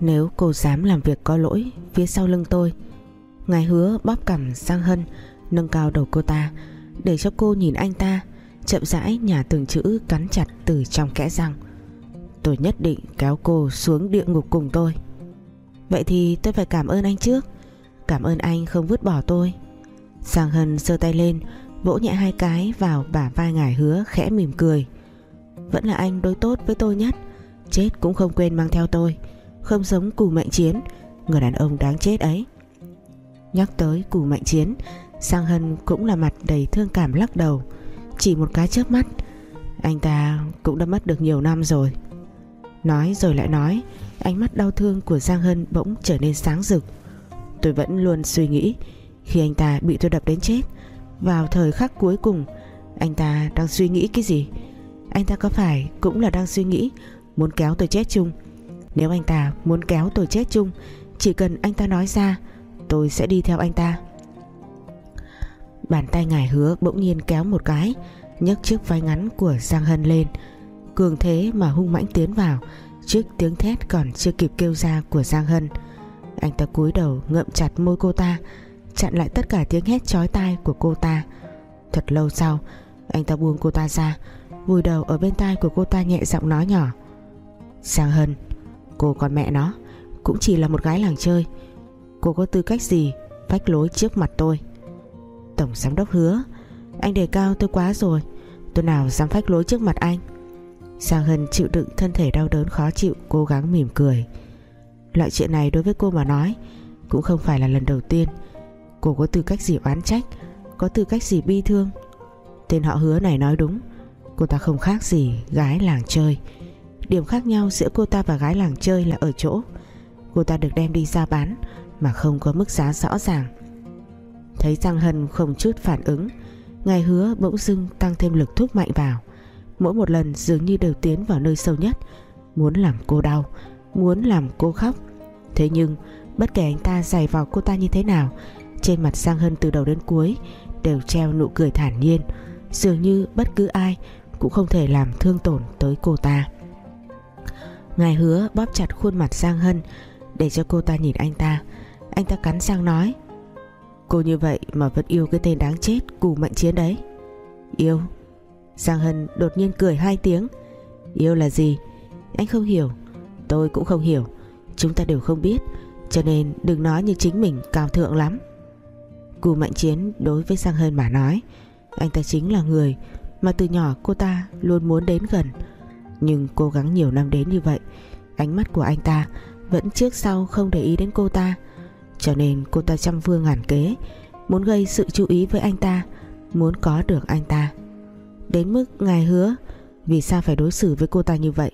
Nếu cô dám làm việc có lỗi Phía sau lưng tôi, Ngài hứa bóp cằm sang Hân, Nâng cao đầu cô ta, Để cho cô nhìn anh ta, Chậm rãi nhả từng chữ cắn chặt từ trong kẽ răng. Tôi nhất định kéo cô xuống địa ngục cùng tôi. Vậy thì tôi phải cảm ơn anh trước. Cảm ơn anh không vứt bỏ tôi. Giang Hân giơ tay lên, Vỗ nhẹ hai cái vào bả vai ngài hứa Khẽ mỉm cười. Vẫn là anh đối tốt với tôi nhất, Chết cũng không quên mang theo tôi. Không giống cù Mạnh chiến. Người đàn ông đáng chết ấy. Nhắc tới cù Mạnh chiến, Sang Hân cũng là mặt đầy thương cảm lắc đầu. Chỉ một cái chớp mắt, Anh ta cũng đã mất được nhiều năm rồi. Nói rồi lại nói, Ánh mắt đau thương của Giang Hân bỗng trở nên sáng rực. Tôi vẫn luôn suy nghĩ, Khi anh ta bị tôi đập đến chết, Vào thời khắc cuối cùng, Anh ta đang suy nghĩ cái gì? Anh ta có phải cũng là đang suy nghĩ, Muốn kéo tôi chết chung? Nếu anh ta muốn kéo tôi chết chung, Chỉ cần anh ta nói ra, Tôi sẽ đi theo anh ta. Bàn tay ngài hứa bỗng nhiên kéo một cái, nhấc chiếc váy ngắn của Giang Hân lên. Cường thế mà hung mãnh tiến vào, Trước tiếng thét còn chưa kịp kêu ra của Giang Hân. Anh ta cúi đầu ngậm chặt môi cô ta, Chặn lại tất cả tiếng hét chói tai của cô ta. Thật lâu sau, Anh ta buông cô ta ra, Vùi đầu ở bên tai của cô ta nhẹ giọng nói nhỏ. Giang Hân Cô con mẹ nó. Cũng chỉ là một gái làng chơi. Cô có tư cách gì Vách lối trước mặt tôi? Tổng giám đốc hứa. Anh đề cao tôi quá rồi. Tôi nào dám phách lối trước mặt anh? Giang Hân chịu đựng thân thể đau đớn khó chịu, Cố gắng mỉm cười. Loại chuyện này đối với cô mà nói, Cũng không phải là lần đầu tiên. Cô có tư cách gì oán trách, Có tư cách gì bi thương? Tên họ hứa này nói đúng. Cô ta không khác gì gái làng chơi. Điểm khác nhau giữa cô ta và gái làng chơi là ở chỗ Cô ta được đem đi ra bán Mà không có mức giá rõ ràng. Thấy Giang Hân không chút phản ứng, Ngài hứa bỗng dưng tăng thêm lực thúc mạnh vào. Mỗi một lần dường như đều tiến vào nơi sâu nhất, Muốn làm cô đau, Muốn làm cô khóc. Thế nhưng, bất kể anh ta giày vào cô ta như thế nào, Trên mặt Giang Hân từ đầu đến cuối Đều treo nụ cười thản nhiên, Dường như bất cứ ai Cũng không thể làm thương tổn tới cô ta. Ngài hứa bóp chặt khuôn mặt Giang Hân Để cho cô ta nhìn anh ta. Anh ta cắn răng nói, Cô như vậy mà vẫn yêu cái tên đáng chết Cù mạnh chiến đấy. Yêu? Giang Hân đột nhiên cười hai tiếng. Yêu là gì? Anh không hiểu. Tôi cũng không hiểu. Chúng ta đều không biết, Cho nên đừng nói như chính mình cao thượng lắm. Cù Mạnh Chiến đối với Giang Hân mà nói, Anh ta chính là người Mà từ nhỏ cô ta luôn muốn đến gần. Nhưng cố gắng nhiều năm đến như vậy, Ánh mắt của anh ta Vẫn trước sau không để ý đến cô ta. Cho nên cô ta trăm phương ngàn kế, Muốn gây sự chú ý với anh ta, Muốn có được anh ta. Đến mức ngài hứa, Vì sao phải đối xử với cô ta như vậy?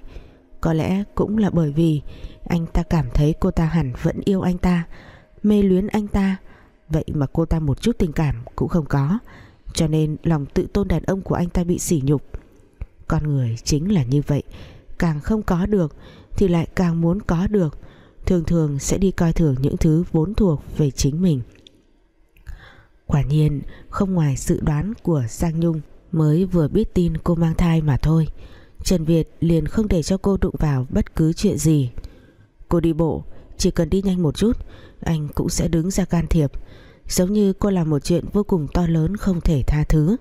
Có lẽ cũng là bởi vì Anh ta cảm thấy cô ta hẳn vẫn yêu anh ta, Mê luyến anh ta. Vậy mà cô ta một chút tình cảm cũng không có, Cho nên lòng tự tôn đàn ông của anh ta bị sỉ nhục. Con người chính là như vậy. Càng không có được Thì lại càng muốn có được. Thường thường sẽ đi coi thường những thứ vốn thuộc về chính mình. Quả nhiên, không ngoài dự đoán của Giang Nhung Mới vừa biết tin cô mang thai mà thôi. Trần Việt liền không để cho cô đụng vào bất cứ chuyện gì. Cô đi bộ, Chỉ cần đi nhanh một chút, Anh cũng sẽ đứng ra can thiệp. Giống như cô làm một chuyện vô cùng to lớn không thể tha thứ.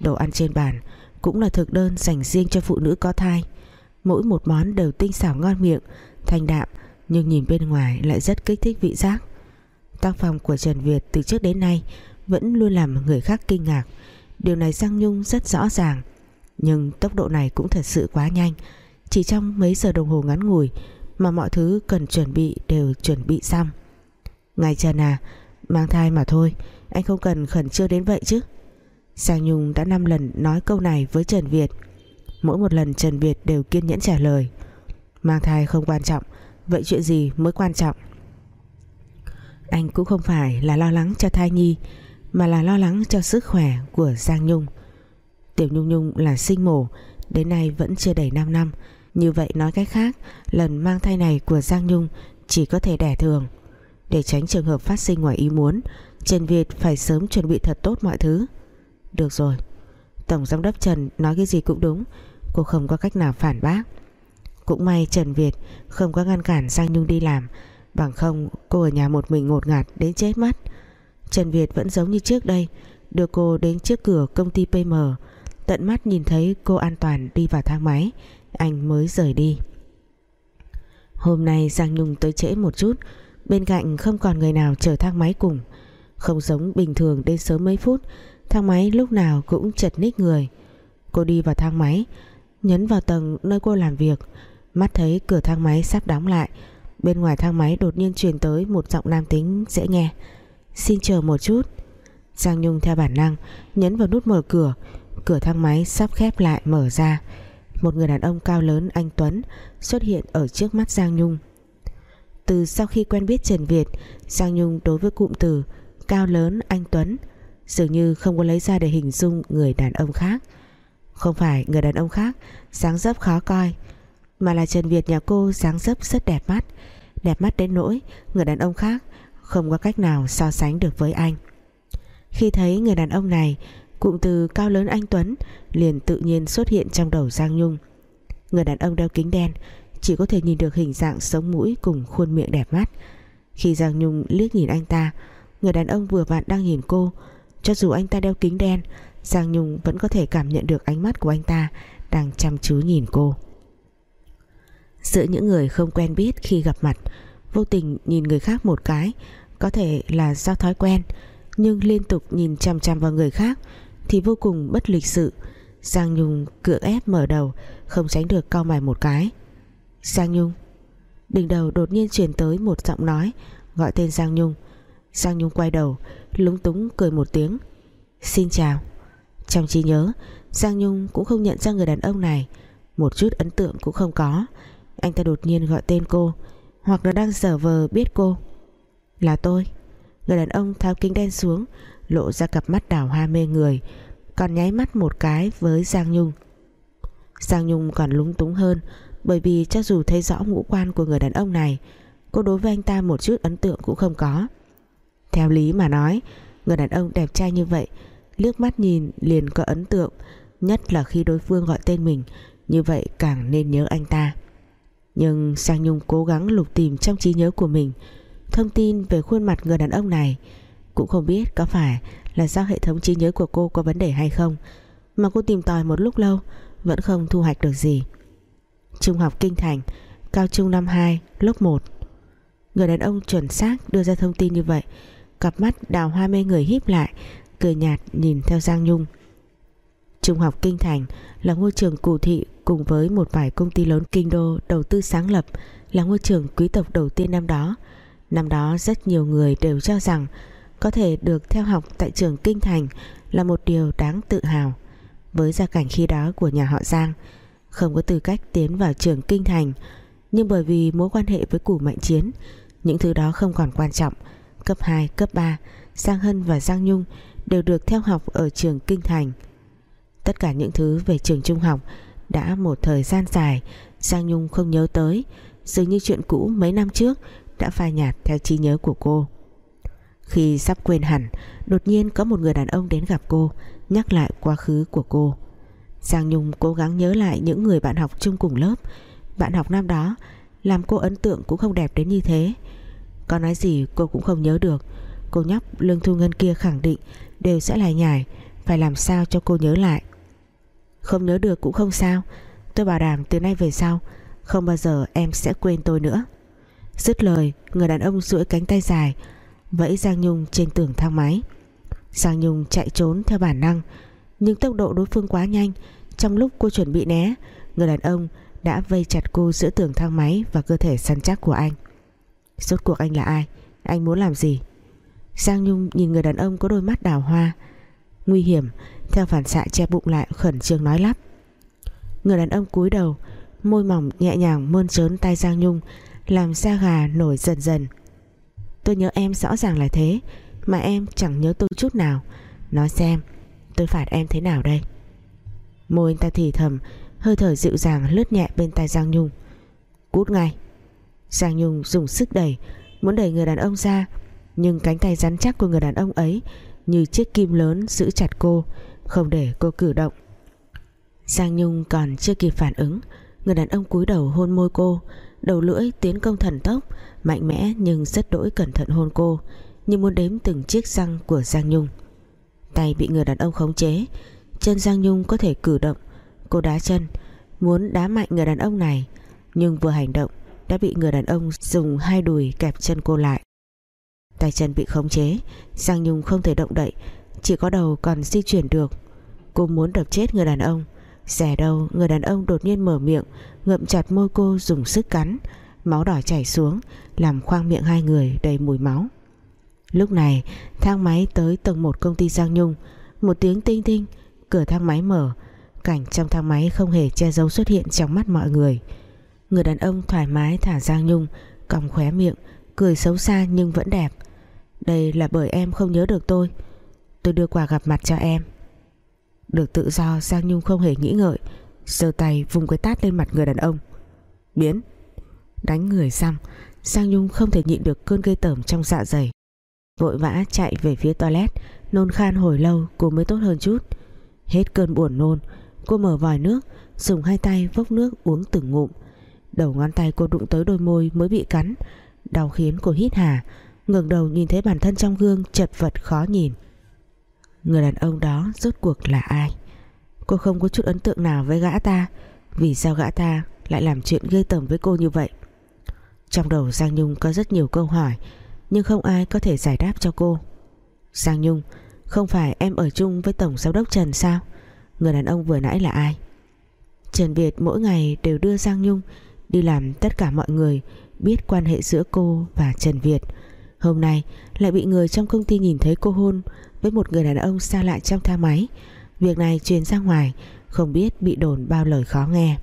Đồ ăn trên bàn cũng là thực đơn dành riêng cho phụ nữ có thai. Mỗi một món đều tinh xảo ngon miệng, Thanh đạm, Nhưng nhìn bên ngoài lại rất kích thích vị giác. Tác phong của Trần Việt từ trước đến nay Vẫn luôn làm người khác kinh ngạc. Điều này Giang Nhung rất rõ ràng, Nhưng tốc độ này cũng thật sự quá nhanh. Chỉ trong mấy giờ đồng hồ ngắn ngủi Mà mọi thứ cần chuẩn bị đều chuẩn bị xong. Ngài Trần à Mang thai mà thôi, Anh không cần khẩn trương đến vậy chứ? Giang Nhung đã 5 lần nói câu này với Trần Việt Mỗi một lần Trần Việt đều kiên nhẫn trả lời Mang thai không quan trọng Vậy chuyện gì mới quan trọng Anh cũng không phải là lo lắng cho thai nhi mà là lo lắng cho sức khỏe của Giang Nhung. Tiểu Nhung Nhung là sinh mổ, đến nay vẫn chưa đầy 5 năm. Như vậy nói cách khác, lần mang thai này của Giang Nhung chỉ có thể đẻ thường. Để tránh trường hợp phát sinh ngoài ý muốn, Trần Việt phải sớm chuẩn bị thật tốt mọi thứ. Được rồi, Tổng Giám đốc Trần nói cái gì cũng đúng, cô không có cách nào phản bác. Cũng may Trần Việt không có ngăn cản Giang Nhung đi làm. Bằng không cô ở nhà một mình ngột ngạt đến chết mất. Trần Việt vẫn giống như trước đây Đưa cô đến trước cửa công ty PM Tận mắt nhìn thấy cô an toàn đi vào thang máy. Anh mới rời đi. Hôm nay Giang Nhung tới trễ một chút. Bên cạnh không còn người nào chờ thang máy cùng. Không giống bình thường đến sớm mấy phút Thang máy lúc nào cũng chật ních người. Cô đi vào thang máy, Nhấn vào tầng nơi cô làm việc. Mắt thấy cửa thang máy sắp đóng lại, Bên ngoài thang máy đột nhiên truyền tới Một giọng nam tính dễ nghe. Xin chờ một chút. Giang Nhung theo bản năng Nhấn vào nút mở cửa. Cửa thang máy sắp khép lại mở ra. Một người đàn ông cao lớn, anh Tuấn, Xuất hiện ở trước mắt Giang Nhung. Từ sau khi quen biết Trần Việt, Giang Nhung đối với cụm từ Cao lớn, anh Tuấn Dường như không có lấy ra để hình dung người đàn ông khác. Không phải người đàn ông khác, dáng dấp khó coi, Mà là Trần Việt nhà cô dáng dấp rất đẹp mắt. Đẹp mắt đến nỗi Người đàn ông khác không có cách nào so sánh được với anh. Khi thấy người đàn ông này, Cụm từ cao lớn anh Tuấn liền tự nhiên xuất hiện trong đầu Giang Nhung. Người đàn ông đeo kính đen, Chỉ có thể nhìn được hình dạng sống mũi cùng khuôn miệng đẹp mắt. Khi Giang Nhung liếc nhìn anh ta, Người đàn ông vừa vặn đang nhìn cô cho dù anh ta đeo kính đen, Giang Nhung vẫn có thể cảm nhận được ánh mắt của anh ta Đang chăm chú nhìn cô. Giữa những người không quen biết khi gặp mặt, Vô tình nhìn người khác một cái, Có thể là do thói quen, Nhưng liên tục nhìn chăm chăm vào người khác Thì vô cùng bất lịch sự. Giang Nhung cưỡng ép mở đầu, Không tránh được cau mày một cái. Giang Nhung. Đỉnh đầu đột nhiên truyền tới một giọng nói Gọi tên Giang Nhung. Giang Nhung quay đầu Lúng túng cười một tiếng. Xin chào. Trong trí nhớ, Giang Nhung cũng không nhận ra người đàn ông này. Một chút ấn tượng cũng không có. Anh ta đột nhiên gọi tên cô, Hoặc là đang sở vờ biết cô. Là tôi. Người đàn ông tháo kính đen xuống, Lộ ra cặp mắt đào hoa mê người, Còn nháy mắt một cái với Giang Nhung. Giang Nhung còn lúng túng hơn, Bởi vì cho dù thấy rõ ngũ quan của người đàn ông này, Cô đối với anh ta một chút ấn tượng cũng không có. Theo lý mà nói, Người đàn ông đẹp trai như vậy, liếc mắt nhìn liền có ấn tượng, nhất là khi đối phương gọi tên mình, như vậy càng nên nhớ anh ta. Nhưng Sang Nhung cố gắng lục tìm trong trí nhớ của mình thông tin về khuôn mặt người đàn ông này, cũng không biết có phải là do hệ thống trí nhớ của cô có vấn đề hay không, mà cô tìm tòi một lúc lâu, vẫn không thu hoạch được gì. Trung học Kinh Thành, Cao trung năm 2 lớp 1 Người đàn ông chuẩn xác đưa ra thông tin như vậy Cặp mắt đào hoa mê người híp lại, cười nhạt nhìn theo Giang Nhung. Trung học Kinh Thành là ngôi trường cụ thị cùng với một vài công ty lớn kinh đô đầu tư sáng lập, là ngôi trường quý tộc đầu tiên năm đó. Năm đó, rất nhiều người đều cho rằng có thể được theo học tại trường Kinh Thành là một điều đáng tự hào. Với gia cảnh khi đó của nhà họ Giang, không có tư cách tiến vào trường Kinh Thành, nhưng bởi vì mối quan hệ với củ mạnh chiến, những thứ đó không còn quan trọng cấp 2, cấp 3 Giang Hân và Giang Nhung đều được theo học ở trường Kinh Thành. Tất cả những thứ về trường trung học đã một thời gian dài Giang Nhung không nhớ tới dường như chuyện cũ mấy năm trước đã phai nhạt theo trí nhớ của cô. Khi sắp quên hẳn đột nhiên có một người đàn ông đến gặp cô nhắc lại quá khứ của cô. Giang Nhung cố gắng nhớ lại những người bạn học chung cùng lớp. Bạn học năm đó làm cô ấn tượng cũng không đẹp đến như thế có nói gì cô cũng không nhớ được. Cô nhóc Lương Thu Ngân kia khẳng định đều sẽ lại nhải phải làm sao cho cô nhớ lại? Không nhớ được cũng không sao. Tôi bảo đảm từ nay về sau, không bao giờ em sẽ quên tôi nữa. Dứt lời, người đàn ông duỗi cánh tay dài, vẫy Giang Nhung trên tường thang máy. Giang Nhung chạy trốn theo bản năng, nhưng tốc độ đối phương quá nhanh. Trong lúc cô chuẩn bị né, người đàn ông đã vây chặt cô giữa tường thang máy và cơ thể săn chắc của anh rốt cuộc anh là ai? Anh muốn làm gì? Giang Nhung nhìn người đàn ông có đôi mắt đào hoa. Nguy hiểm, Theo phản xạ che bụng lại khẩn trương nói lắp. Người đàn ông cúi đầu, Môi mỏng nhẹ nhàng mơn trớn tay Giang Nhung, Làm da gà nổi dần dần. Tôi nhớ em rõ ràng là thế, Mà em chẳng nhớ tôi chút nào. Nói xem, Tôi phạt em thế nào đây? Môi anh ta thì thầm, Hơi thở dịu dàng lướt nhẹ bên tay Giang Nhung. Cút ngay. Giang Nhung dùng sức đẩy, Muốn đẩy người đàn ông ra, nhưng cánh tay rắn chắc của người đàn ông ấy như chiếc kim lớn giữ chặt cô, không để cô cử động. Giang Nhung còn chưa kịp phản ứng, Người đàn ông cúi đầu hôn môi cô. Đầu lưỡi tiến công thần tốc, Mạnh mẽ nhưng rất đỗi cẩn thận hôn cô, Như muốn đếm từng chiếc răng của Giang Nhung. Tay bị người đàn ông khống chế, Chân Giang Nhung có thể cử động. Cô đá chân, Muốn đá mạnh người đàn ông này, Nhưng vừa hành động đã bị người đàn ông dùng hai đùi kẹp chân cô lại. Tay chân bị khống chế, Giang Nhung không thể động đậy, Chỉ có đầu còn di chuyển được. Cô muốn đập chết người đàn ông, Rẻ đâu người đàn ông đột nhiên mở miệng, Ngậm chặt môi cô dùng sức cắn, Máu đỏ chảy xuống, Làm khoang miệng hai người đầy mùi máu. Lúc này, thang máy tới tầng một công ty Giang Nhung. Một tiếng tinh tinh, Cửa thang máy mở, Cảnh trong thang máy không hề che giấu xuất hiện trong mắt mọi người. Người đàn ông thoải mái thả Giang Nhung, Còng khóe miệng, Cười xấu xa nhưng vẫn đẹp. Đây là bởi em không nhớ được tôi. Tôi đưa quà gặp mặt cho em. Được tự do, Giang Nhung không hề nghĩ ngợi, giơ tay vùng cái tát lên mặt người đàn ông. Biến. Đánh người xong, Giang Nhung không thể nhịn được cơn gây tởm trong dạ dày. Vội vã chạy về phía toilet, Nôn khan hồi lâu cô mới tốt hơn chút. Hết cơn buồn nôn, Cô mở vòi nước, Dùng hai tay vốc nước uống từng ngụm. Đầu ngón tay cô đụng tới đôi môi mới bị cắn. Đau khiến cô hít hà, ngẩng đầu nhìn thấy bản thân trong gương chật vật khó nhìn. Người đàn ông đó rốt cuộc là ai? Cô không có chút ấn tượng nào với gã ta, Vì sao gã ta lại làm chuyện gây tởm với cô như vậy? Trong đầu Giang Nhung có rất nhiều câu hỏi, Nhưng không ai có thể giải đáp cho cô. Giang Nhung, Không phải em ở chung với Tổng Giám đốc Trần sao? Người đàn ông vừa nãy là ai? Trần Việt mỗi ngày đều đưa Giang Nhung Đi làm tất cả mọi người, Biết quan hệ giữa cô và Trần Việt. Hôm nay, lại bị người trong công ty nhìn thấy cô hôn Với một người đàn ông xa lạ trong thang máy. Việc này truyền ra ngoài, Không biết bị đồn bao lời khó nghe.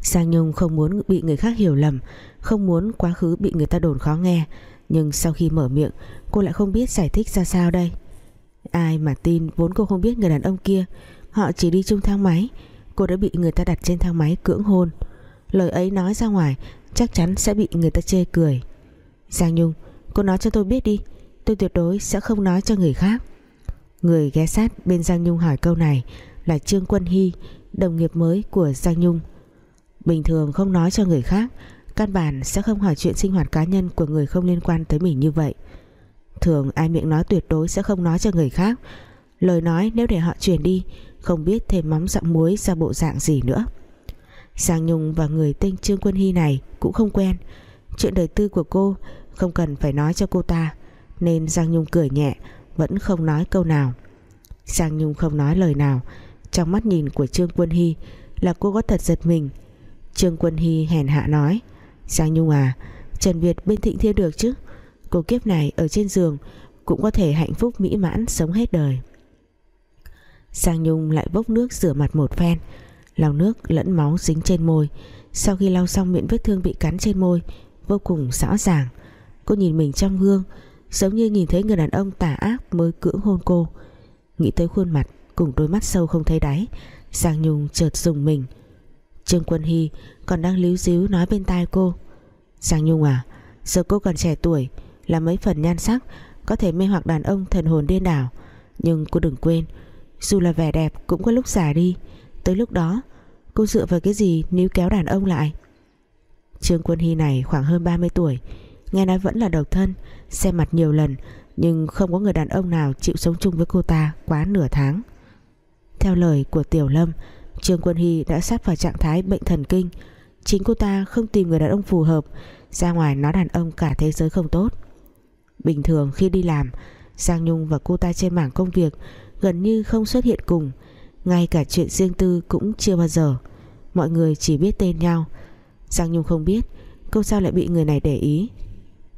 Giang Nhung không muốn bị người khác hiểu lầm, Không muốn quá khứ bị người ta đồn khó nghe, Nhưng sau khi mở miệng, Cô lại không biết giải thích ra sao đây. Ai mà tin vốn cô không biết người đàn ông kia, Họ chỉ đi chung thang máy, Cô đã bị người ta đặt trên thang máy cưỡng hôn. Lời ấy nói ra ngoài, Chắc chắn sẽ bị người ta chê cười. Giang Nhung, Cô nói cho tôi biết đi, Tôi tuyệt đối sẽ không nói cho người khác. Người ghé sát bên Giang Nhung hỏi câu này Là Trương Quân Hy, Đồng nghiệp mới của Giang Nhung. Bình thường không nói cho người khác, Căn bản sẽ không hỏi chuyện sinh hoạt cá nhân Của người không liên quan tới mình như vậy. Thường ai miệng nói tuyệt đối sẽ không nói cho người khác. Lời nói nếu để họ truyền đi, Không biết thêm mắm dặm muối ra bộ dạng gì nữa. Giang Nhung và người tên Trương Quân Hy này Cũng không quen. Chuyện đời tư của cô Không cần phải nói cho cô ta, Nên Giang Nhung cười nhẹ, Vẫn không nói câu nào. Giang Nhung không nói lời nào. Trong mắt nhìn của Trương Quân Hy Là cô có thật giật mình. Trương Quân Hy hèn hạ nói, Giang Nhung à Trần Việt bên thịnh thiên được chứ? Cô kiếp này ở trên giường Cũng có thể hạnh phúc mỹ mãn sống hết đời. Giang Nhung lại bốc nước rửa mặt một phen lau nước lẫn máu dính trên môi. Sau khi lau xong miệng vết thương bị cắn trên môi, Vô cùng rõ ràng. Cô nhìn mình trong gương, Giống như nhìn thấy người đàn ông tà ác mới cưỡng hôn cô. Nghĩ tới khuôn mặt, Cùng đôi mắt sâu không thấy đáy, Giang Nhung chợt dùng mình. Trương Quân Hy còn đang líu díu nói bên tai cô. Giang Nhung à Giờ cô còn trẻ tuổi, Là mấy phần nhan sắc, Có thể mê hoặc đàn ông thần hồn điên đảo. Nhưng cô đừng quên, Dù là vẻ đẹp cũng có lúc già đi Tới lúc đó, Cô dựa vào cái gì níu kéo đàn ông lại? Trương Quân Hy này khoảng hơn 30 tuổi, Nghe nói vẫn là độc thân, Xem mặt nhiều lần, Nhưng không có người đàn ông nào chịu sống chung với cô ta Quá nửa tháng. Theo lời của Tiểu Lâm, Trương Quân Hy đã sắp vào trạng thái bệnh thần kinh. Chính cô ta không tìm người đàn ông phù hợp, Ra ngoài nói đàn ông cả thế giới không tốt. Bình thường khi đi làm, Giang Nhung và cô ta trên mảng công việc Gần như không xuất hiện cùng ngay cả chuyện riêng tư cũng chưa bao giờ. Mọi người chỉ biết tên nhau. Giang Nhung không biết Câu sao lại bị người này để ý.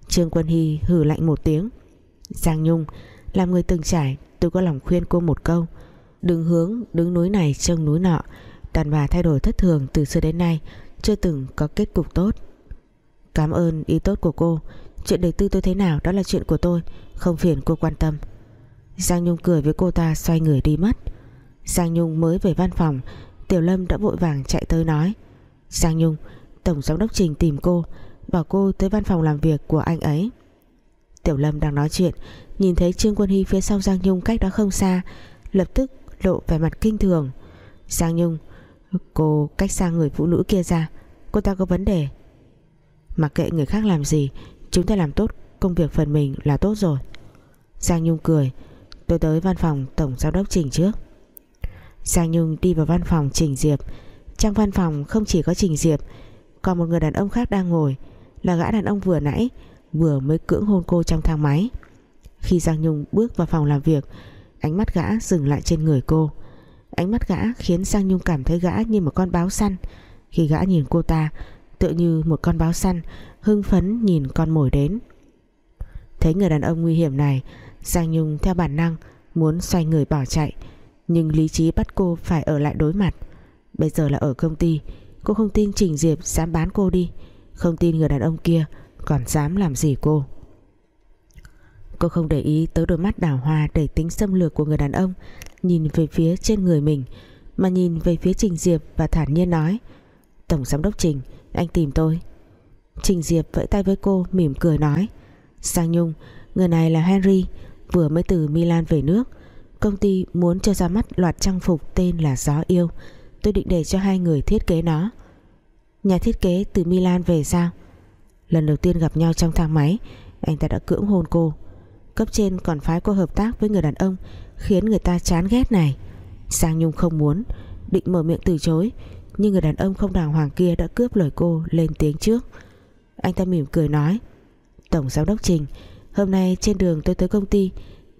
Trương Quân Hy hử lạnh một tiếng. Giang Nhung Làm người từng trải, tôi có lòng khuyên cô một câu. Đừng hướng, đứng núi này trông núi nọ. Đàn bà thay đổi thất thường từ xưa đến nay, Chưa từng có kết cục tốt. Cảm ơn ý tốt của cô. Chuyện đời tư tôi thế nào, đó là chuyện của tôi. Không phiền cô quan tâm. Giang Nhung cười với cô ta, xoay người đi mất. Giang Nhung mới về văn phòng, Tiểu Lâm đã vội vàng chạy tới nói, Giang Nhung, Tổng giám đốc Trình tìm cô, Bảo cô tới văn phòng làm việc của anh ấy. Tiểu Lâm đang nói chuyện, Nhìn thấy Trương Quân Hy phía sau Giang Nhung cách đó không xa, Lập tức lộ vẻ mặt kinh thường. Giang Nhung, Cô cách xa người phụ nữ kia ra, Cô ta có vấn đề. Mặc kệ người khác làm gì, Chúng ta làm tốt công việc phần mình là tốt rồi. Giang Nhung cười, Tôi tới văn phòng Tổng Giám đốc Trình trước. Giang Nhung đi vào văn phòng Trình Diệp. Trong văn phòng không chỉ có Trình Diệp, Còn một người đàn ông khác đang ngồi, Là gã đàn ông vừa nãy, Vừa mới cưỡng hôn cô trong thang máy. Khi Giang Nhung bước vào phòng làm việc, Ánh mắt gã dừng lại trên người cô. Ánh mắt gã khiến Giang Nhung cảm thấy gã như một con báo săn. Khi gã nhìn cô ta, Tựa như một con báo săn, Hưng phấn nhìn con mồi đến. Thấy người đàn ông nguy hiểm này, Giang Nhung theo bản năng Muốn xoay người bỏ chạy. Nhưng lý trí bắt cô phải ở lại đối mặt. Bây giờ là ở công ty, Cô không tin Trình Diệp dám bán cô đi. Không tin người đàn ông kia Còn dám làm gì cô. Cô không để ý tới đôi mắt đảo hoa Đầy tính xâm lược của người đàn ông, Nhìn về phía trên người mình, Mà nhìn về phía Trình Diệp và thản nhiên nói, Tổng giám đốc Trình, Anh tìm tôi. Trình Diệp vẫy tay với cô, mỉm cười nói, Sang Nhung, Người này là Henry, Vừa mới từ Milan về nước. Công ty muốn cho ra mắt loạt trang phục tên là Gió Yêu. Tôi định để cho hai người thiết kế nó. Nhà thiết kế từ Milan về sao? Lần đầu tiên gặp nhau trong thang máy, Anh ta đã cưỡng hôn cô. Cấp trên còn phái cô hợp tác với người đàn ông, Khiến người ta chán ghét này. Sang Nhung không muốn, Định mở miệng từ chối, Nhưng người đàn ông không đàng hoàng kia đã cướp lời cô lên tiếng trước. Anh ta mỉm cười nói, Tổng giám đốc Trình, Hôm nay trên đường tôi tới công ty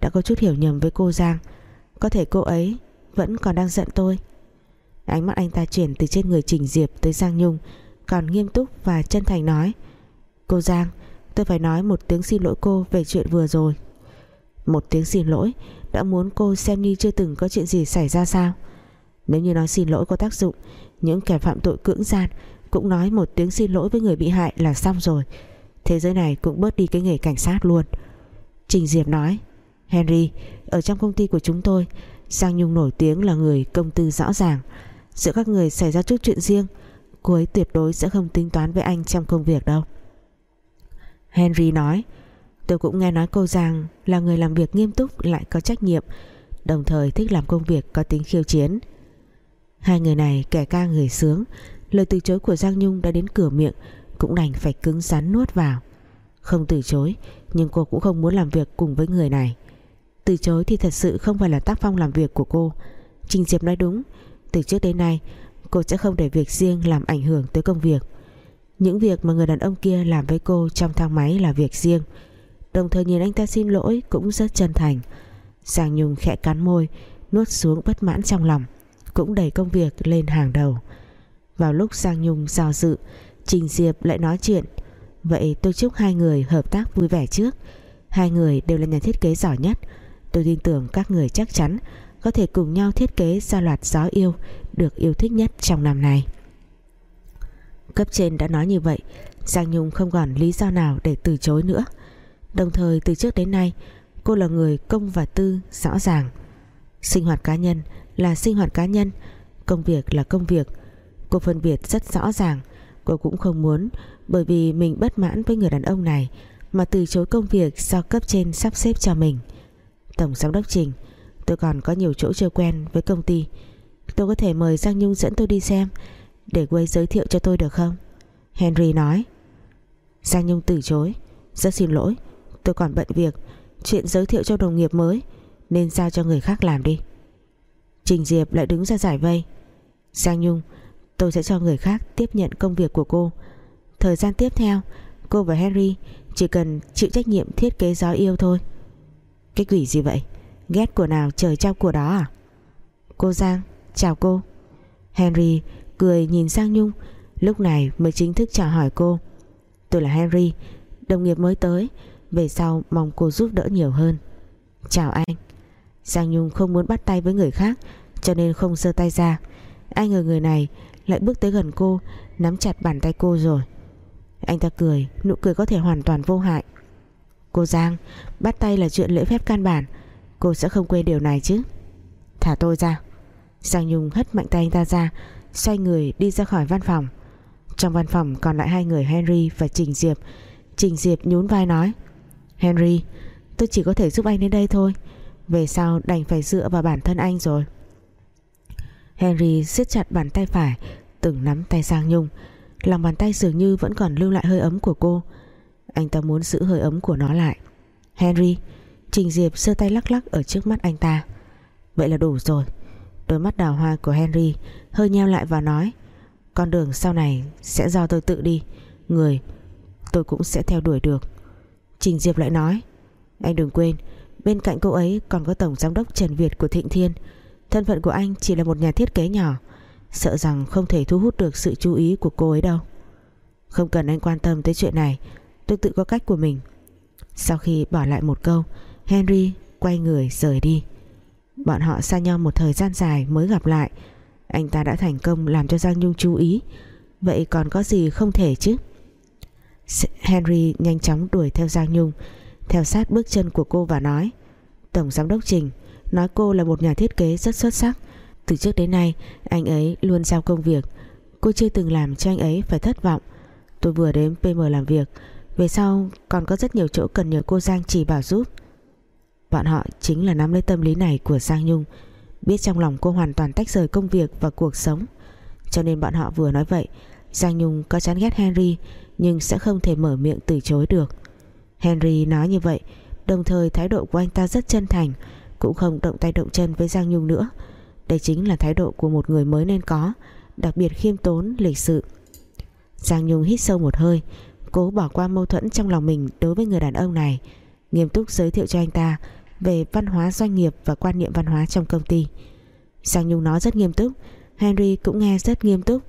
đã có chút hiểu nhầm với cô Giang. Có thể cô ấy vẫn còn đang giận tôi. Ánh mắt anh ta chuyển từ trên người Trình Diệp tới Giang Nhung, Còn nghiêm túc và chân thành nói, Cô Giang, Tôi phải nói một tiếng xin lỗi cô về chuyện vừa rồi. Một tiếng xin lỗi? Đã muốn cô xem như chưa từng có chuyện gì xảy ra sao? Nếu như nói xin lỗi có tác dụng, Những kẻ phạm tội cưỡng gian Cũng nói một tiếng xin lỗi với người bị hại là xong rồi. Thế giới này cũng bớt đi cái nghề cảnh sát luôn. Trình Diệp nói Henry, Ở trong công ty của chúng tôi, Giang Nhung nổi tiếng là người công tư rõ ràng. Giữa các người xảy ra chút chuyện riêng, Cô ấy tuyệt đối sẽ không tính toán với anh trong công việc đâu. Henry nói, Tôi cũng nghe nói cô Giang là người làm việc nghiêm túc, lại có trách nhiệm, Đồng thời thích làm công việc có tính khiêu chiến. Hai người này kẻ ca người sướng, Lời từ chối của Giang Nhung đã đến cửa miệng, Cũng đành phải cứng rắn nuốt vào. Không từ chối, Nhưng cô cũng không muốn làm việc cùng với người này. Từ chối thì thật sự không phải là tác phong làm việc của cô. Trình Diệp nói đúng, Từ trước đến nay, Cô sẽ không để việc riêng làm ảnh hưởng tới công việc. Những việc mà người đàn ông kia làm với cô trong thang máy là việc riêng. Đồng thời nhìn anh ta xin lỗi cũng rất chân thành. Giang Nhung khẽ cắn môi, Nuốt xuống bất mãn trong lòng, Cũng đẩy công việc lên hàng đầu. Vào lúc Giang Nhung do dự, Trình Diệp lại nói chuyện, Vậy tôi chúc hai người hợp tác vui vẻ trước. Hai người đều là nhà thiết kế giỏi nhất Tôi tin tưởng các người chắc chắn Có thể cùng nhau thiết kế ra loạt gió yêu Được yêu thích nhất trong năm này Cấp trên đã nói như vậy, Giang Nhung không còn lý do nào để từ chối nữa. Đồng thời, từ trước đến nay, Cô là người công và tư rõ ràng. Sinh hoạt cá nhân là sinh hoạt cá nhân, Công việc là công việc. Cô phân biệt rất rõ ràng, Cô cũng không muốn Bởi vì mình bất mãn với người đàn ông này Mà từ chối công việc do cấp trên sắp xếp cho mình. Tổng giám đốc Trình. Tôi còn có nhiều chỗ chưa quen với công ty. Tôi có thể mời Giang Nhung dẫn tôi đi xem, để quay giới thiệu cho tôi được không? Henry nói. Giang Nhung từ chối. Rất xin lỗi, Tôi còn bận việc. Chuyện giới thiệu cho đồng nghiệp mới, Nên giao cho người khác làm đi. Trình Diệp lại đứng ra giải vây. Giang Nhung, Tôi sẽ cho người khác tiếp nhận công việc của cô. Thời gian tiếp theo, Cô và Henry chỉ cần chịu trách nhiệm thiết kế gió yêu thôi. Cái quỷ gì vậy? Ghét của nào trời trao của đó à? Cô Giang, Chào cô. Henry cười nhìn sang Nhung, Lúc này mới chính thức chào hỏi cô. Tôi là Henry, Đồng nghiệp mới tới, Về sau mong cô giúp đỡ nhiều hơn. Chào anh. Giang Nhung không muốn bắt tay với người khác, Cho nên không giơ tay ra. Ai ngờ người này lại bước tới gần cô, Nắm chặt bàn tay cô rồi. Anh ta cười, Nụ cười có thể hoàn toàn vô hại. Cô Giang, Bắt tay là chuyện lễ phép căn bản. Cô sẽ không quên điều này chứ? Thả tôi ra. Giang Nhung hất mạnh tay anh ta ra, Xoay người đi ra khỏi văn phòng. Trong văn phòng còn lại hai người Henry và Trình Diệp. Trình Diệp nhún vai nói, Henry, Tôi chỉ có thể giúp anh đến đây thôi. Về sau đành phải dựa vào bản thân anh rồi. Henry siết chặt bàn tay phải, từng nắm tay Giang Nhung. Lòng bàn tay dường như vẫn còn lưu lại hơi ấm của cô anh ta muốn giữ hơi ấm của nó lại. Henry, Trình Diệp sơ tay lắc lắc ở trước mắt anh ta. Vậy là đủ rồi. Đôi mắt đào hoa của Henry Hơi nheo lại và nói, Con đường sau này sẽ do tôi tự đi. Người, tôi cũng sẽ theo đuổi được. Trình Diệp lại nói, Anh đừng quên, Bên cạnh cô ấy còn có Tổng Giám đốc Trần Việt của Thịnh Thiên. Thân phận của anh chỉ là một nhà thiết kế nhỏ. Sợ rằng không thể thu hút được sự chú ý của cô ấy đâu. Không cần anh quan tâm tới chuyện này. Tôi tự có cách của mình. Sau khi bỏ lại một câu, Henry quay người rời đi. Bọn họ xa nhau một thời gian dài mới gặp lại. Anh ta đã thành công làm cho Giang Nhung chú ý. Vậy còn có gì không thể chứ? Henry nhanh chóng đuổi theo Giang Nhung, Theo sát bước chân của cô và nói, Tổng giám đốc Trình Nói cô là một nhà thiết kế rất xuất sắc. Từ trước đến nay, Anh ấy luôn giao công việc. Cô chưa từng làm cho anh ấy phải thất vọng. Tôi vừa đến PM làm việc về sau còn có rất nhiều chỗ cần nhờ cô Giang chỉ bảo giúp. Bọn họ chính là nắm lấy tâm lý này của Giang Nhung Biết trong lòng cô hoàn toàn tách rời công việc và cuộc sống. Cho nên bọn họ vừa nói vậy Giang Nhung có chán ghét Henry Nhưng sẽ không thể mở miệng từ chối được. Henry nói như vậy Đồng thời thái độ của anh ta rất chân thành Cũng không động tay động chân với Giang Nhung nữa. Đây chính là thái độ của một người mới nên có Đặc biệt khiêm tốn, lịch sự. Giang Nhung hít sâu một hơi Cố bỏ qua mâu thuẫn trong lòng mình đối với người đàn ông này. Nghiêm túc giới thiệu cho anh ta về văn hóa doanh nghiệp và quan niệm văn hóa trong công ty. Giang Nhung nói rất nghiêm túc, Henry cũng nghe rất nghiêm túc,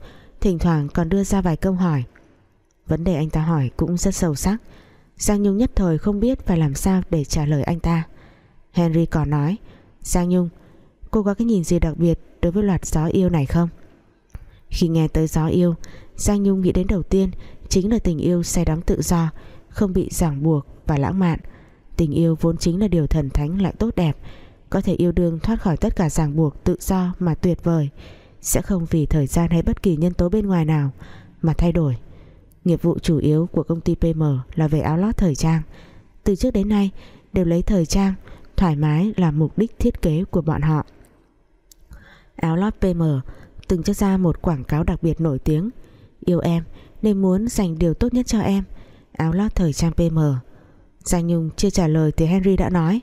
Thỉnh thoảng còn đưa ra vài câu hỏi. Vấn đề anh ta hỏi cũng rất sâu sắc. Giang Nhung nhất thời không biết phải làm sao để trả lời anh ta. Henry còn nói, Giang Nhung, Cô có cái nhìn gì đặc biệt đối với loạt gió yêu này không? Khi nghe tới gió yêu, Giang Nhung nghĩ đến đầu tiên Chính là tình yêu say đắm tự do, Không bị ràng buộc và lãng mạn. Tình yêu vốn chính là điều thần thánh lại tốt đẹp, Có thể yêu đương thoát khỏi tất cả ràng buộc tự do mà tuyệt vời. Sẽ không vì thời gian hay bất kỳ nhân tố bên ngoài nào Mà thay đổi. Nghiệp vụ chủ yếu của công ty PM là về áo lót thời trang. Từ trước đến nay, đều lấy thời trang, Thoải mái là mục đích thiết kế của bọn họ. Áo lót PM từng cho ra một quảng cáo đặc biệt nổi tiếng. Yêu em nên muốn dành điều tốt nhất cho em. Áo lót thời trang PM Giang Nhung chưa trả lời thì Henry đã nói.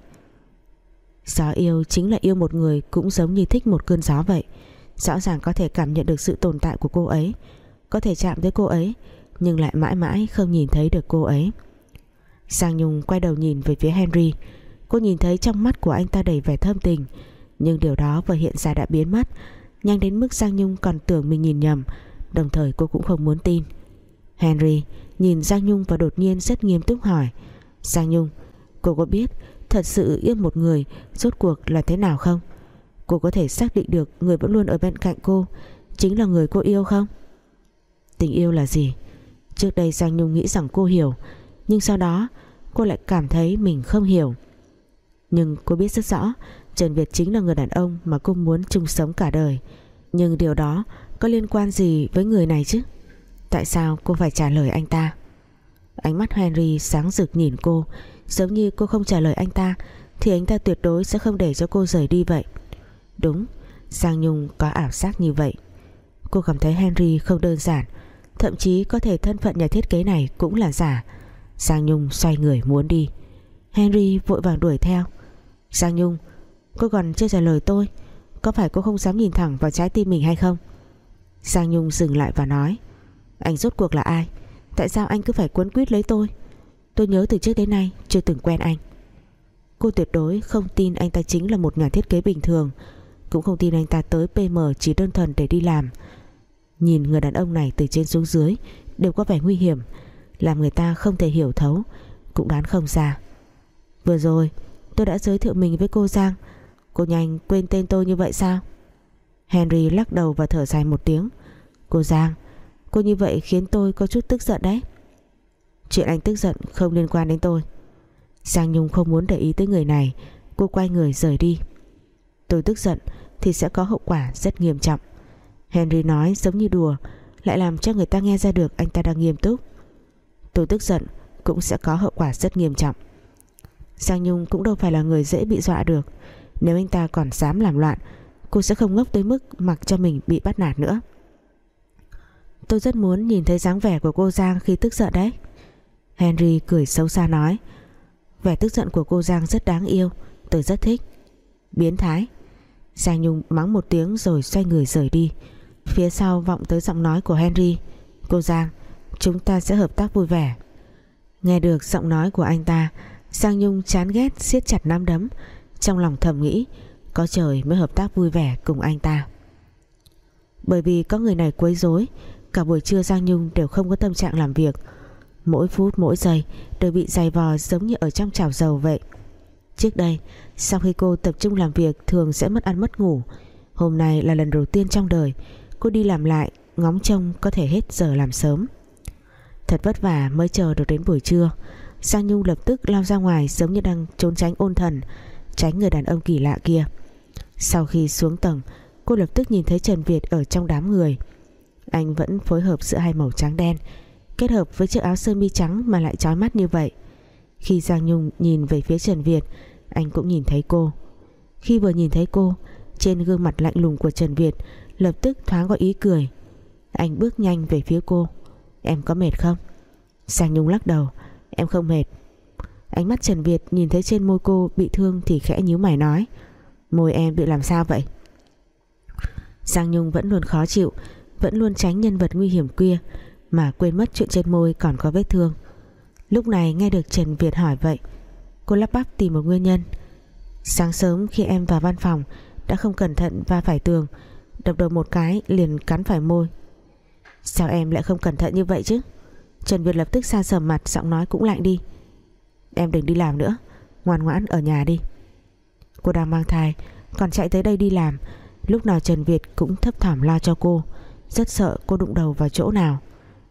Gió yêu chính là yêu một người Cũng giống như thích một cơn gió vậy. Rõ ràng có thể cảm nhận được sự tồn tại của cô ấy. Có thể chạm tới cô ấy, Nhưng lại mãi mãi không nhìn thấy được cô ấy. Giang Nhung quay đầu nhìn về phía Henry. Cô nhìn thấy trong mắt của anh ta đầy vẻ thơm tình, Nhưng điều đó vừa hiện ra đã biến mất. Nhanh đến mức Giang Nhung còn tưởng mình nhìn nhầm, Đồng thời cô cũng không muốn tin. Henry nhìn Giang Nhung và đột nhiên rất nghiêm túc hỏi, Giang Nhung, Cô có biết thật sự yêu một người Rốt cuộc là thế nào không? Cô có thể xác định được người vẫn luôn ở bên cạnh cô, Chính là người cô yêu không? Tình yêu là gì? Trước đây Giang Nhung nghĩ rằng cô hiểu, Nhưng sau đó cô lại cảm thấy mình không hiểu. Nhưng cô biết rất rõ, Trần Việt chính là người đàn ông Mà cô muốn chung sống cả đời. Nhưng điều đó có liên quan gì với người này chứ? Tại sao cô phải trả lời anh ta? Ánh mắt Henry sáng rực nhìn cô. Giống như cô không trả lời anh ta, Thì anh ta tuyệt đối sẽ không để cho cô rời đi vậy. Đúng, Giang Nhung có ảo giác như vậy. Cô cảm thấy Henry không đơn giản. Thậm chí có thể thân phận nhà thiết kế này cũng là giả. Giang Nhung xoay người muốn đi. Henry vội vàng đuổi theo. Giang Nhung, Cô còn chưa trả lời tôi. Có phải cô không dám nhìn thẳng vào trái tim mình hay không? Giang Nhung dừng lại và nói. Anh rốt cuộc là ai? Tại sao anh cứ phải quấn quýt lấy tôi? Tôi nhớ từ trước đến nay chưa từng quen anh. Cô tuyệt đối không tin anh ta chính là một nhà thiết kế bình thường. Cũng không tin anh ta tới PM chỉ đơn thuần để đi làm. Nhìn người đàn ông này từ trên xuống dưới, Đều có vẻ nguy hiểm. Làm người ta không thể hiểu thấu, Cũng đoán không ra. Vừa rồi, tôi đã giới thiệu mình với cô Giang. Cô nhanh quên tên tôi như vậy sao? Henry lắc đầu và thở dài một tiếng. Cô Giang Cô như vậy khiến tôi có chút tức giận đấy. Chuyện anh tức giận không liên quan đến tôi. Giang Nhung không muốn để ý tới người này. Cô quay người rời đi. Tôi tức giận thì sẽ có hậu quả rất nghiêm trọng. Henry nói giống như đùa, Lại làm cho người ta nghe ra được anh ta đang nghiêm túc. Tôi tức giận Cũng sẽ có hậu quả rất nghiêm trọng. Giang Nhung cũng đâu phải là người dễ bị dọa được. Nếu anh ta còn dám làm loạn, Cô sẽ không ngốc tới mức mặc cho mình bị bắt nạt nữa. Tôi rất muốn nhìn thấy dáng vẻ của cô Giang khi tức giận đấy. Henry cười xấu xa nói, Vẻ tức giận của cô Giang rất đáng yêu, Tôi rất thích. Biến thái. Giang Nhung mắng một tiếng rồi xoay người rời đi. Phía sau vọng tới giọng nói của Henry, Cô Giang, Chúng ta sẽ hợp tác vui vẻ. Nghe được giọng nói của anh ta, Giang Nhung chán ghét siết chặt nắm đấm. Trong lòng thầm nghĩ, Có trời mới hợp tác vui vẻ cùng anh ta. Bởi vì có người này quấy rối Cả buổi trưa Giang Nhung đều không có tâm trạng làm việc. Mỗi phút, mỗi giây Đều bị dày vò giống như ở trong chảo dầu vậy. Trước đây, Sau khi cô tập trung làm việc Thường sẽ mất ăn mất ngủ. Hôm nay là lần đầu tiên trong đời Cô đi làm lại, Ngóng trông có thể hết giờ làm sớm. Thật vất vả mới chờ được đến buổi trưa, Giang Nhung lập tức lao ra ngoài Giống như đang trốn tránh ôn thần, Tránh người đàn ông kỳ lạ kia. Sau khi xuống tầng, Cô lập tức nhìn thấy Trần Việt ở trong đám người. Anh vẫn phối hợp giữa hai màu trắng đen, Kết hợp với chiếc áo sơ mi trắng Mà lại trói mắt như vậy. Khi Giang Nhung nhìn về phía Trần Việt, Anh cũng nhìn thấy cô. Khi vừa nhìn thấy cô, Trên gương mặt lạnh lùng của Trần Việt Lập tức thoáng có ý cười. Anh bước nhanh về phía cô. Em có mệt không? Giang Nhung lắc đầu. Em không mệt. Ánh mắt Trần Việt nhìn thấy trên môi cô bị thương Thì khẽ nhíu mày nói, Môi em bị làm sao vậy? Giang Nhung vẫn luôn khó chịu vẫn luôn tránh nhân vật nguy hiểm kia, Mà quên mất chuyện trên môi còn có vết thương. Lúc này nghe được Trần Việt hỏi vậy, Cô lắp bắp tìm một nguyên nhân. Sáng sớm khi em vào văn phòng, Đã không cẩn thận va phải tường, Đập đầu một cái liền cắn phải môi. Sao em lại không cẩn thận như vậy chứ? Trần Việt lập tức xa sầm mặt, Giọng nói cũng lạnh đi. Em đừng đi làm nữa, Ngoan ngoãn ở nhà đi. Cô đang mang thai, Còn chạy tới đây đi làm. Lúc nào Trần Việt cũng thấp thỏm lo cho cô. Rất sợ cô đụng đầu vào chỗ nào.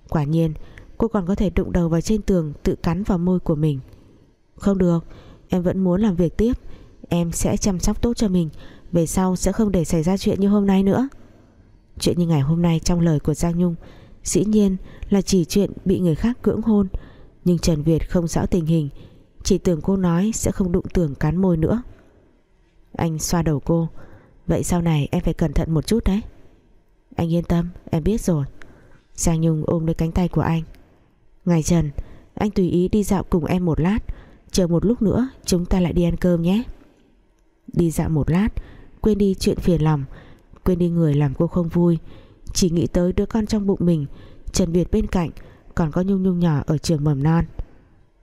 Quả nhiên, Cô còn có thể đụng đầu vào trên tường Tự cắn vào môi của mình. Không được, Em vẫn muốn làm việc tiếp. Em sẽ chăm sóc tốt cho mình, Về sau sẽ không để xảy ra chuyện như hôm nay nữa. Chuyện như ngày hôm nay trong lời của Giang Nhung, Dĩ nhiên là chỉ chuyện bị người khác cưỡng hôn. Nhưng Trần Việt không rõ tình hình, Chỉ tưởng cô nói sẽ không đụng tưởng cắn môi nữa. Anh xoa đầu cô. Vậy sau này em phải cẩn thận một chút đấy. Anh yên tâm, Em biết rồi. Giang Nhung ôm lấy cánh tay của anh. Ngày Trần, Anh tùy ý đi dạo cùng em một lát. Chờ một lúc nữa, chúng ta lại đi ăn cơm nhé. Đi dạo một lát, Quên đi chuyện phiền lòng, Quên đi người làm cô không vui. Chỉ nghĩ tới đứa con trong bụng mình, Trần Việt bên cạnh, Còn có Nhung Nhung nhỏ ở trường mầm non.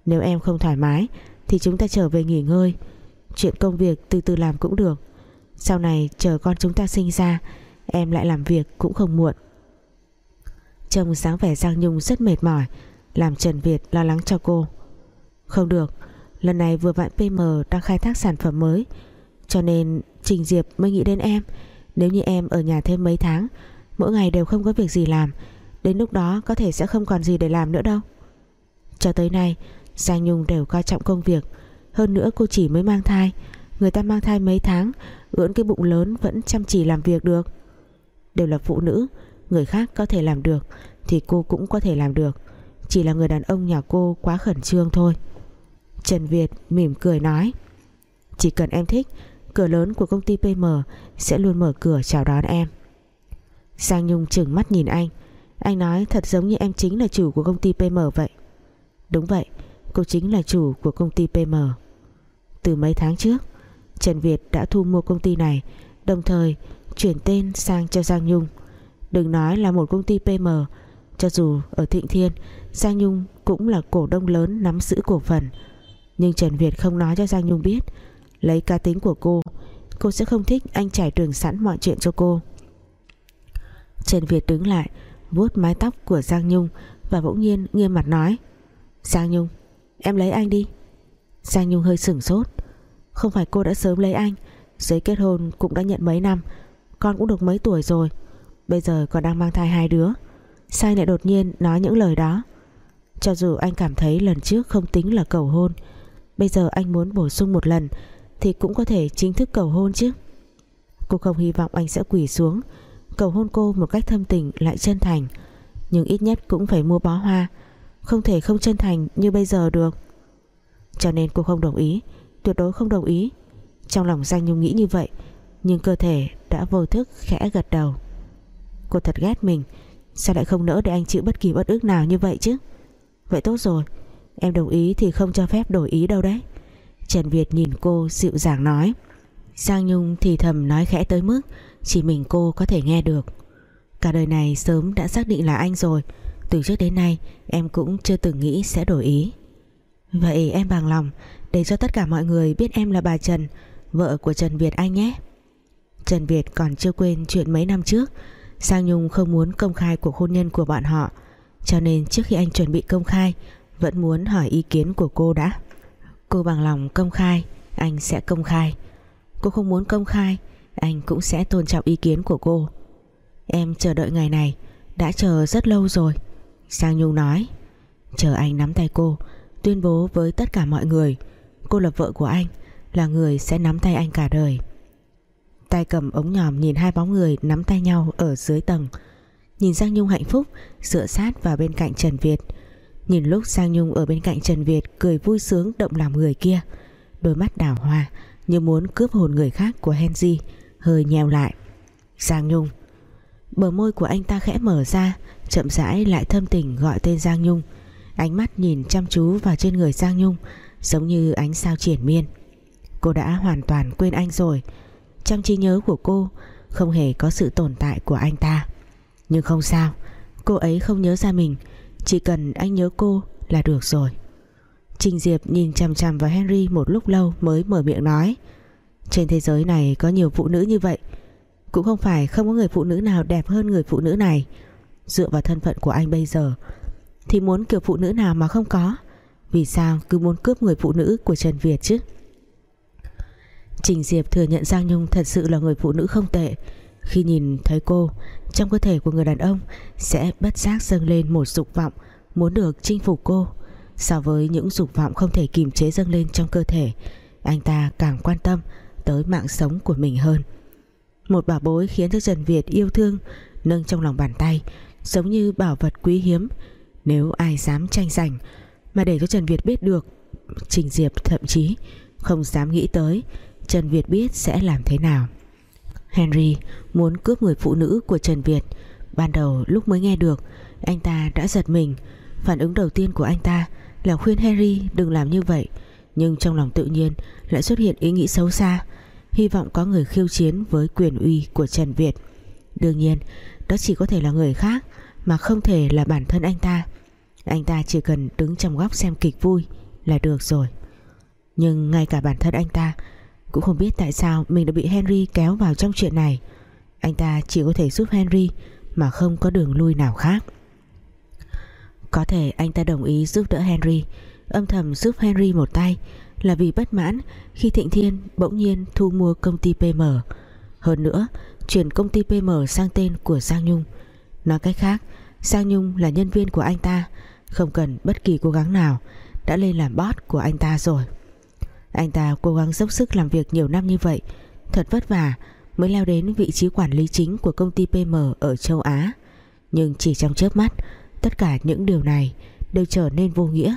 Nếu em không thoải mái, Thì chúng ta trở về nghỉ ngơi. Chuyện công việc từ từ làm cũng được. Sau này chờ con chúng ta sinh ra Em lại làm việc cũng không muộn. Trông sáng vẻ Giang Nhung rất mệt mỏi, Làm Trần Việt lo lắng cho cô. Không được, Lần này vừa vặn PM đang khai thác sản phẩm mới, Cho nên Trình Diệp mới nghĩ đến em. Nếu như em ở nhà thêm mấy tháng, Mỗi ngày đều không có việc gì làm, Đến lúc đó có thể sẽ không còn gì để làm nữa đâu. Cho tới nay, Giang Nhung đều coi trọng công việc, Hơn nữa cô chỉ mới mang thai. Người ta mang thai mấy tháng, Ưỡn cái bụng lớn vẫn chăm chỉ làm việc được. Đều là phụ nữ. Người khác có thể làm được Thì cô cũng có thể làm được. Chỉ là người đàn ông nhà cô quá khẩn trương thôi. Trần Việt mỉm cười nói, Chỉ cần em thích, Cửa lớn của công ty PM Sẽ luôn mở cửa chào đón em. Giang Nhung chừng mắt nhìn anh. Anh nói thật giống như em chính là chủ của công ty PM vậy. Đúng vậy, Cô chính là chủ của công ty PM Từ mấy tháng trước, Trần Việt đã thu mua công ty này, Đồng thời chuyển tên sang cho Giang Nhung. Đừng nói là một công ty PM Cho dù ở Thịnh Thiên, Giang Nhung cũng là cổ đông lớn nắm giữ cổ phần. Nhưng Trần Việt không nói cho Giang Nhung biết, Lấy cá tính của cô Cô sẽ không thích anh trải đường sẵn mọi chuyện cho cô. Trần Việt đứng lại, vuốt mái tóc của Giang Nhung Và bỗng nhiên nghiêm mặt nói, Giang Nhung, Em lấy anh đi. Giang Nhung hơi sửng sốt. Không phải cô đã sớm lấy anh Giấy kết hôn cũng đã nhận mấy năm con cũng được mấy tuổi rồi, Bây giờ còn đang mang thai hai đứa. Sai lại đột nhiên nói những lời đó. Cho dù anh cảm thấy lần trước không tính là cầu hôn, Bây giờ anh muốn bổ sung một lần Thì cũng có thể chính thức cầu hôn chứ. Cô không hy vọng anh sẽ quỳ xuống, Cầu hôn cô một cách thâm tình lại chân thành, Nhưng ít nhất cũng phải mua bó hoa, Không thể không chân thành như bây giờ được. Cho nên cô không đồng ý, Tuyệt đối không đồng ý. Trong lòng Giang Nhung nghĩ như vậy nhưng cơ thể đã vô thức khẽ gật đầu. Cô thật ghét mình. Sao lại không nỡ để anh chịu bất kỳ bất ức nào như vậy chứ? Vậy tốt rồi. Em đồng ý thì không cho phép đổi ý đâu đấy. Trần Việt nhìn cô dịu dàng nói. Giang Nhung thì thầm nói khẽ tới mức Chỉ mình cô có thể nghe được. Cả đời này sớm đã xác định là anh rồi. Từ trước đến nay, Em cũng chưa từng nghĩ sẽ đổi ý. Vậy em bằng lòng Để cho tất cả mọi người biết em là bà Trần, Vợ của Trần Việt anh nhé. Trần Việt còn chưa quên chuyện mấy năm trước. Giang Nhung không muốn công khai cuộc hôn nhân của bọn họ, Cho nên trước khi anh chuẩn bị công khai, Vẫn muốn hỏi ý kiến của cô đã. Cô bằng lòng công khai, Anh sẽ công khai. Cô không muốn công khai, Anh cũng sẽ tôn trọng ý kiến của cô. Em chờ đợi ngày này, Đã chờ rất lâu rồi. Giang Nhung nói, Chờ anh nắm tay cô, Tuyên bố với tất cả mọi người, Cô là vợ của anh, Là người sẽ nắm tay anh cả đời tay cầm ống nhòm nhìn hai bóng người nắm tay nhau ở dưới tầng. Nhìn Giang Nhung hạnh phúc, dựa sát vào bên cạnh Trần Việt. Nhìn lúc Giang Nhung ở bên cạnh Trần Việt cười vui sướng động lòng người kia, đôi mắt đảo hoa như muốn cướp hồn người khác của Henry, hơi nheo lại. Giang Nhung, bờ môi của anh ta khẽ mở ra, chậm rãi lại thâm tình gọi tên Giang Nhung. Ánh mắt nhìn chăm chú vào trên người Giang Nhung, giống như ánh sao triển miên. Cô đã hoàn toàn quên anh rồi trong trí nhớ của cô, không hề có sự tồn tại của anh ta. Nhưng không sao, cô ấy không nhớ ra mình, chỉ cần anh nhớ cô là được rồi. Trình Diệp nhìn chằm chằm vào Henry một lúc lâu mới mở miệng nói, Trên thế giới này có nhiều phụ nữ như vậy, Cũng không phải không có người phụ nữ nào đẹp hơn người phụ nữ này. Dựa vào thân phận của anh bây giờ, Thì muốn kiểu phụ nữ nào mà không có? Vì sao cứ muốn cướp người phụ nữ của Trần Việt chứ? Trình Diệp thừa nhận Giang Nhung thật sự là người phụ nữ không tệ. Khi nhìn thấy cô, Trong cơ thể của người đàn ông Sẽ bất giác dâng lên một dục vọng Muốn được chinh phục cô. So với những dục vọng không thể kiềm chế dâng lên trong cơ thể, Anh ta càng quan tâm Tới mạng sống của mình hơn. Một bảo bối khiến cho Trần Việt yêu thương, Nâng trong lòng bàn tay, Giống như bảo vật quý hiếm. Nếu ai dám tranh giành Mà để cho Trần Việt biết được, Trình Diệp thậm chí không dám nghĩ tới Trần Việt biết sẽ làm thế nào. Henry muốn cướp người phụ nữ của Trần Việt. Ban đầu lúc mới nghe được, Anh ta đã giật mình. Phản ứng đầu tiên của anh ta Là khuyên Henry đừng làm như vậy, Nhưng trong lòng tự nhiên lại xuất hiện ý nghĩ xấu xa. Hy vọng có người khiêu chiến Với quyền uy của Trần Việt. Đương nhiên, đó chỉ có thể là người khác, Mà không thể là bản thân anh ta. Anh ta chỉ cần đứng trong góc xem kịch vui Là được rồi. Nhưng ngay cả bản thân anh ta cũng không biết tại sao mình đã bị Henry kéo vào trong chuyện này. Anh ta chỉ có thể giúp Henry Mà không có đường lui nào khác. Có thể anh ta đồng ý giúp đỡ Henry. Âm thầm giúp Henry một tay Là vì bất mãn Khi Thịnh Thiên bỗng nhiên thu mua công ty PM Hơn nữa, Chuyển công ty PM sang tên của Giang Nhung. Nói cách khác, Giang Nhung là nhân viên của anh ta, Không cần bất kỳ cố gắng nào, Đã lên làm boss của anh ta rồi anh ta cố gắng dốc sức làm việc nhiều năm như vậy, Thật vất vả mới leo đến vị trí quản lý chính của công ty PM ở châu Á. Nhưng chỉ trong chớp mắt, Tất cả những điều này đều trở nên vô nghĩa.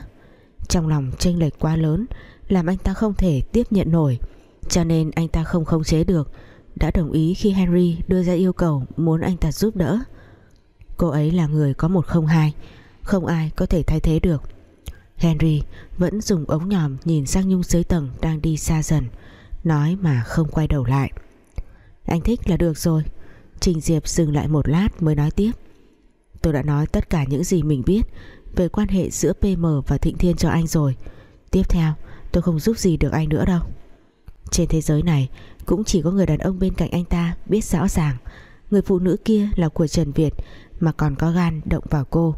Trong lòng chênh lệch quá lớn, Làm anh ta không thể tiếp nhận nổi, Cho nên anh ta không khống chế được, Đã đồng ý khi Henry đưa ra yêu cầu Muốn anh ta giúp đỡ. Cô ấy là người có một không hai, Không ai có thể thay thế được. Henry vẫn dùng ống nhòm nhìn sang Nhung dưới tầng đang đi xa dần, Nói mà không quay đầu lại. Anh thích là được rồi, Trình Diệp dừng lại một lát mới nói tiếp. Tôi đã nói tất cả những gì mình biết Về quan hệ giữa PM và Thịnh Thiên cho anh rồi. Tiếp theo, tôi không giúp gì được anh nữa đâu. Trên thế giới này, Cũng chỉ có người đàn ông bên cạnh anh ta Biết rõ ràng, Người phụ nữ kia là của Trần Việt Mà còn có gan động vào cô.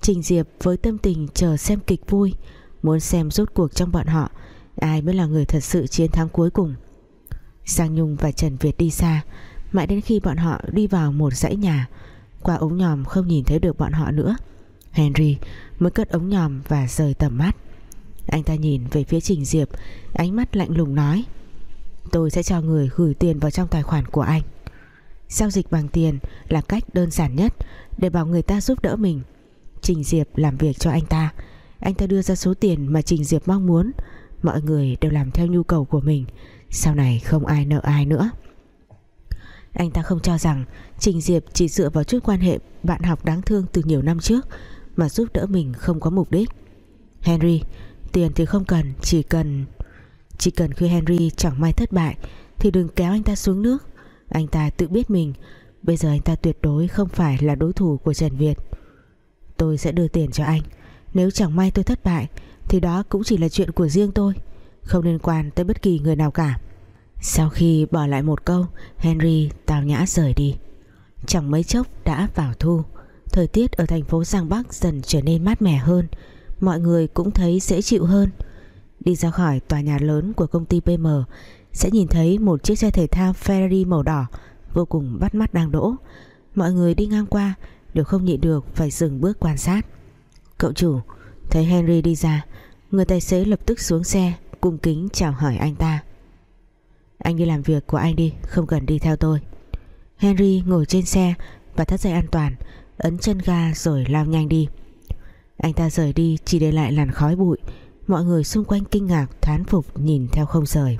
Trình Diệp với tâm tình chờ xem kịch vui, Muốn xem rốt cuộc trong bọn họ, Ai mới là người thật sự chiến thắng cuối cùng. Giang Nhung và Trần Việt đi xa, Mãi đến khi bọn họ đi vào một dãy nhà, Qua ống nhòm không nhìn thấy được bọn họ nữa. Henry mới cất ống nhòm và rời tầm mắt. Anh ta nhìn về phía Trình Diệp, Ánh mắt lạnh lùng nói, Tôi sẽ cho người gửi tiền vào trong tài khoản của anh. Giao dịch bằng tiền là cách đơn giản nhất Để bảo người ta giúp đỡ mình. Trình Diệp làm việc cho anh ta Anh ta đưa ra số tiền mà Trình Diệp mong muốn Mọi người đều làm theo nhu cầu của mình Sau này không ai nợ ai nữa Anh ta không cho rằng Trình Diệp chỉ dựa vào chút quan hệ bạn học đáng thương từ nhiều năm trước mà giúp đỡ mình không có mục đích. Henry, tiền thì không cần, chỉ cần chỉ cần khi Henry chẳng may thất bại thì đừng kéo anh ta xuống nước. Anh ta tự biết mình, bây giờ anh ta tuyệt đối không phải là đối thủ của Trần Việt. Tôi sẽ đưa tiền cho anh, nếu chẳng may tôi thất bại thì đó cũng chỉ là chuyện của riêng tôi, không liên quan tới bất kỳ người nào cả. Sau khi bỏ lại một câu Henry tào nhã rời đi. Chẳng mấy chốc đã vào thu. Thời tiết ở thành phố Giang Bắc dần trở nên mát mẻ hơn. Mọi người cũng thấy dễ chịu hơn. Đi ra khỏi tòa nhà lớn của công ty PM Sẽ nhìn thấy một chiếc xe thể thao Ferrari màu đỏ Vô cùng bắt mắt đang đỗ. Mọi người đi ngang qua Đều không nhịn được, phải dừng bước quan sát. Cậu chủ, Thấy Henry đi ra, Người tài xế lập tức xuống xe, Cung kính chào hỏi anh ta. Anh đi làm việc của anh đi, Không cần đi theo tôi. Henry ngồi trên xe và thắt dây an toàn, Ấn chân ga rồi lao nhanh đi. Anh ta rời đi, chỉ để lại làn khói bụi. Mọi người xung quanh kinh ngạc, Thán phục, nhìn theo không rời.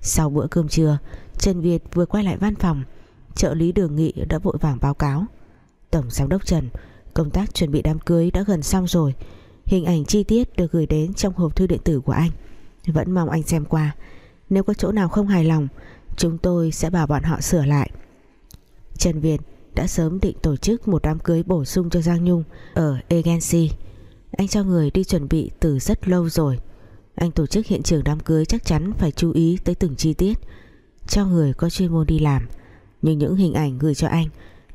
Sau bữa cơm trưa, Trần Việt vừa quay lại văn phòng. Trợ lý đường nghị đã vội vàng báo cáo. Tổng giám đốc Trần Công tác chuẩn bị đám cưới đã gần xong rồi Hình ảnh chi tiết được gửi đến trong hộp thư điện tử của anh Vẫn mong anh xem qua nếu có chỗ nào không hài lòng Chúng tôi sẽ bảo bọn họ sửa lại Trần Việt đã sớm định tổ chức một đám cưới bổ sung cho Giang Nhung ở Agency. Anh cho người đi chuẩn bị từ rất lâu rồi. Anh tổ chức hiện trường đám cưới chắc chắn phải chú ý tới từng chi tiết, cho người có chuyên môn đi làm. Nhưng những hình ảnh gửi cho anh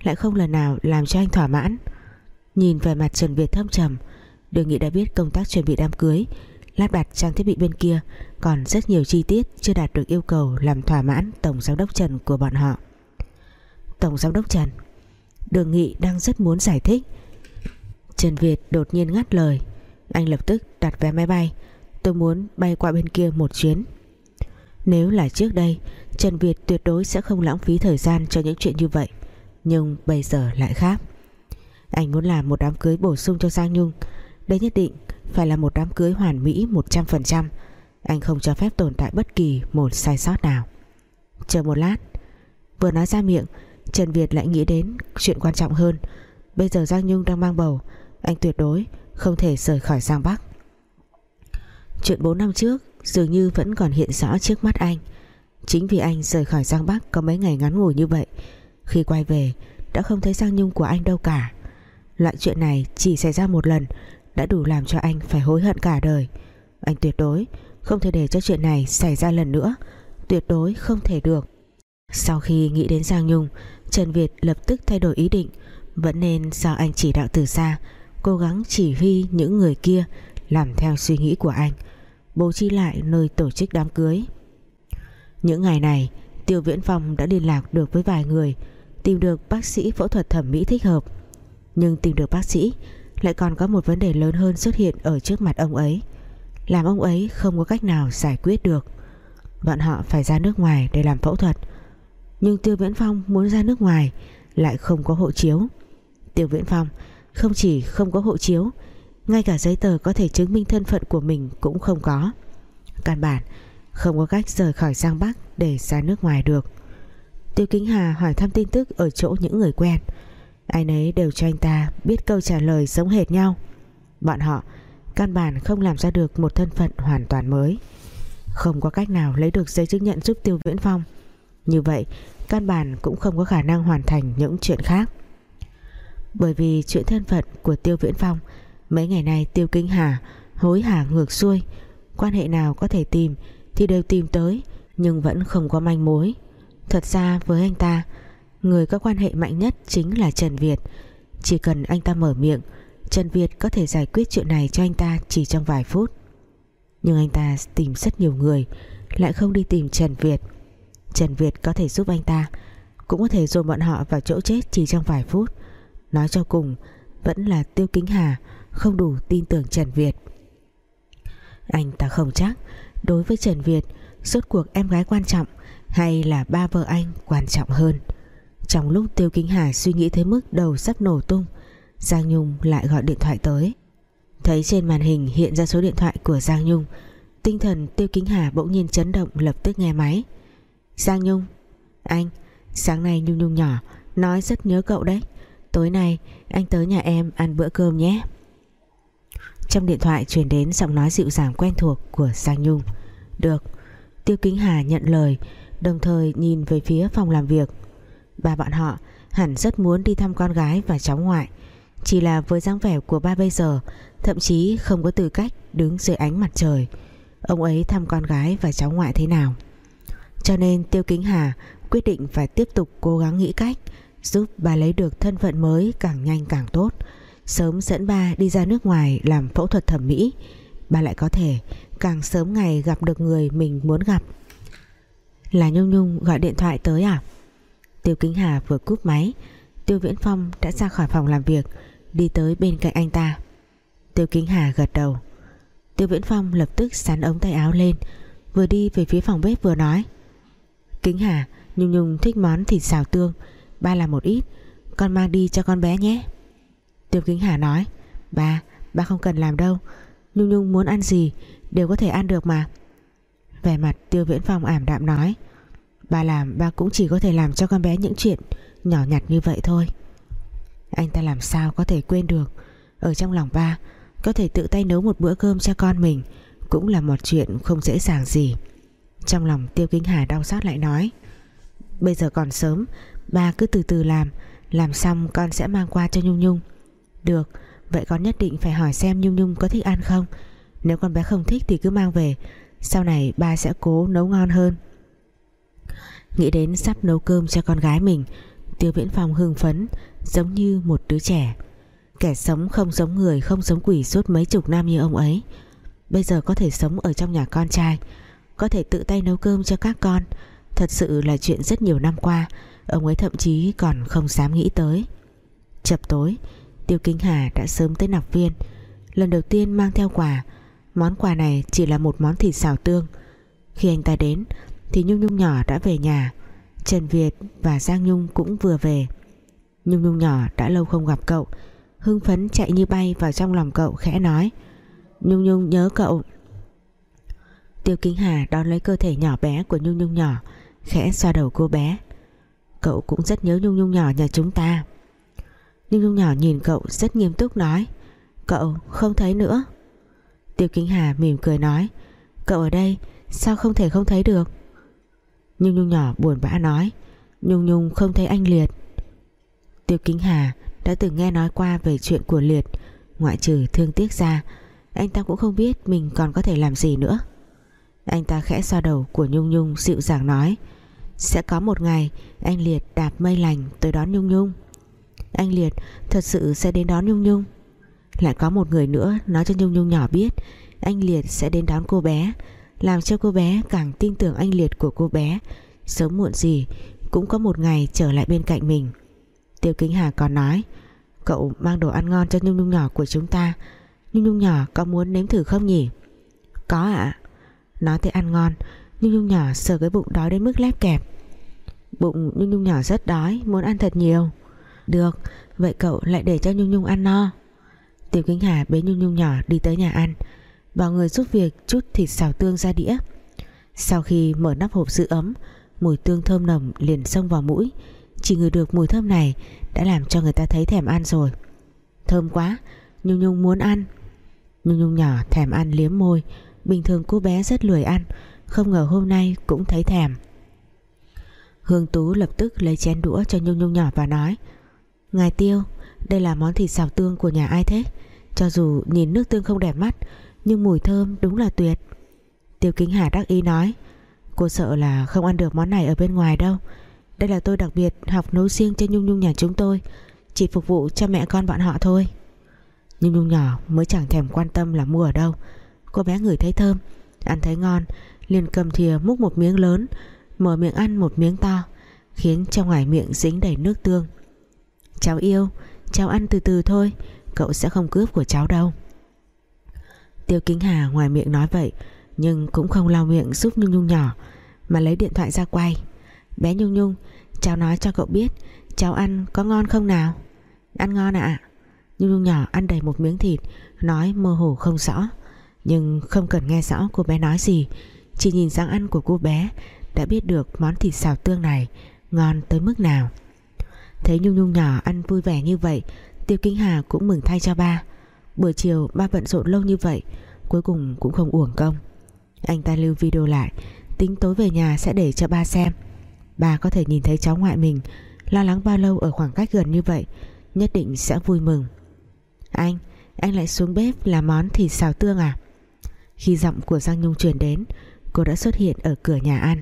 lại không lần nào làm cho anh thỏa mãn. Nhìn về mặt Trần Việt thâm trầm, Đường Nghị đã biết công tác chuẩn bị đám cưới lắp đặt trang thiết bị bên kia còn rất nhiều chi tiết chưa đạt được yêu cầu làm thỏa mãn Tổng Giám đốc Trần của bọn họ. Tổng Giám đốc Trần Đường Nghị đang rất muốn giải thích Trần Việt đột nhiên ngắt lời Anh lập tức đặt vé máy bay Tôi muốn bay qua bên kia một chuyến Nếu là trước đây Trần Việt tuyệt đối sẽ không lãng phí thời gian cho những chuyện như vậy nhưng bây giờ lại khác. Anh muốn làm một đám cưới bổ sung cho Giang Nhung. Đây nhất định phải là một đám cưới hoàn mỹ 100% anh không cho phép tồn tại bất kỳ một sai sót nào. Chờ một lát. Vừa nói ra miệng, Trần Việt lại nghĩ đến chuyện quan trọng hơn. Bây giờ Giang Nhung đang mang bầu. Anh tuyệt đối không thể rời khỏi Giang Bắc. Chuyện 4 năm trước dường như vẫn còn hiện rõ trước mắt anh. Chính vì anh rời khỏi Giang Bắc có mấy ngày ngắn ngủi như vậy khi quay về, đã không thấy Giang Nhung của anh đâu cả. Loại chuyện này chỉ xảy ra một lần, đã đủ làm cho anh phải hối hận cả đời. Anh tuyệt đối không thể để cho chuyện này xảy ra lần nữa, tuyệt đối không thể được. Sau khi nghĩ đến Giang Nhung, Trần Việt lập tức thay đổi ý định. Vẫn nên do anh chỉ đạo từ xa, cố gắng chỉ huy những người kia làm theo suy nghĩ của anh, bố trí lại nơi tổ chức đám cưới. Những ngày này, Tiêu Viễn Phong đã liên lạc được với vài người tìm được bác sĩ phẫu thuật thẩm mỹ thích hợp. Nhưng tìm được bác sĩ lại còn có một vấn đề lớn hơn xuất hiện ở trước mặt ông ấy. Làm ông ấy không có cách nào giải quyết được. Bọn họ phải ra nước ngoài để làm phẫu thuật. Nhưng Tiêu Viễn Phong muốn ra nước ngoài lại không có hộ chiếu. Tiêu Viễn Phong không chỉ không có hộ chiếu, ngay cả giấy tờ có thể chứng minh thân phận của mình cũng không có. Căn bản không có cách rời khỏi Giang Bắc để ra nước ngoài được. Tiêu Kính Hà hỏi thăm tin tức ở chỗ những người quen. Ai nấy đều cho anh ta biết câu trả lời giống hệt nhau. Bọn họ căn bản không làm ra được một thân phận hoàn toàn mới. Không có cách nào lấy được giấy chứng nhận giúp Tiêu Viễn Phong. Như vậy, căn bản cũng không có khả năng hoàn thành những chuyện khác. Bởi vì chuyện thân phận của Tiêu Viễn Phong, mấy ngày nay Tiêu Kính Hà hối hả ngược xuôi. Quan hệ nào có thể tìm thì đều tìm tới, nhưng vẫn không có manh mối thật ra với anh ta, người có quan hệ mạnh nhất chính là Trần Việt. Chỉ cần anh ta mở miệng, Trần Việt có thể giải quyết chuyện này cho anh ta chỉ trong vài phút. Nhưng anh ta tìm rất nhiều người, lại không đi tìm Trần Việt. Trần Việt có thể giúp anh ta, cũng có thể dồn bọn họ vào chỗ chết chỉ trong vài phút. Nói cho cùng, vẫn là Tiêu Kính Hà, không đủ tin tưởng Trần Việt. Anh ta không chắc, đối với Trần Việt, rốt cuộc em gái quan trọng hay là ba vợ anh quan trọng hơn? Trong lúc Tiêu Kính Hà suy nghĩ tới mức đầu sắp nổ tung Giang Nhung lại gọi điện thoại tới. Thấy trên màn hình hiện ra số điện thoại của Giang Nhung Tinh thần Tiêu Kính Hà bỗng nhiên chấn động lập tức nghe máy. Giang Nhung Anh, Sáng nay Nhung Nhung nhỏ Nói rất nhớ cậu đấy. Tối nay anh tới nhà em ăn bữa cơm nhé. Trong điện thoại truyền đến giọng nói dịu dàng quen thuộc của Giang Nhung. Được Tiêu Kính Hà nhận lời Đồng thời nhìn về phía phòng làm việc. Ba bọn họ hẳn rất muốn đi thăm con gái và cháu ngoại. Chỉ là với dáng vẻ của ba bây giờ, Thậm chí không có tư cách đứng dưới ánh mặt trời. Ông ấy thăm con gái và cháu ngoại thế nào? Cho nên Tiêu Kính Hà quyết định phải tiếp tục cố gắng nghĩ cách giúp bà lấy được thân phận mới càng nhanh càng tốt. Sớm dẫn ba đi ra nước ngoài làm phẫu thuật thẩm mỹ, bà lại có thể càng sớm ngày gặp được người mình muốn gặp là Nhung Nhung gọi điện thoại tới à? Tiêu Kính Hà vừa cúp máy Tiêu Viễn Phong đã ra khỏi phòng làm việc đi tới bên cạnh anh ta. Tiêu Kính Hà gật đầu. Tiêu Viễn Phong lập tức sắn ống tay áo lên vừa đi về phía phòng bếp vừa nói. Kính Hà Nhung Nhung thích món thịt xào tương Ba làm một ít Con mang đi cho con bé nhé. Tiêu Kính Hà nói. Ba, ba không cần làm đâu Nhung Nhung muốn ăn gì đều có thể ăn được mà. Vẻ mặt Tiêu Viễn Phong ảm đạm nói, Ba làm, ba cũng chỉ có thể làm cho con bé những chuyện Nhỏ nhặt như vậy thôi. Anh ta làm sao có thể quên được? Ở trong lòng ba, Có thể tự tay nấu một bữa cơm cho con mình Cũng là một chuyện không dễ dàng gì. Trong lòng Tiêu Kính Hà đau xót lại nói, Bây giờ còn sớm, Ba cứ từ từ làm Làm xong con sẽ mang qua cho Nhung Nhung. Được, Vậy con nhất định phải hỏi xem Nhung Nhung có thích ăn không. Nếu con bé không thích thì cứ mang về sau này ba sẽ cố nấu ngon hơn. Nghĩ đến sắp nấu cơm cho con gái mình, Tiêu Viễn Phong hưng phấn, Giống như một đứa trẻ. Kẻ sống không giống người, Không giống quỷ suốt mấy chục năm như ông ấy. Bây giờ có thể sống ở trong nhà con trai, Có thể tự tay nấu cơm cho các con. Thật sự là chuyện rất nhiều năm qua, Ông ấy thậm chí còn không dám nghĩ tới. Chập tối, Tiêu Kính Hà đã sớm tới nọc viên. Lần đầu tiên mang theo quà Món quà này chỉ là một món thịt xào tương. Khi anh ta đến, Thì Nhung Nhung nhỏ đã về nhà. Trần Việt và Giang Nhung cũng vừa về. Nhung Nhung nhỏ đã lâu không gặp cậu. Hưng phấn chạy như bay vào trong lòng cậu khẽ nói, Nhung Nhung nhớ cậu. Tiêu Kính Hà đón lấy cơ thể nhỏ bé của Nhung Nhung nhỏ, Khẽ xoa đầu cô bé. Cậu cũng rất nhớ Nhung Nhung nhỏ nhà chúng ta. Nhung Nhung nhỏ nhìn cậu rất nghiêm túc nói, Cậu không thấy nữa. Tiêu Kính Hà mỉm cười nói, Cậu ở đây, sao không thể không thấy được? Nhung Nhung nhỏ buồn bã nói, Nhung Nhung không thấy anh Liệt. Tiêu Kính Hà đã từng nghe nói qua về chuyện của Liệt, Ngoại trừ thương tiếc ra, Anh ta cũng không biết mình còn có thể làm gì nữa. Anh ta khẽ xoa đầu của Nhung Nhung dịu dàng nói, sẽ có một ngày anh Liệt đạp mây lành tới đón Nhung Nhung. Anh Liệt thật sự sẽ đến đón Nhung Nhung. Lại có một người nữa nói cho Nhung Nhung nhỏ biết. Anh Liệt sẽ đến đón cô bé, Làm cho cô bé càng tin tưởng anh Liệt của cô bé. Sớm muộn gì, Cũng có một ngày trở lại bên cạnh mình. Tiêu Kính Hà còn nói, Cậu mang đồ ăn ngon cho Nhung Nhung nhỏ của chúng ta. Nhung Nhung nhỏ có muốn nếm thử không nhỉ? Có ạ. Nói tới ăn ngon, Nhung Nhung nhỏ sờ cái bụng đói đến mức lép kẹp. Bụng Nhung Nhung nhỏ rất đói, Muốn ăn thật nhiều. Được, vậy cậu lại để cho Nhung Nhung ăn no. Tiểu Kính Hà bế Nhung Nhung nhỏ đi tới nhà ăn. Bảo người giúp việc, chút thịt xào tương ra đĩa. Sau khi mở nắp hộp giữ ấm, Mùi tương thơm nồng liền xông vào mũi. Chỉ ngửi được mùi thơm này Đã làm cho người ta thấy thèm ăn rồi. Thơm quá, Nhung Nhung muốn ăn. Nhung Nhung nhỏ thèm ăn liếm môi, Bình thường cô bé rất lười ăn, Không ngờ hôm nay cũng thấy thèm. Hương Tú lập tức lấy chén đũa cho Nhung Nhung nhỏ và nói, Ngài Tiêu, Đây là món thịt xào tương của nhà ai thế? Cho dù nhìn nước tương không đẹp mắt, Nhưng mùi thơm đúng là tuyệt. Tiêu Kính Hà đắc ý nói, Cô sợ là không ăn được món này ở bên ngoài đâu. Đây là tôi đặc biệt học nấu riêng cho Nhung Nhung nhà chúng tôi, Chỉ phục vụ cho mẹ con bọn họ thôi. Nhung Nhung nhỏ mới chẳng thèm quan tâm là mua ở đâu. Cô bé ngửi thấy thơm, Ăn thấy ngon, liền cầm thìa múc một miếng lớn, Mở miệng ăn một miếng to, Khiến trong ngoài miệng dính đầy nước tương. Cháu yêu, Cháu ăn từ từ thôi Cậu sẽ không cướp của cháu đâu. Tiêu Kính Hà ngoài miệng nói vậy, Nhưng cũng không lau miệng giúp Nhung Nhung nhỏ, Mà lấy điện thoại ra quay. Bé Nhung Nhung, Cháu nói cho cậu biết, Cháu ăn có ngon không nào? Ăn ngon ạ. Nhung Nhung nhỏ ăn đầy một miếng thịt, Nói mơ hồ không rõ, Nhưng không cần nghe rõ cô bé nói gì. Chỉ nhìn dáng ăn của cô bé đã biết được món thịt xào tương này Ngon tới mức nào. Thấy Nhung Nhung nhỏ ăn vui vẻ như vậy Tiêu Kinh Hà cũng mừng thay cho ba. Buổi chiều ba bận rộn lâu như vậy Cuối cùng cũng không uổng công. Anh ta lưu video lại Tính tối về nhà sẽ để cho ba xem. Ba có thể nhìn thấy cháu ngoại mình Lo lắng bao lâu ở khoảng cách gần như vậy Nhất định sẽ vui mừng. Anh, anh lại xuống bếp làm món thịt xào tương à? Khi giọng của Giang Nhung truyền đến Cô đã xuất hiện ở cửa nhà ăn.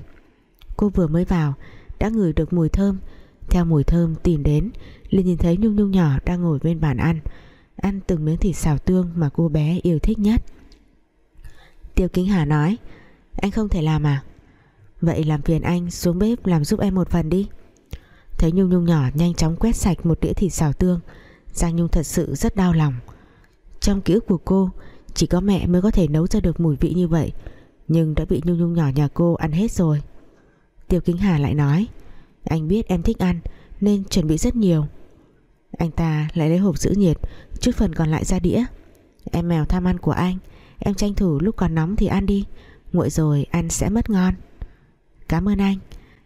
Cô vừa mới vào Đã ngửi được mùi thơm theo mùi thơm tìm đến, liền nhìn thấy Nhung Nhung nhỏ đang ngồi bên bàn ăn Ăn từng miếng thịt xào tương Mà cô bé yêu thích nhất. Tiêu Kính Hà nói, Anh không thể làm à? Vậy làm phiền anh xuống bếp làm giúp em một phần đi. Thấy Nhung Nhung nhỏ nhanh chóng quét sạch một đĩa thịt xào tương, Giang Nhung thật sự rất đau lòng. Trong ký ức của cô, Chỉ có mẹ mới có thể nấu ra được mùi vị như vậy, Nhưng đã bị Nhung Nhung nhỏ nhà cô ăn hết rồi. Tiêu Kính Hà lại nói anh biết em thích ăn, Nên chuẩn bị rất nhiều. Anh ta lại lấy hộp giữ nhiệt Chút phần còn lại ra đĩa. Em mèo tham ăn của anh, Em tranh thủ lúc còn nóng thì ăn đi, Nguội rồi ăn sẽ mất ngon. Cảm ơn anh.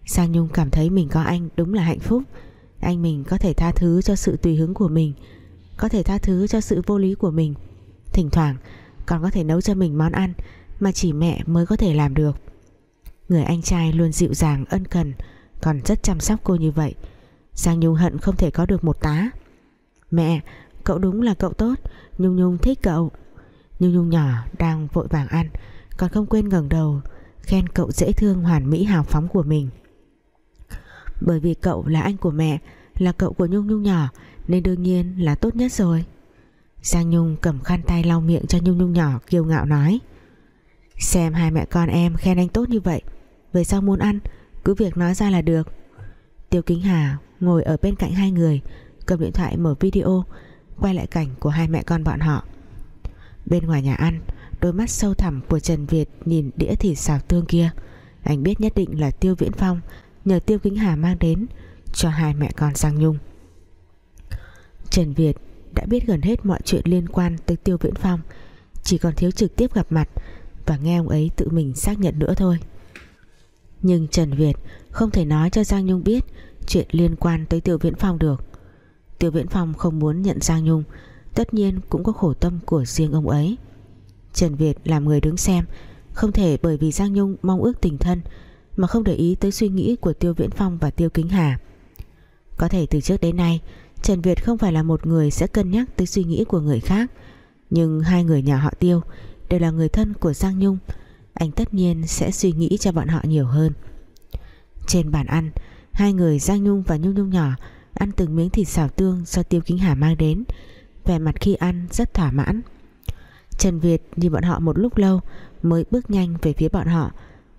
Sang Nhung cảm thấy mình có anh đúng là hạnh phúc. Anh mình có thể tha thứ cho sự tùy hứng của mình, Có thể tha thứ cho sự vô lý của mình. Thỉnh thoảng, còn có thể nấu cho mình món ăn Mà chỉ mẹ mới có thể làm được. Người anh trai luôn dịu dàng, ân cần còn rất chăm sóc cô như vậy. Giang Nhung hận không thể có được một tá. Mẹ, Cậu đúng là cậu tốt. Nhung Nhung thích cậu. Nhung Nhung nhỏ đang vội vàng ăn, Còn không quên ngẩng đầu, Khen cậu dễ thương hoàn mỹ hào phóng của mình. Bởi vì cậu là anh của mẹ, Là cậu của Nhung Nhung nhỏ, Nên đương nhiên là tốt nhất rồi. Giang Nhung cầm khăn tay lau miệng cho Nhung Nhung nhỏ, kiêu ngạo nói. Xem hai mẹ con em khen anh tốt như vậy, Về sau muốn ăn cứ việc nói ra là được. Tiêu Kính Hà ngồi ở bên cạnh hai người, Cầm điện thoại mở video, Quay lại cảnh của hai mẹ con bọn họ. Bên ngoài nhà ăn, Đôi mắt sâu thẳm của Trần Việt Nhìn đĩa thịt xào tương kia. Anh biết nhất định là Tiêu Viễn Phong Nhờ Tiêu Kính Hà mang đến Cho hai mẹ con Giang Nhung. Trần Việt đã biết gần hết mọi chuyện liên quan tới Tiêu Viễn Phong, Chỉ còn thiếu trực tiếp gặp mặt Và nghe ông ấy tự mình xác nhận nữa thôi. Nhưng Trần Việt không thể nói cho Giang Nhung biết Chuyện liên quan tới Tiêu Viễn Phong được. Tiêu Viễn Phong không muốn nhận Giang Nhung, Tất nhiên cũng có khổ tâm của riêng ông ấy. Trần Việt làm người đứng xem, Không thể bởi vì Giang Nhung mong ước tình thân Mà không để ý tới suy nghĩ của Tiêu Viễn Phong và Tiêu Kính Hà. Có thể từ trước đến nay, Trần Việt không phải là một người sẽ cân nhắc tới suy nghĩ của người khác, Nhưng hai người nhà họ Tiêu Đều là người thân của Giang Nhung anh tất nhiên sẽ suy nghĩ cho bọn họ nhiều hơn. Trên bàn ăn, Hai người Giang Nhung và Nhung Nhung nhỏ Ăn từng miếng thịt xào tương do Tiêu Kính Hà mang đến. Vẻ mặt khi ăn rất thỏa mãn. Trần Việt nhìn bọn họ một lúc lâu Mới bước nhanh về phía bọn họ,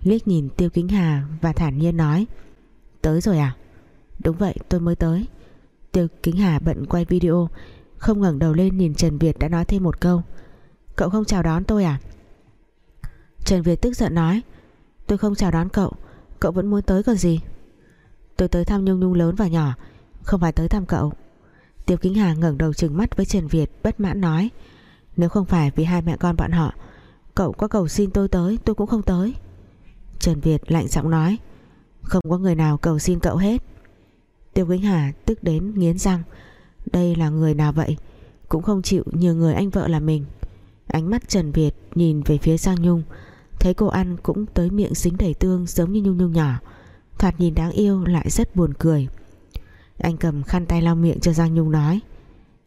Liếc nhìn Tiêu Kính Hà và thản nhiên nói, Tới rồi à? Đúng vậy, tôi mới tới. Tiêu Kính Hà bận quay video, Không ngẩng đầu lên nhìn Trần Việt đã nói thêm một câu, Cậu không chào đón tôi à? Trần Việt tức giận nói, Tôi không chào đón cậu Cậu vẫn muốn tới còn gì? Tôi tới thăm Nhung Nhung lớn và nhỏ, Không phải tới thăm cậu. Tiêu Kính Hà ngẩng đầu trừng mắt với Trần Việt, Bất mãn nói, Nếu không phải vì hai mẹ con bọn họ, Cậu có cầu xin tôi tới, tôi cũng không tới. Trần Việt lạnh giọng nói, Không có người nào cầu xin cậu hết. Tiêu Kính Hà tức đến nghiến răng, Đây là người nào vậy? Cũng không chịu như người anh vợ là mình. Ánh mắt Trần Việt nhìn về phía Giang Nhung Thấy cô ăn cũng tới miệng dính đầy tương Giống như Nhung Nhung nhỏ. Thoạt nhìn đáng yêu lại rất buồn cười. Anh cầm khăn tay lau miệng cho Giang Nhung nói.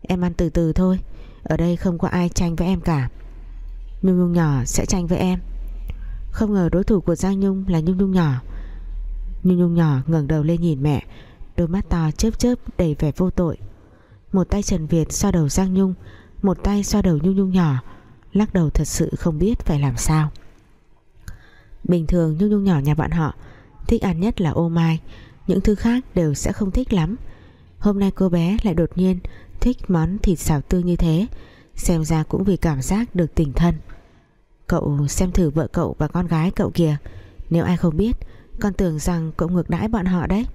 Em ăn từ từ thôi, Ở đây không có ai tranh với em cả. Nhung Nhung nhỏ sẽ tranh với em. Không ngờ đối thủ của Giang Nhung là Nhung Nhung nhỏ. Nhung Nhung nhỏ ngẩng đầu lên nhìn mẹ, Đôi mắt to chớp chớp đầy vẻ vô tội. Một tay Trần Việt xoa đầu Giang Nhung, Một tay xoa đầu Nhung Nhung nhỏ. Lắc đầu thật sự không biết phải làm sao. Bình thường Nhung Nhung nhỏ nhà bạn họ, Thích ăn nhất là ô mai. Những thứ khác đều sẽ không thích lắm. Hôm nay cô bé lại đột nhiên Thích món thịt xào tương như thế, Xem ra cũng vì cảm giác được tình thân. Cậu xem thử vợ cậu và con gái cậu kìa. Nếu ai không biết, Con tưởng rằng cậu ngược đãi bọn họ đấy.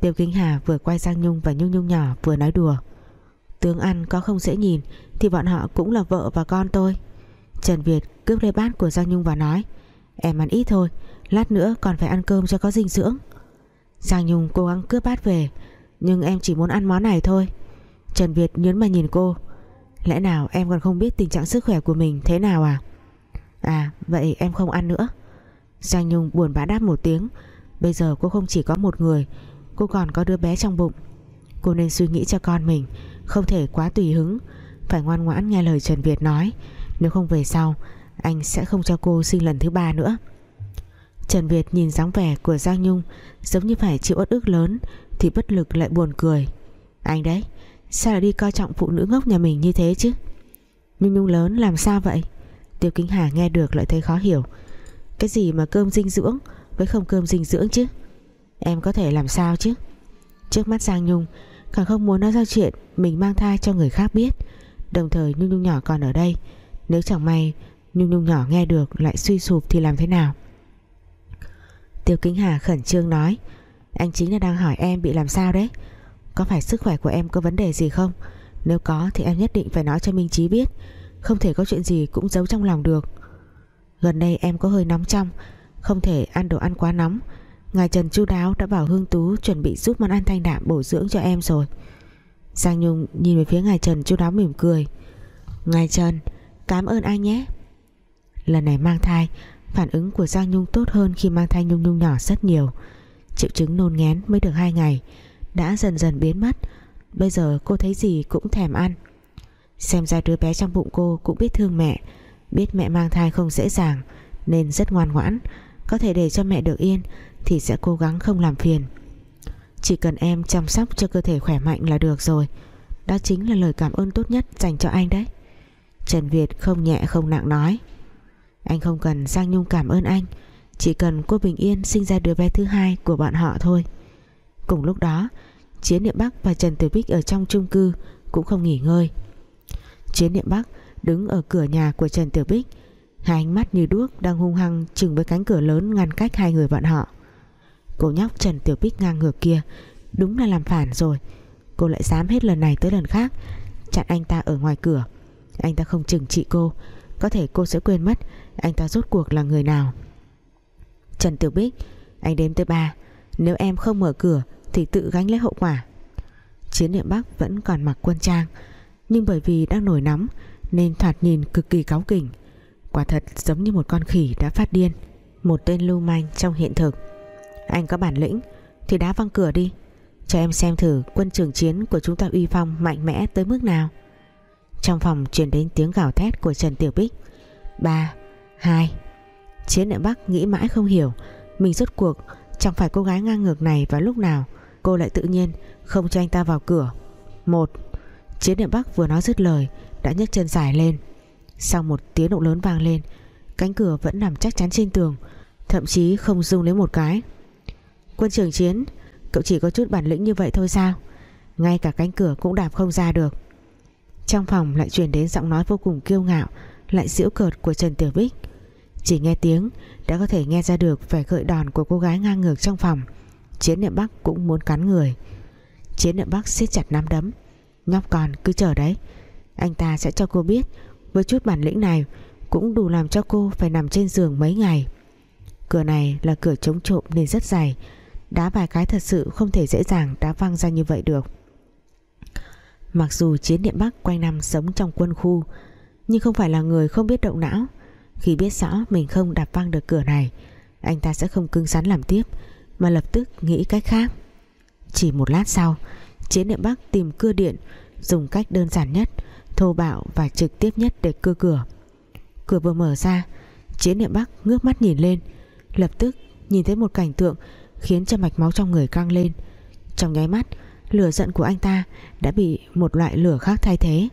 Tiêu Kính Hà vừa quay sang Nhung và Nhung Nhung nhỏ vừa nói đùa. Tướng ăn có không dễ nhìn Thì bọn họ cũng là vợ và con tôi. Trần Việt cướp lấy bát của Giang Nhung và nói Em ăn ít thôi, Lát nữa còn phải ăn cơm cho có dinh dưỡng. Giang Nhung cố gắng cướp bát về, Nhưng em chỉ muốn ăn món này thôi. Trần Việt nhớn mà nhìn cô. Lẽ nào em còn không biết tình trạng sức khỏe của mình thế nào à? À vậy em không ăn nữa. Giang Nhung buồn bã đáp một tiếng. Bây giờ cô không chỉ có một người, Cô còn có đứa bé trong bụng. Cô nên suy nghĩ cho con mình, Không thể quá tùy hứng. Phải ngoan ngoãn nghe lời Trần Việt nói. Nếu không về sau anh sẽ không cho cô sinh lần thứ ba nữa. Trần Việt nhìn dáng vẻ của Giang Nhung Giống như phải chịu uất ức lớn Thì bất lực lại buồn cười. Anh đấy, Sao lại đi coi trọng phụ nữ ngốc nhà mình như thế chứ? Nhung Nhung lớn làm sao vậy? Tiêu Kính Hà nghe được lại thấy khó hiểu. Cái gì mà cơm dinh dưỡng Với không cơm dinh dưỡng chứ? Em có thể làm sao chứ? Trước mắt Giang Nhung, Càng không muốn nói ra chuyện Mình mang thai cho người khác biết. Đồng thời Nhung Nhung nhỏ còn ở đây, Nếu chẳng may Nhung Nhung nhỏ nghe được lại suy sụp thì làm thế nào? Tiêu Kính Hà khẩn trương nói, Anh chính là đang hỏi em bị làm sao đấy. Có phải sức khỏe của em có vấn đề gì không? Nếu có thì em nhất định phải nói cho Minh Trí biết. Không thể có chuyện gì cũng giấu trong lòng được. Gần đây em có hơi nóng trong, Không thể ăn đồ ăn quá nóng. Ngài Trần chu đáo đã bảo Hương Tú Chuẩn bị giúp món ăn thanh đạm bổ dưỡng cho em rồi. Giang Nhung nhìn về phía Ngài Trần chu đáo mỉm cười. Ngài Trần, Cảm ơn anh nhé. Lần này mang thai, Phản ứng của Giang Nhung tốt hơn khi mang thai Nhung Nhung nhỏ rất nhiều. Triệu chứng nôn ngén mới được 2 ngày, Đã dần dần biến mất. Bây giờ cô thấy gì cũng thèm ăn. Xem ra đứa bé trong bụng cô cũng biết thương mẹ, Biết mẹ mang thai không dễ dàng, Nên rất ngoan ngoãn. Có thể để cho mẹ được yên Thì sẽ cố gắng không làm phiền. Chỉ cần em chăm sóc cho cơ thể khỏe mạnh là được rồi. Đó chính là lời cảm ơn tốt nhất dành cho anh đấy. Trần Việt không nhẹ không nặng nói anh không cần Giang Nhung cảm ơn anh. Chỉ cần cô Bình Yên sinh ra đứa bé thứ hai Của bọn họ thôi. Cùng lúc đó, Chiến Niệm Bắc và Trần Tử Bích ở trong chung cư Cũng không nghỉ ngơi. Chiến Niệm Bắc đứng ở cửa nhà của Trần Tử Bích, Hai ánh mắt như đuốc Đang hung hăng chừng với cánh cửa lớn Ngăn cách hai người bọn họ. Cô nhóc Trần Tiểu Bích ngang ngược kia, Đúng là làm phản rồi. Cô lại dám hết lần này tới lần khác, Chặn anh ta ở ngoài cửa. Anh ta không chừng trị cô có thể cô sẽ quên mất anh ta rốt cuộc là người nào. Trần Tiểu Bích, Anh đếm tới ba. Nếu em không mở cửa thì tự gánh lấy hậu quả. Chiến niệm Bắc vẫn còn mặc quân trang, Nhưng bởi vì đang nổi nóng Nên thoạt nhìn cực kỳ cáu kỉnh. Quả thật giống như một con khỉ đã phát điên, Một tên lưu manh trong hiện thực. Anh có bản lĩnh Thì đá văng cửa đi, Cho em xem thử quân trưởng chiến của chúng ta uy phong Mạnh mẽ tới mức nào. Trong phòng truyền đến tiếng gào thét của Trần Tiểu Bích. Ba, Hai. Chiến ở Bắc nghĩ mãi không hiểu, Mình rốt cuộc chẳng phải cô gái ngang ngược này vào lúc nào, Cô lại tự nhiên không cho anh ta vào cửa. Một, Chiến ở Bắc vừa nói dứt lời, Đã nhấc chân dài lên. Sau một tiếng động lớn vang lên, Cánh cửa vẫn nằm chắc chắn trên tường, Thậm chí không rung lấy một cái. Quân trưởng chiến, Cậu chỉ có chút bản lĩnh như vậy thôi sao? Ngay cả cánh cửa cũng đạp không ra được. Trong phòng lại truyền đến giọng nói vô cùng kiêu ngạo, Lại giễu cợt của Trần Tiểu Bích. Chỉ nghe tiếng, đã có thể nghe ra được vẻ gợi đòn của cô gái ngang ngược trong phòng. Chiến niệm Bắc cũng muốn cắn người. Chiến niệm Bắc siết chặt nắm đấm. Nhóc còn cứ chờ đấy. Anh ta sẽ cho cô biết, Với chút bản lĩnh này, Cũng đủ làm cho cô phải nằm trên giường mấy ngày. Cửa này là cửa chống trộm nên rất dày. Đá vài cái thật sự không thể dễ dàng đá văng ra như vậy được. Mặc dù chiến điện Bắc quanh năm sống trong quân khu, Nhưng không phải là người không biết động não. Khi biết rõ mình không đạp văng được cửa này, Anh ta sẽ không cứng rắn làm tiếp, Mà lập tức nghĩ cách khác. Chỉ một lát sau, Chiến điện Bắc tìm cưa điện, Dùng cách đơn giản nhất, Thô bạo và trực tiếp nhất để cưa cửa. Cửa vừa mở ra, Chiến điện Bắc ngước mắt nhìn lên, Lập tức nhìn thấy một cảnh tượng Khiến cho mạch máu trong người căng lên. Trong nháy mắt Lửa giận của anh ta đã bị một loại lửa khác thay thế.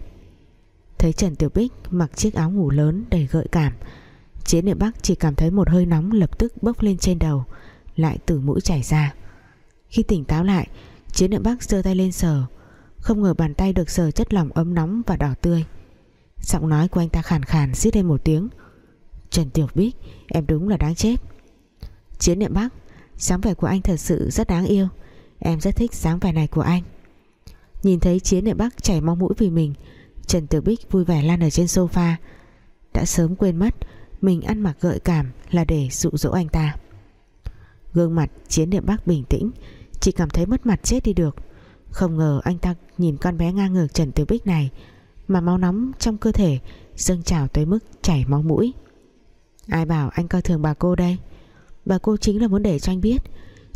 Thấy Trần Tiểu Bích mặc chiếc áo ngủ lớn đầy gợi cảm, Chiến niệm Bắc chỉ cảm thấy một hơi nóng lập tức bốc lên trên đầu, Lại từ mũi chảy ra. Khi tỉnh táo lại, Chiến niệm Bắc giơ tay lên sờ, Không ngờ bàn tay được sờ chất lỏng ấm nóng và đỏ tươi. Giọng nói của anh ta khàn khàn xít lên một tiếng, Trần Tiểu Bích, Em đúng là đáng chết. Chiến niệm Bắc, dáng vẻ của anh thật sự rất đáng yêu. Em rất thích dáng vẻ này của anh. Nhìn thấy Chiến ở Bắc chảy máu mũi vì mình, Trần Tử Bích vui vẻ lan ở trên sofa. Đã sớm quên mất, Mình ăn mặc gợi cảm là để dụ dỗ anh ta. Gương mặt chiến niệm Bắc bình tĩnh, Chỉ cảm thấy mất mặt chết đi được. Không ngờ anh ta nhìn con bé ngang ngược Trần Tử Bích này, Mà máu nóng trong cơ thể dâng trào tới mức chảy máu mũi. Ai bảo anh coi thường bà cô đây? Bà cô chính là muốn để cho anh biết.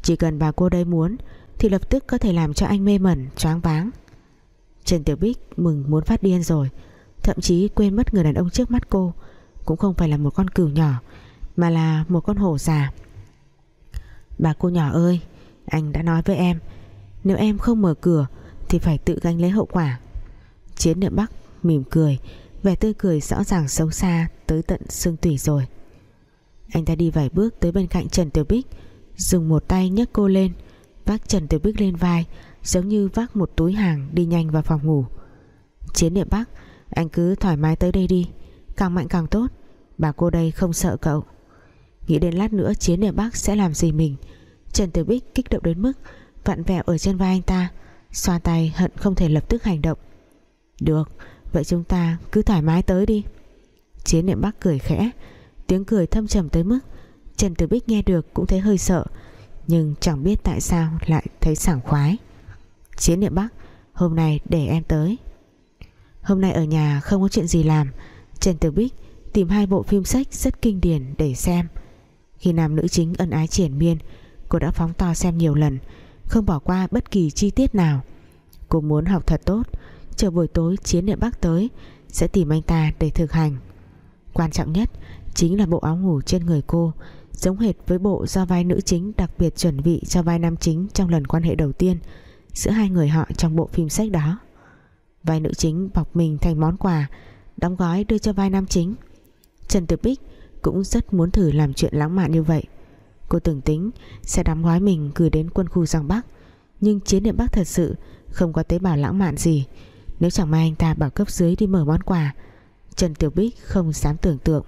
Chỉ cần bà cô đây muốn thì lập tức có thể làm cho anh mê mẩn, choáng váng. Trần Tiểu Bích mừng muốn phát điên rồi, Thậm chí quên mất người đàn ông trước mắt cô. Cũng không phải là một con cừu nhỏ, Mà là một con hổ già. Bà cô nhỏ ơi, Anh đã nói với em, Nếu em không mở cửa Thì phải tự gánh lấy hậu quả. Chiến niệm Bắc mỉm cười, Vẻ tươi cười rõ ràng xấu xa Tới tận xương tủy rồi. Anh ta đi vài bước tới bên cạnh Trần Tiểu Bích, Dùng một tay nhấc cô lên. Vác Trần Tiểu Bích lên vai, Giống như vác một túi hàng đi nhanh vào phòng ngủ. Chiến niệm Bắc Anh cứ thoải mái tới đây đi, Càng mạnh càng tốt, Bà cô đây không sợ cậu. Nghĩ đến lát nữa Chiến niệm Bắc sẽ làm gì mình, Trần Tiểu Bích kích động đến mức Vặn vẹo ở trên vai anh ta, Xoa tay hận không thể lập tức hành động. Được, Vậy chúng ta cứ thoải mái tới đi. Chiến niệm Bắc cười khẽ, Tiếng cười thâm trầm tới mức Trần Tử Bích nghe được cũng thấy hơi sợ. Nhưng chẳng biết tại sao lại thấy sảng khoái. Chiến địa Bắc, Hôm nay để em tới. Hôm nay ở nhà không có chuyện gì làm. Trần Tử Bích tìm hai bộ phim sách rất kinh điển để xem. Khi nam nữ chính ân ái triển miên, Cô đã phóng to xem nhiều lần, Không bỏ qua bất kỳ chi tiết nào. Cô muốn học thật tốt, Chờ buổi tối chiến địa Bắc tới, Sẽ tìm anh ta để thực hành. Quan trọng nhất chính là bộ áo ngủ trên người cô Giống hệt với bộ do vai nữ chính đặc biệt chuẩn bị cho vai nam chính trong lần quan hệ đầu tiên giữa hai người họ trong bộ phim sách đó. Vai nữ chính bọc mình thành món quà, đóng gói đưa cho vai nam chính. Trần Tử Bích cũng rất muốn thử làm chuyện lãng mạn như vậy. Cô từng tính sẽ đóng gói mình gửi đến quân khu Giang Bắc, nhưng chiến địa Bắc thật sự không có tế bào lãng mạn gì. Nếu chẳng may anh ta bảo cấp dưới đi mở món quà, Trần Tiểu Bích không dám tưởng tượng.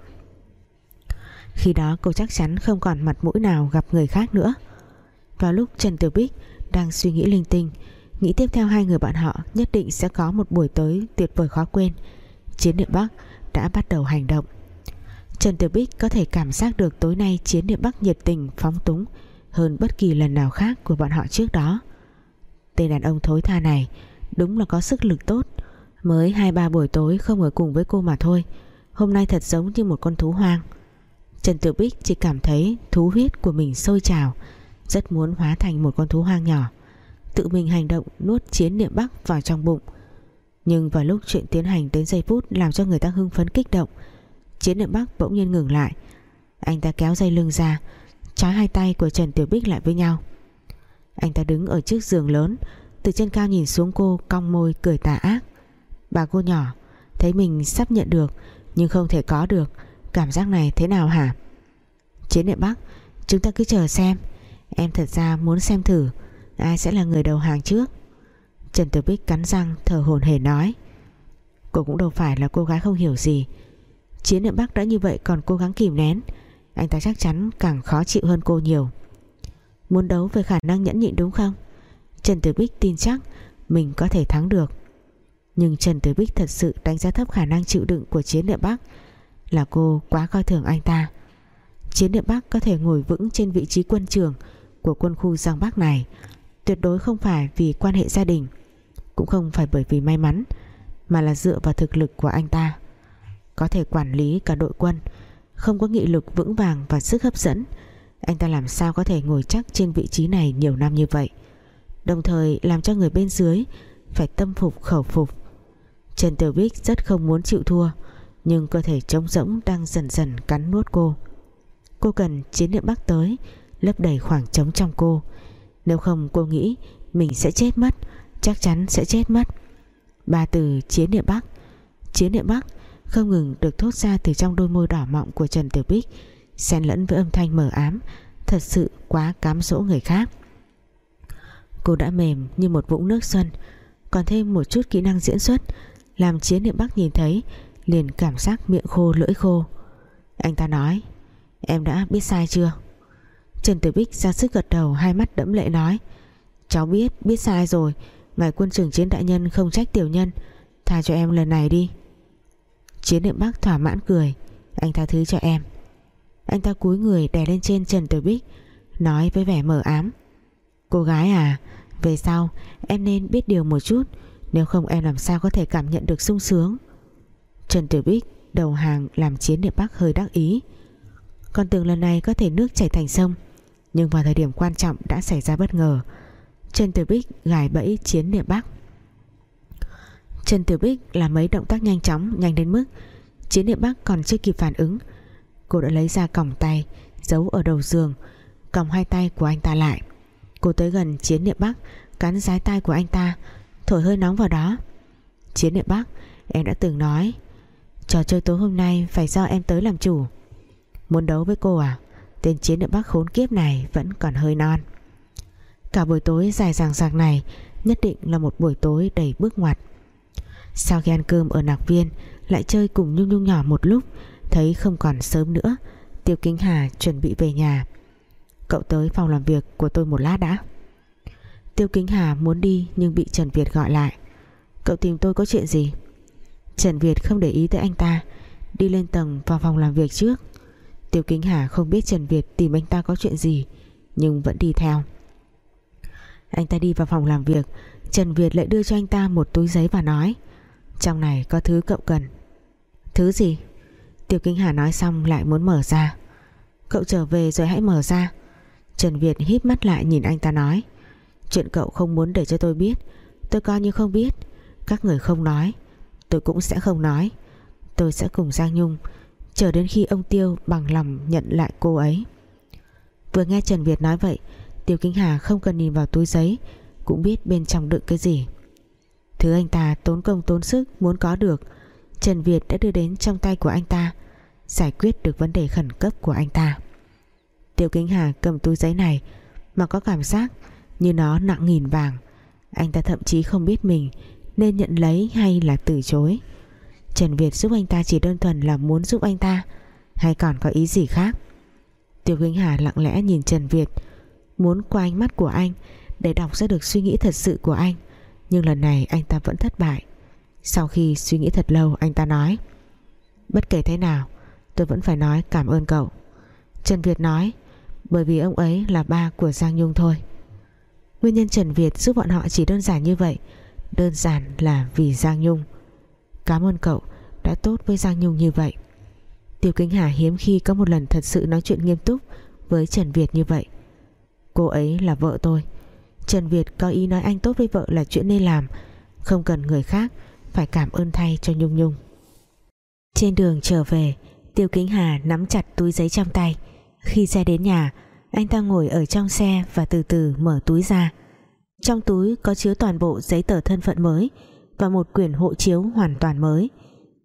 Khi đó cô chắc chắn không còn mặt mũi nào gặp người khác nữa. Vào lúc Trần Tiểu Bích đang suy nghĩ linh tinh, Nghĩ tiếp theo hai người bạn họ Nhất định sẽ có một buổi tới tuyệt vời khó quên. Chiến địa Bắc đã bắt đầu hành động. Trần Tiểu Bích có thể cảm giác được tối nay Chiến địa Bắc nhiệt tình, phóng túng Hơn bất kỳ lần nào khác của bọn họ trước đó. Tên đàn ông thối tha này Đúng là có sức lực tốt. Mới hai ba buổi tối không ở cùng với cô mà thôi. Hôm nay thật giống như một con thú hoang. Trần Tiểu Bích chỉ cảm thấy thú huyết của mình sôi trào, rất muốn hóa thành một con thú hoang nhỏ, tự mình hành động nuốt chiến niệm bắc vào trong bụng. Nhưng vào lúc chuyện tiến hành đến giây phút làm cho người ta hưng phấn kích động, chiến niệm bắc bỗng nhiên ngừng lại. Anh ta kéo dây lưng ra, trói hai tay của Trần Tiểu Bích lại với nhau. Anh ta đứng ở trước giường lớn, từ trên cao nhìn xuống cô cong môi cười tà ác. Bà cô nhỏ thấy mình sắp nhận được, nhưng không thể có được cảm giác này thế nào hả? Chiến địa bắc, chúng ta cứ chờ xem. Em thật ra muốn xem thử, Ai sẽ là người đầu hàng trước? Trần Tử Bích cắn răng thở hồn hề nói. Cô cũng đâu phải là cô gái không hiểu gì. Chiến địa Bắc đã như vậy còn cố gắng kìm nén, Anh ta chắc chắn càng khó chịu hơn cô nhiều. Muốn đấu về khả năng nhẫn nhịn đúng không? Trần Tử Bích tin chắc Mình có thể thắng được. Nhưng Trần Tử Bích thật sự đánh giá thấp khả năng chịu đựng của chiến địa Bắc. Là cô quá coi thường anh ta. Chiến địa Bắc có thể ngồi vững trên vị trí quân trường của quân khu Giang Bắc này, tuyệt đối không phải vì quan hệ gia đình, cũng không phải bởi vì may mắn, mà là dựa vào thực lực của anh ta. Có thể quản lý cả đội quân, không có nghị lực vững vàng và sức hấp dẫn, anh ta làm sao có thể ngồi chắc trên vị trí này nhiều năm như vậy? Đồng thời làm cho người bên dưới phải tâm phục khẩu phục. Trần Tiểu Bích rất không muốn chịu thua nhưng cơ thể trống rỗng đang dần dần cắn nuốt cô. Cô cần chiến niệm bắc tới, lấp đầy khoảng trống trong cô. Nếu không, cô nghĩ mình sẽ chết mất, chắc chắn sẽ chết mất. Ba từ chiến niệm bắc chiến niệm bắc không ngừng được thốt ra từ trong đôi môi đỏ mọng của Trần Tiểu Bích, xen lẫn với âm thanh mờ ám, thật sự quá cám dỗ người khác. Cô đã mềm như một vũng nước xuân, còn thêm một chút kỹ năng diễn xuất, làm chiến niệm bắc nhìn thấy liền cảm giác miệng khô lưỡi khô. Anh ta nói em đã biết sai chưa? Trần Tử Bích ra sức gật đầu Hai mắt đẫm lệ nói Cháu biết, biết sai rồi. Ngài quân trưởng chiến đại nhân không trách tiểu nhân. Tha cho em lần này đi. Chiến niệm Bắc thỏa mãn cười Anh tha thứ cho em. Anh ta cúi người đè lên trên Trần Tử Bích nói với vẻ mờ ám cô gái à về sau em nên biết điều một chút. Nếu không em làm sao có thể cảm nhận được sung sướng? Trần Tử Bích, đầu hàng làm chiến địa Bắc hơi đắc ý. Con tưởng lần này có thể nước chảy thành sông, Nhưng vào thời điểm quan trọng đã xảy ra bất ngờ. Trần Tử Bích gài bẫy chiến địa Bắc Trần Tử Bích làm mấy động tác nhanh chóng, Nhanh đến mức Chiến địa Bắc còn chưa kịp phản ứng. Cô đã lấy ra còng tay, Giấu ở đầu giường, Còng hai tay của anh ta lại. Cô tới gần chiến địa Bắc Cắn rái tay của anh ta, Thổi hơi nóng vào đó. Chiến địa Bắc Em đã từng nói Trò chơi tối hôm nay phải do em tới làm chủ. Muốn đấu với cô à? Tên chiến địa Bắc khốn kiếp này Vẫn còn hơi non. Cả buổi tối dài dằng dạc này, Nhất định là một buổi tối đầy bước ngoặt. Sau khi ăn cơm ở nạc viên, Lại chơi cùng Nhung Nhung nhỏ một lúc, Thấy không còn sớm nữa, Tiêu Kính Hà chuẩn bị về nhà. Cậu tới phòng làm việc của tôi một lát đã. Tiêu Kính Hà muốn đi Nhưng bị Trần Việt gọi lại. Cậu tìm tôi có chuyện gì? Trần Việt không để ý tới anh ta, Đi lên tầng vào phòng làm việc trước. Tiêu Kính Hà không biết Trần Việt tìm anh ta có chuyện gì, Nhưng vẫn đi theo. Anh ta đi vào phòng làm việc, Trần Việt lại đưa cho anh ta một túi giấy và nói, Trong này có thứ cậu cần. Thứ gì? Tiêu Kính Hà nói xong lại muốn mở ra. Cậu trở về rồi hãy mở ra. Trần Việt híp mắt lại nhìn anh ta nói, Chuyện cậu không muốn để cho tôi biết, Tôi coi như không biết. Các người không nói Tôi cũng sẽ không nói. Tôi sẽ cùng Giang Nhung Chờ đến khi ông Tiêu bằng lòng nhận lại cô ấy. Vừa nghe Trần Việt nói vậy, Tiêu Kính Hà không cần nhìn vào túi giấy, Cũng biết bên trong đựng cái gì. Thứ anh ta tốn công tốn sức Muốn có được, Trần Việt đã đưa đến trong tay của anh ta, Giải quyết được vấn đề khẩn cấp của anh ta. Tiêu Kính Hà cầm túi giấy này Mà có cảm giác như nó nặng nghìn vàng. Anh ta thậm chí không biết mình nên nhận lấy hay là từ chối? Trần Việt giúp anh ta chỉ đơn thuần là muốn giúp anh ta, Hay còn có ý gì khác? Tiêu Quỳnh Hà lặng lẽ nhìn Trần Việt, Muốn qua ánh mắt của anh Để đọc ra được suy nghĩ thật sự của anh, Nhưng lần này anh ta vẫn thất bại. Sau khi suy nghĩ thật lâu, anh ta nói, Bất kể thế nào, Tôi vẫn phải nói cảm ơn cậu. Trần Việt nói, Bởi vì ông ấy là ba của Giang Nhung thôi. Nguyên nhân Trần Việt giúp bọn họ chỉ đơn giản như vậy Đơn giản là vì Giang Nhung. Cảm ơn cậu đã tốt với Giang Nhung như vậy. Tiêu Kính Hà hiếm khi có một lần thật sự nói chuyện nghiêm túc với Trần Việt như vậy. Cô ấy là vợ tôi. Trần Việt có ý nói anh tốt với vợ là chuyện nên làm, Không cần người khác Phải cảm ơn thay cho Nhung Nhung. Trên đường trở về Tiêu Kính Hà nắm chặt túi giấy trong tay. Khi xe đến nhà, Anh ta ngồi ở trong xe và từ từ mở túi ra. Trong túi có chứa toàn bộ giấy tờ thân phận mới Và một quyển hộ chiếu hoàn toàn mới.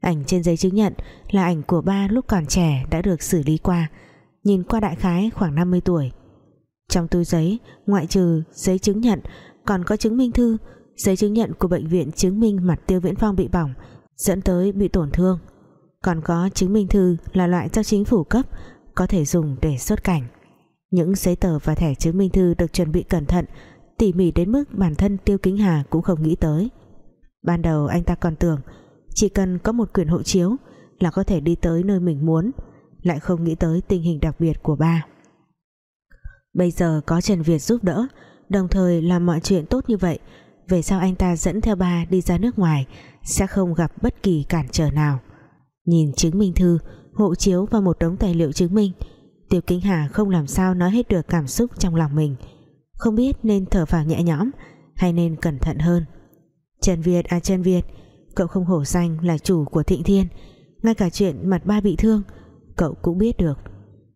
Ảnh trên giấy chứng nhận Là ảnh của ba lúc còn trẻ đã được xử lý qua. Nhìn qua đại khái khoảng 50 tuổi. Trong túi giấy, Ngoại trừ giấy chứng nhận, Còn có chứng minh thư, Giấy chứng nhận của bệnh viện chứng minh mặt Tiêu Viễn Phong bị bỏng, Dẫn tới bị tổn thương. Còn có chứng minh thư là loại do chính phủ cấp, có thể dùng để xuất cảnh. Những giấy tờ và thẻ chứng minh thư được chuẩn bị cẩn thận tỉ mỉ đến mức bản thân Tiêu Kính Hà cũng không nghĩ tới. Ban đầu anh ta còn tưởng chỉ cần có một quyển hộ chiếu là có thể đi tới nơi mình muốn, lại không nghĩ tới tình hình đặc biệt của ba. Bây giờ có Trần Việt giúp đỡ, đồng thời làm mọi chuyện tốt như vậy, về sau anh ta dẫn theo ba đi ra nước ngoài sẽ không gặp bất kỳ cản trở nào. Nhìn chứng minh thư, Hộ chiếu và một đống tài liệu chứng minh, Tiêu Kính Hà không làm sao nói hết được cảm xúc trong lòng mình. Không biết nên thở phào nhẹ nhõm Hay nên cẩn thận hơn. Trần Việt à Trần Việt, Cậu không hổ danh là chủ của Thịnh Thiên. Ngay cả chuyện mặt ba bị thương, Cậu cũng biết được.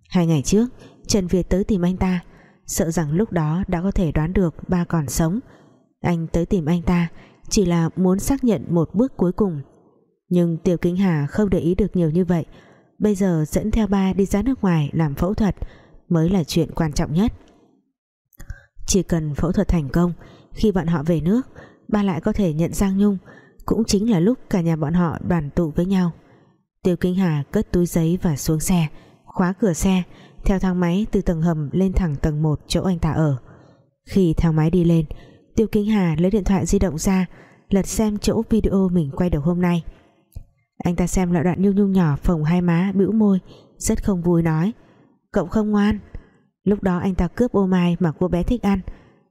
Hai ngày trước, Trần Việt tới tìm anh ta. Sợ rằng lúc đó đã có thể đoán được ba còn sống. Anh tới tìm anh ta Chỉ là muốn xác nhận một bước cuối cùng. Nhưng Tiêu Kính Hà không để ý được nhiều như vậy. Bây giờ dẫn theo ba đi ra nước ngoài làm phẫu thuật mới là chuyện quan trọng nhất. Chỉ cần phẫu thuật thành công, Khi bọn họ về nước, Ba lại có thể nhận Giang Nhung, Cũng chính là lúc cả nhà bọn họ đoàn tụ với nhau. Tiêu kinh Hà cất túi giấy và xuống xe, Khóa cửa xe, Theo thang máy từ tầng hầm lên thẳng tầng 1 chỗ anh ta ở. Khi thang máy đi lên, Tiêu kinh Hà lấy điện thoại di động ra, Lật xem chỗ video mình quay được hôm nay. Anh ta xem lại đoạn nhung nhung nhỏ phồng hai má, bĩu môi, rất không vui nói, cậu không ngoan Lúc đó anh ta cướp ô mai mà cô bé thích ăn.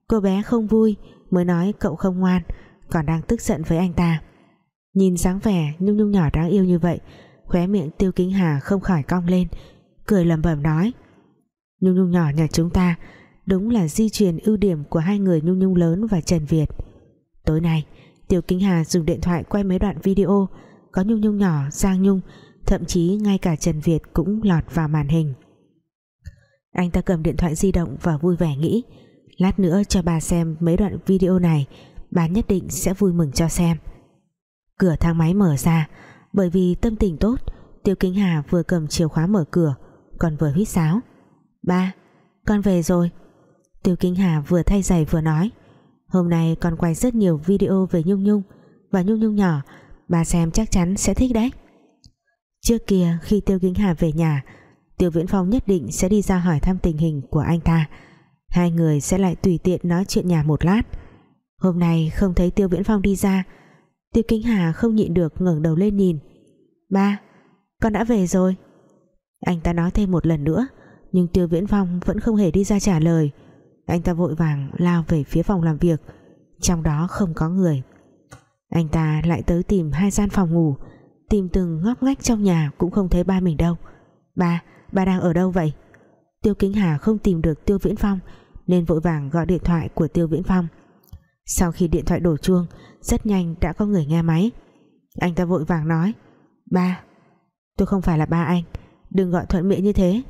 Cô bé không vui Mới nói cậu không ngoan Còn đang tức giận với anh ta. Nhìn dáng vẻ Nhung Nhung nhỏ đáng yêu như vậy Khóe miệng Tiêu Kính Hà không khỏi cong lên Cười lẩm bẩm nói Nhung Nhung nhỏ nhà chúng ta Đúng là di truyền ưu điểm của hai người Nhung Nhung lớn và Trần Việt. Tối nay Tiêu Kính Hà dùng điện thoại quay mấy đoạn video Có Nhung Nhung nhỏ, Giang Nhung Thậm chí ngay cả Trần Việt cũng lọt vào màn hình. Anh ta cầm điện thoại di động và vui vẻ nghĩ. Lát nữa cho bà xem mấy đoạn video này Bà nhất định sẽ vui mừng cho xem. Cửa thang máy mở ra Bởi vì tâm tình tốt Tiêu Kính Hà vừa cầm chìa khóa mở cửa Còn vừa huýt sáo. Ba, con về rồi. Tiêu Kính Hà vừa thay giày vừa nói. Hôm nay con quay rất nhiều video về Nhung Nhung Và Nhung Nhung nhỏ Bà xem chắc chắn sẽ thích đấy. Trước kia khi Tiêu Kính Hà về nhà Tiêu Viễn Phong nhất định sẽ đi ra hỏi thăm tình hình của anh ta. Hai người sẽ lại tùy tiện nói chuyện nhà một lát. Hôm nay không thấy Tiêu Viễn Phong đi ra Tiêu Kính Hà không nhịn được ngẩng đầu lên nhìn. Ba Con đã về rồi. Anh ta nói thêm một lần nữa Nhưng Tiêu Viễn Phong vẫn không hề đi ra trả lời. Anh ta vội vàng lao về phía phòng làm việc Trong đó không có người. Anh ta lại tới tìm hai gian phòng ngủ Tìm từng ngóc ngách trong nhà Cũng không thấy ba mình đâu. Ba, ba đang ở đâu vậy? Tiêu Kính Hà không tìm được Tiêu Viễn Phong Nên vội vàng gọi điện thoại của Tiêu Viễn Phong. Sau khi điện thoại đổ chuông Rất nhanh đã có người nghe máy. Anh ta vội vàng nói Ba, tôi không phải là ba anh Đừng gọi thuận miệng như thế.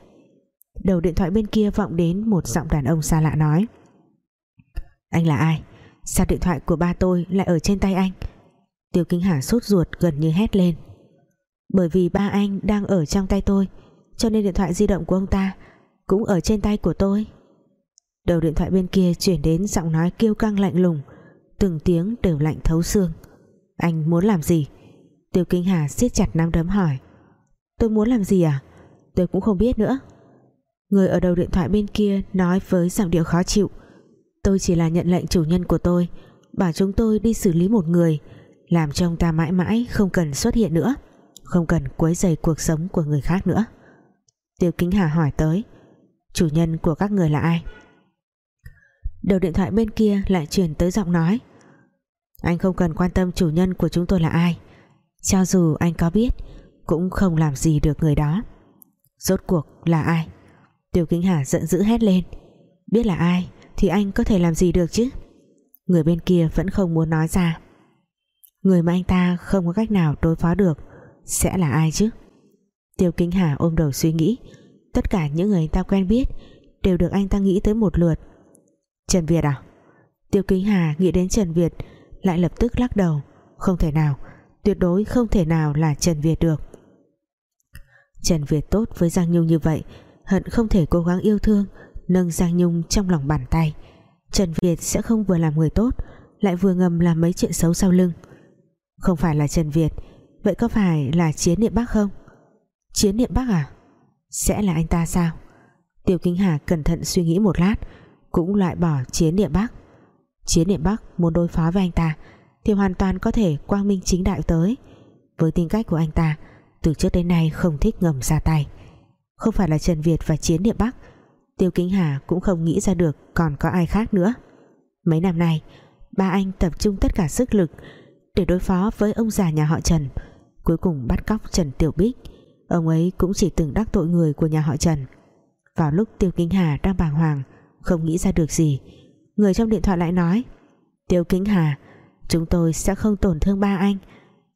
Đầu điện thoại bên kia vọng đến Một giọng đàn ông xa lạ nói Anh là ai? Sao điện thoại của ba tôi lại ở trên tay anh? Tiêu Kính Hà sốt ruột gần như hét lên Bởi vì ba anh đang ở trong tay tôi cho nên điện thoại di động của ông ta Cũng ở trên tay của tôi. Đầu điện thoại bên kia chuyển đến giọng nói kêu căng lạnh lùng, Từng tiếng đều lạnh thấu xương. Anh muốn làm gì? Tiêu Kinh Hà siết chặt nắm đấm hỏi. Tôi muốn làm gì à? Tôi cũng không biết nữa. Người ở đầu điện thoại bên kia nói với giọng điệu khó chịu. Tôi chỉ là nhận lệnh chủ nhân của tôi, Bảo chúng tôi đi xử lý một người, Làm cho ông ta mãi mãi không cần xuất hiện nữa, Không cần quấy rầy cuộc sống của người khác nữa. Tiêu Kính Hà hỏi tới, Chủ nhân của các người là ai? Đầu điện thoại bên kia lại truyền tới giọng nói, Anh không cần quan tâm chủ nhân của chúng tôi là ai, Cho dù anh có biết, Cũng không làm gì được người đó. Rốt cuộc là ai? Tiêu Kính Hà giận dữ hét lên, Biết là ai thì anh có thể làm gì được chứ? Người bên kia vẫn không muốn nói ra, Người mà anh ta không có cách nào đối phó được Sẽ là ai chứ? Tiêu Kính Hà ôm đầu suy nghĩ. Tất cả những người anh ta quen biết Đều được anh ta nghĩ tới một lượt. Trần Việt à? Tiêu Kính Hà nghĩ đến Trần Việt, Lại lập tức lắc đầu. Không thể nào, Tuyệt đối không thể nào là Trần Việt được. Trần Việt tốt với Giang Nhung như vậy, Hận không thể cố gắng yêu thương, Nâng Giang Nhung trong lòng bàn tay. Trần Việt sẽ không vừa làm người tốt, Lại vừa ngầm làm mấy chuyện xấu sau lưng. Không phải là Trần Việt, Vậy có phải là Chiến Niệm Bắc không? Chiến Niệm Bắc à? Sẽ là anh ta sao? Tiêu Kính Hà cẩn thận suy nghĩ một lát, Cũng loại bỏ Chiến Niệm Bắc Chiến Niệm Bắc muốn đối phó với anh ta Thì hoàn toàn có thể quang minh chính đại tới. Với tính cách của anh ta, Từ trước đến nay không thích ngầm ra tay. Không phải là Trần Việt và Chiến Niệm Bắc Tiêu Kính Hà cũng không nghĩ ra được còn có ai khác nữa. Mấy năm nay, ba anh tập trung tất cả sức lực để đối phó với ông già nhà họ Trần, cuối cùng bắt cóc Trần Tiểu Bích ông ấy cũng chỉ từng đắc tội người của nhà họ Trần. Vào lúc Tiêu Kính Hà đang bàng hoàng, không nghĩ ra được gì, người trong điện thoại lại nói, Tiêu Kính Hà, chúng tôi sẽ không tổn thương ba anh,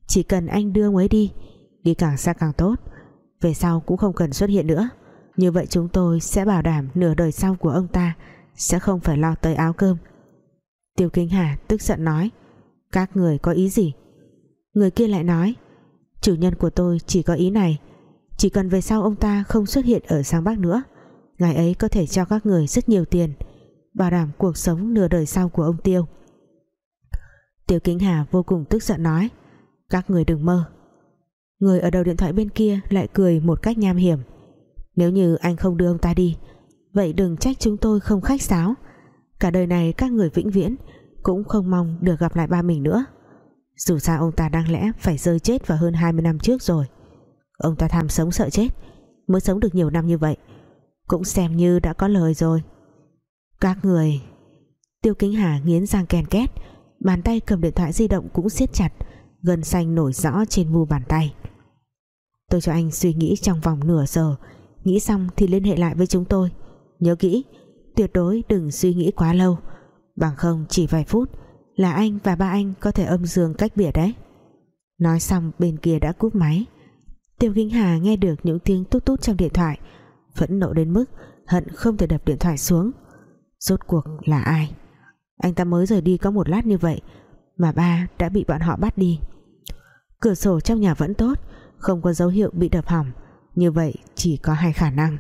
chỉ cần anh đưa ông ấy đi đi càng xa càng tốt, về sau cũng không cần xuất hiện nữa. Như vậy chúng tôi sẽ bảo đảm nửa đời sau của ông ta sẽ không phải lo tới áo cơm. Tiêu Kính Hà tức giận nói, các người có ý gì? Người kia lại nói, chủ nhân của tôi chỉ có ý này chỉ cần về sau ông ta không xuất hiện ở Giang Bắc nữa, ngài ấy có thể cho các người rất nhiều tiền, bảo đảm cuộc sống nửa đời sau của ông Tiêu. Tiêu Kính Hà vô cùng tức giận nói, các người đừng mơ. Người ở đầu điện thoại bên kia lại cười một cách nham hiểm, nếu như anh không đưa ông ta đi, Vậy đừng trách chúng tôi không khách sáo. Cả đời này các người vĩnh viễn Cũng không mong được gặp lại ba mình nữa. Dù sao ông ta đang lẽ Phải rơi chết vào hơn 20 năm trước rồi. Ông ta tham sống sợ chết. Mới sống được nhiều năm như vậy, Cũng xem như đã có lời rồi. Các người, Tiêu Kính Hà nghiến răng kèn két, Bàn tay cầm điện thoại di động cũng siết chặt, Gân xanh nổi rõ trên mu bàn tay. Tôi cho anh suy nghĩ trong vòng nửa giờ, Nghĩ xong thì liên hệ lại với chúng tôi. Nhớ kỹ, Tuyệt đối đừng suy nghĩ quá lâu. Bằng không chỉ vài phút Là anh và ba anh có thể âm dương cách biệt đấy. Nói xong bên kia đã cúp máy. Tiêu Kinh Hà nghe được những tiếng tút tút trong điện thoại, Phẫn nộ đến mức Hận không thể đập điện thoại xuống. Rốt cuộc là ai? Anh ta mới rời đi có một lát như vậy Mà ba đã bị bọn họ bắt đi. Cửa sổ trong nhà vẫn tốt, Không có dấu hiệu bị đập hỏng. Như vậy chỉ có hai khả năng.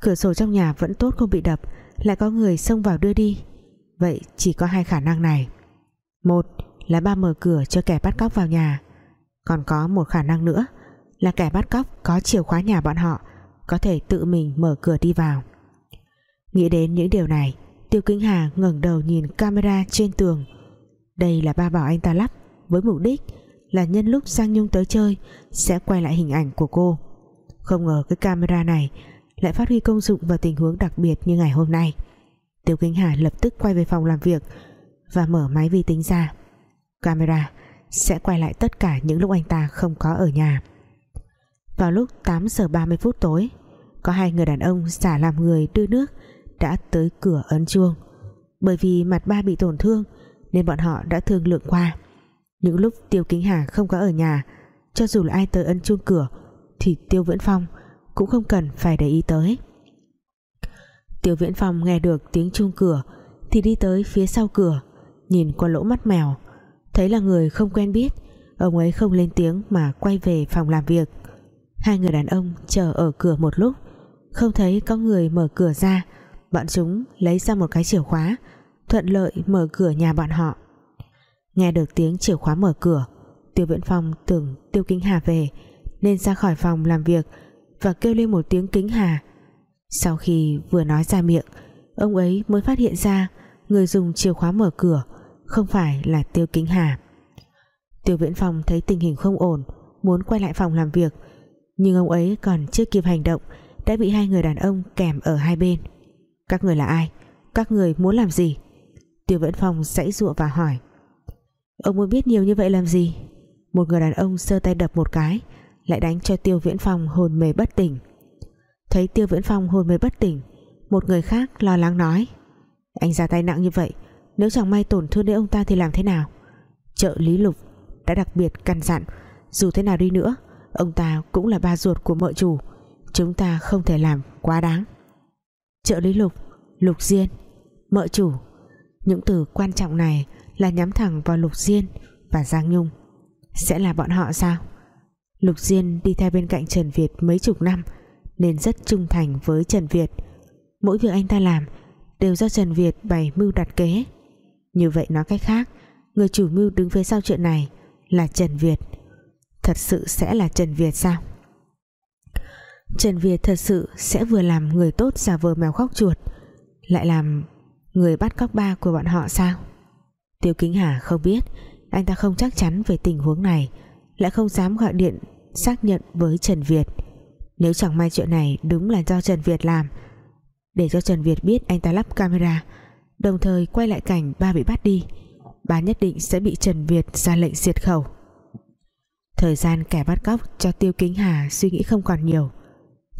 Cửa sổ trong nhà vẫn tốt không bị đập, Lại có người xông vào đưa đi. Vậy chỉ có hai khả năng này. Một là ba mở cửa cho kẻ bắt cóc vào nhà, Còn có một khả năng nữa. Là kẻ bắt cóc có chìa khóa nhà bọn họ, Có thể tự mình mở cửa đi vào. Nghĩ đến những điều này, Tiêu Kính Hà ngẩng đầu nhìn camera trên tường. Đây là ba bảo anh ta lắp, Với mục đích là nhân lúc Giang Nhung tới chơi, Sẽ quay lại hình ảnh của cô. Không ngờ cái camera này Lại phát huy công dụng vào tình huống đặc biệt như ngày hôm nay. Tiêu Kính Hà lập tức quay về phòng làm việc Và mở máy vi tính ra. Camera sẽ quay lại tất cả những lúc anh ta không có ở nhà. Vào lúc 8 giờ 30 phút tối, Có hai người đàn ông giả làm người đưa nước Đã tới cửa ấn chuông. Bởi vì mặt ba bị tổn thương, Nên bọn họ đã thương lượng qua. Những lúc Tiêu Kính Hà không có ở nhà, Cho dù là ai tới ấn chuông cửa, Thì Tiêu Viễn Phong Cũng không cần phải để ý tới. Tiêu Viễn Phong nghe được tiếng chuông cửa, Thì đi tới phía sau cửa, Nhìn qua lỗ mắt mèo. Thấy là người không quen biết, Ông ấy không lên tiếng mà quay về phòng làm việc. Hai người đàn ông chờ ở cửa một lúc. Không thấy có người mở cửa ra. Bọn chúng lấy ra một cái chìa khóa, Thuận lợi mở cửa nhà bọn họ. Nghe được tiếng chìa khóa mở cửa, Tiêu Viễn Phong tưởng Tiêu Kính Hà về, Nên ra khỏi phòng làm việc Và kêu lên một tiếng Kính Hà. Sau khi vừa nói ra miệng, Ông ấy mới phát hiện ra Người dùng chìa khóa mở cửa không phải là Tiêu Kính Hà. Tiêu Viễn Phong thấy tình hình không ổn, muốn quay lại phòng làm việc nhưng ông ấy còn chưa kịp hành động, đã bị hai người đàn ông kèm ở hai bên. Các người là ai? Các người muốn làm gì? Tiêu Viễn Phong dãy dụa và hỏi. Ông muốn biết nhiều như vậy làm gì? Một người đàn ông sơ tay đập một cái, lại đánh cho Tiêu Viễn Phong hồn mê bất tỉnh. Thấy Tiêu Viễn Phong hồn mê bất tỉnh, một người khác lo lắng nói. Anh ra tay nặng như vậy, nếu chẳng may tổn thương đến ông ta thì làm thế nào? Trợ lý lục đã đặc biệt căn dặn, Dù thế nào đi nữa Ông ta cũng là ba ruột của mợ chủ. Chúng ta không thể làm quá đáng. Trợ lý lục Lục Diên. Mợ chủ, Những từ quan trọng này là nhắm thẳng vào Lục Diên và Giang Nhung. Sẽ là bọn họ sao? Lục Diên đi theo bên cạnh Trần Việt mấy chục năm, Nên rất trung thành với Trần Việt. Mỗi việc anh ta làm Đều do Trần Việt bày mưu đặt kế. Như vậy nói cách khác, Người chủ mưu đứng phía sau chuyện này Là Trần Việt. Thật sự sẽ là Trần Việt sao? Trần Việt thật sự Sẽ vừa làm người tốt giả vờ mèo khóc chuột, Lại làm Người bắt cóc ba của bọn họ sao? Tiêu Kính Hà không biết, Anh ta không chắc chắn về tình huống này, Lại không dám gọi điện Xác nhận với Trần Việt. Nếu chẳng may chuyện này đúng là do Trần Việt làm, Để cho Trần Việt biết anh ta lắp camera, đồng thời quay lại cảnh ba bị bắt đi, bà nhất định sẽ bị Trần Việt ra lệnh diệt khẩu thời gian kẻ bắt cóc cho Tiêu Kính Hà suy nghĩ không còn nhiều.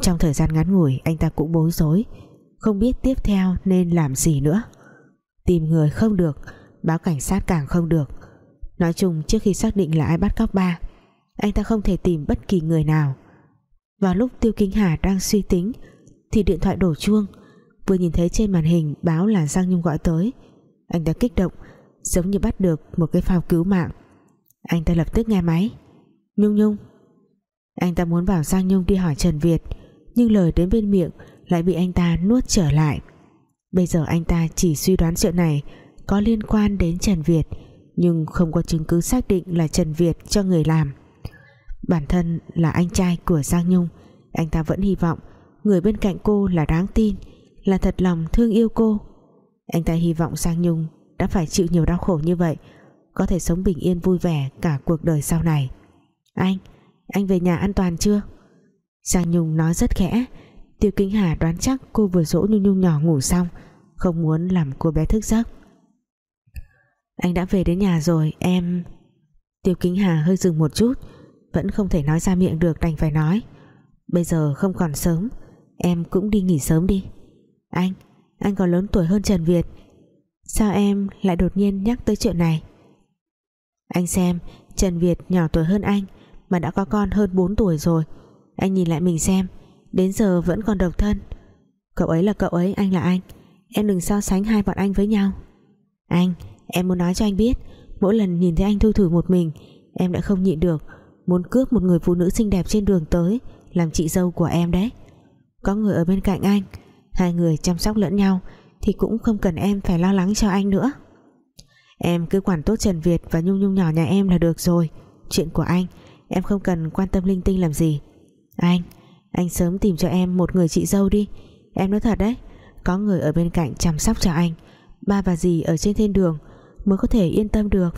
Trong thời gian ngắn ngủi, anh ta cũng bối rối, không biết tiếp theo nên làm gì nữa. Tìm người không được, báo cảnh sát càng không được. Nói chung, trước khi xác định là ai bắt cóc ba, anh ta không thể tìm bất kỳ người nào. Vào lúc Tiêu Kính Hà đang suy tính, thì điện thoại đổ chuông. Vừa nhìn thấy trên màn hình báo là Giang Nhung gọi tới. Anh ta kích động, giống như bắt được một cái phao cứu mạng. Anh ta lập tức nghe máy. Nhung Nhung. Anh ta muốn bảo Giang Nhung đi hỏi Trần Việt, nhưng lời đến bên miệng lại bị anh ta nuốt trở lại. Bây giờ anh ta chỉ suy đoán chuyện này có liên quan đến Trần Việt, nhưng không có chứng cứ xác định là Trần Việt cho người làm. Bản thân là anh trai của Giang Nhung, anh ta vẫn hy vọng người bên cạnh cô là đáng tin, là thật lòng thương yêu cô. Anh ta hy vọng Giang Nhung đã phải chịu nhiều đau khổ như vậy, có thể sống bình yên vui vẻ cả cuộc đời sau này anh anh về nhà an toàn chưa? Giang Nhung nói rất khẽ. Tiêu Kính Hà đoán chắc cô vừa dỗ Nhung Nhung nhỏ ngủ xong Không muốn làm cô bé thức giấc. Anh đã về đến nhà rồi em Tiêu Kính Hà hơi dừng một chút Vẫn không thể nói ra miệng được đành phải nói. Bây giờ không còn sớm Em cũng đi nghỉ sớm đi. Anh, anh còn lớn tuổi hơn Trần Việt. Sao em lại đột nhiên nhắc tới chuyện này? Anh xem Trần Việt nhỏ tuổi hơn anh mà đã có con hơn 4 tuổi rồi. Anh nhìn lại mình xem Đến giờ vẫn còn độc thân. Cậu ấy là cậu ấy, anh là anh. Em đừng so sánh hai bọn anh với nhau. Anh, em muốn nói cho anh biết Mỗi lần nhìn thấy anh thu thử một mình Em đã không nhịn được Muốn cướp một người phụ nữ xinh đẹp trên đường tới Làm chị dâu của em đấy. Có người ở bên cạnh anh Hai người chăm sóc lẫn nhau Thì cũng không cần em phải lo lắng cho anh nữa. Em cứ quản tốt Trần Việt Và Nhung Nhung nhỏ nhà em là được rồi Chuyện của anh Em không cần quan tâm linh tinh làm gì. Anh Anh sớm tìm cho em một người chị dâu đi. Em nói thật đấy Có người ở bên cạnh chăm sóc cho anh. Ba và dì ở trên thiên đường Mới có thể yên tâm được.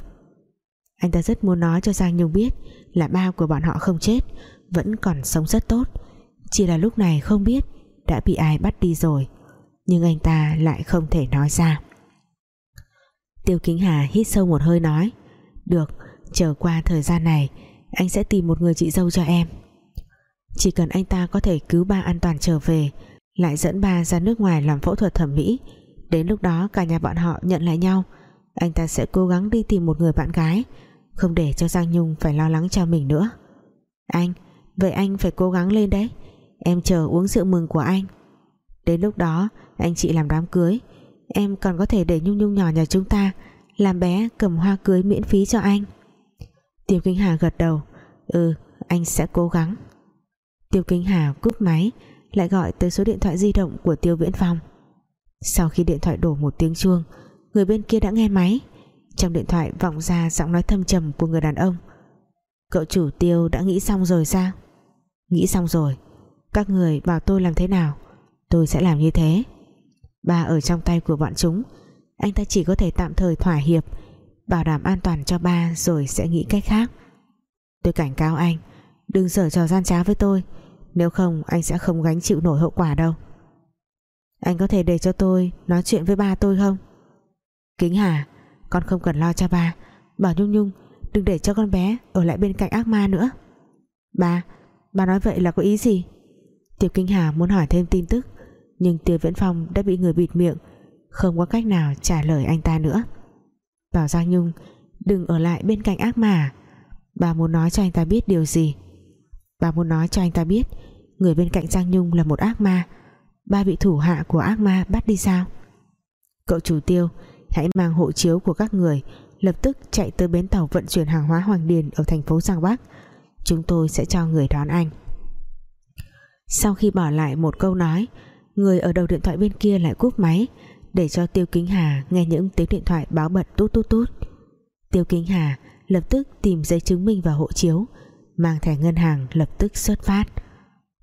Anh ta rất muốn nói cho Giang Nhung biết Là ba của bọn họ không chết Vẫn còn sống rất tốt. Chỉ là lúc này không biết Đã bị ai bắt đi rồi Nhưng anh ta lại không thể nói ra. Tiêu Kính Hà hít sâu một hơi nói Được, chờ qua thời gian này anh sẽ tìm một người chị dâu cho em. Chỉ cần anh ta có thể cứu ba an toàn trở về Lại dẫn ba ra nước ngoài làm phẫu thuật thẩm mỹ Đến lúc đó cả nhà bọn họ nhận lại nhau Anh ta sẽ cố gắng đi tìm một người bạn gái Không để cho Giang Nhung phải lo lắng cho mình nữa. Anh, vậy anh phải cố gắng lên đấy Em chờ uống rượu mừng của anh. Đến lúc đó anh chị làm đám cưới Em còn có thể để Nhung Nhung nhỏ nhà chúng ta Làm bé cầm hoa cưới miễn phí cho anh. Tiêu Kinh Hà gật đầu. Ừ anh sẽ cố gắng. Tiêu Kinh Hà cúp máy, Lại gọi tới số điện thoại di động của Tiêu Viễn Phong. Sau khi điện thoại đổ một tiếng chuông, Người bên kia đã nghe máy. Trong điện thoại vọng ra giọng nói thâm trầm của người đàn ông. Cậu chủ Tiêu đã nghĩ xong rồi sao? Nghĩ xong rồi. Các người bảo tôi làm thế nào? Tôi sẽ làm như thế. Ba ở trong tay của bọn chúng, Anh ta chỉ có thể tạm thời thỏa hiệp. Bảo đảm an toàn cho ba Rồi sẽ nghĩ cách khác. Tôi cảnh cáo anh Đừng dở trò gian trá với tôi Nếu không anh sẽ không gánh chịu nổi hậu quả đâu. Anh có thể để cho tôi Nói chuyện với ba tôi không? Kính Hà Con không cần lo cho ba. Bảo Nhung Nhung đừng để cho con bé Ở lại bên cạnh ác ma nữa. Ba, ba nói vậy là có ý gì? Tiểu Kinh Hà muốn hỏi thêm tin tức nhưng Tiêu Viễn Phong đã bị người bịt miệng không có cách nào trả lời anh ta nữa bảo Giang Nhung, đừng ở lại bên cạnh ác mà. Bà muốn nói cho anh ta biết điều gì? Bà muốn nói cho anh ta biết, người bên cạnh Giang Nhung là một ác ma. Ba bị thủ hạ của ác ma bắt đi sao? Cậu chủ tiêu, hãy mang hộ chiếu của các người, lập tức chạy tới bến tàu vận chuyển hàng hóa Hoàng Điền ở thành phố Giang Bắc. Chúng tôi sẽ cho người đón anh. Sau khi bỏ lại một câu nói, người ở đầu điện thoại bên kia lại cúp máy để cho Tiêu Kính Hà nghe những tiếng điện thoại báo bật tút tút tút. Tiêu Kính Hà lập tức tìm giấy chứng minh và hộ chiếu, mang thẻ ngân hàng lập tức xuất phát.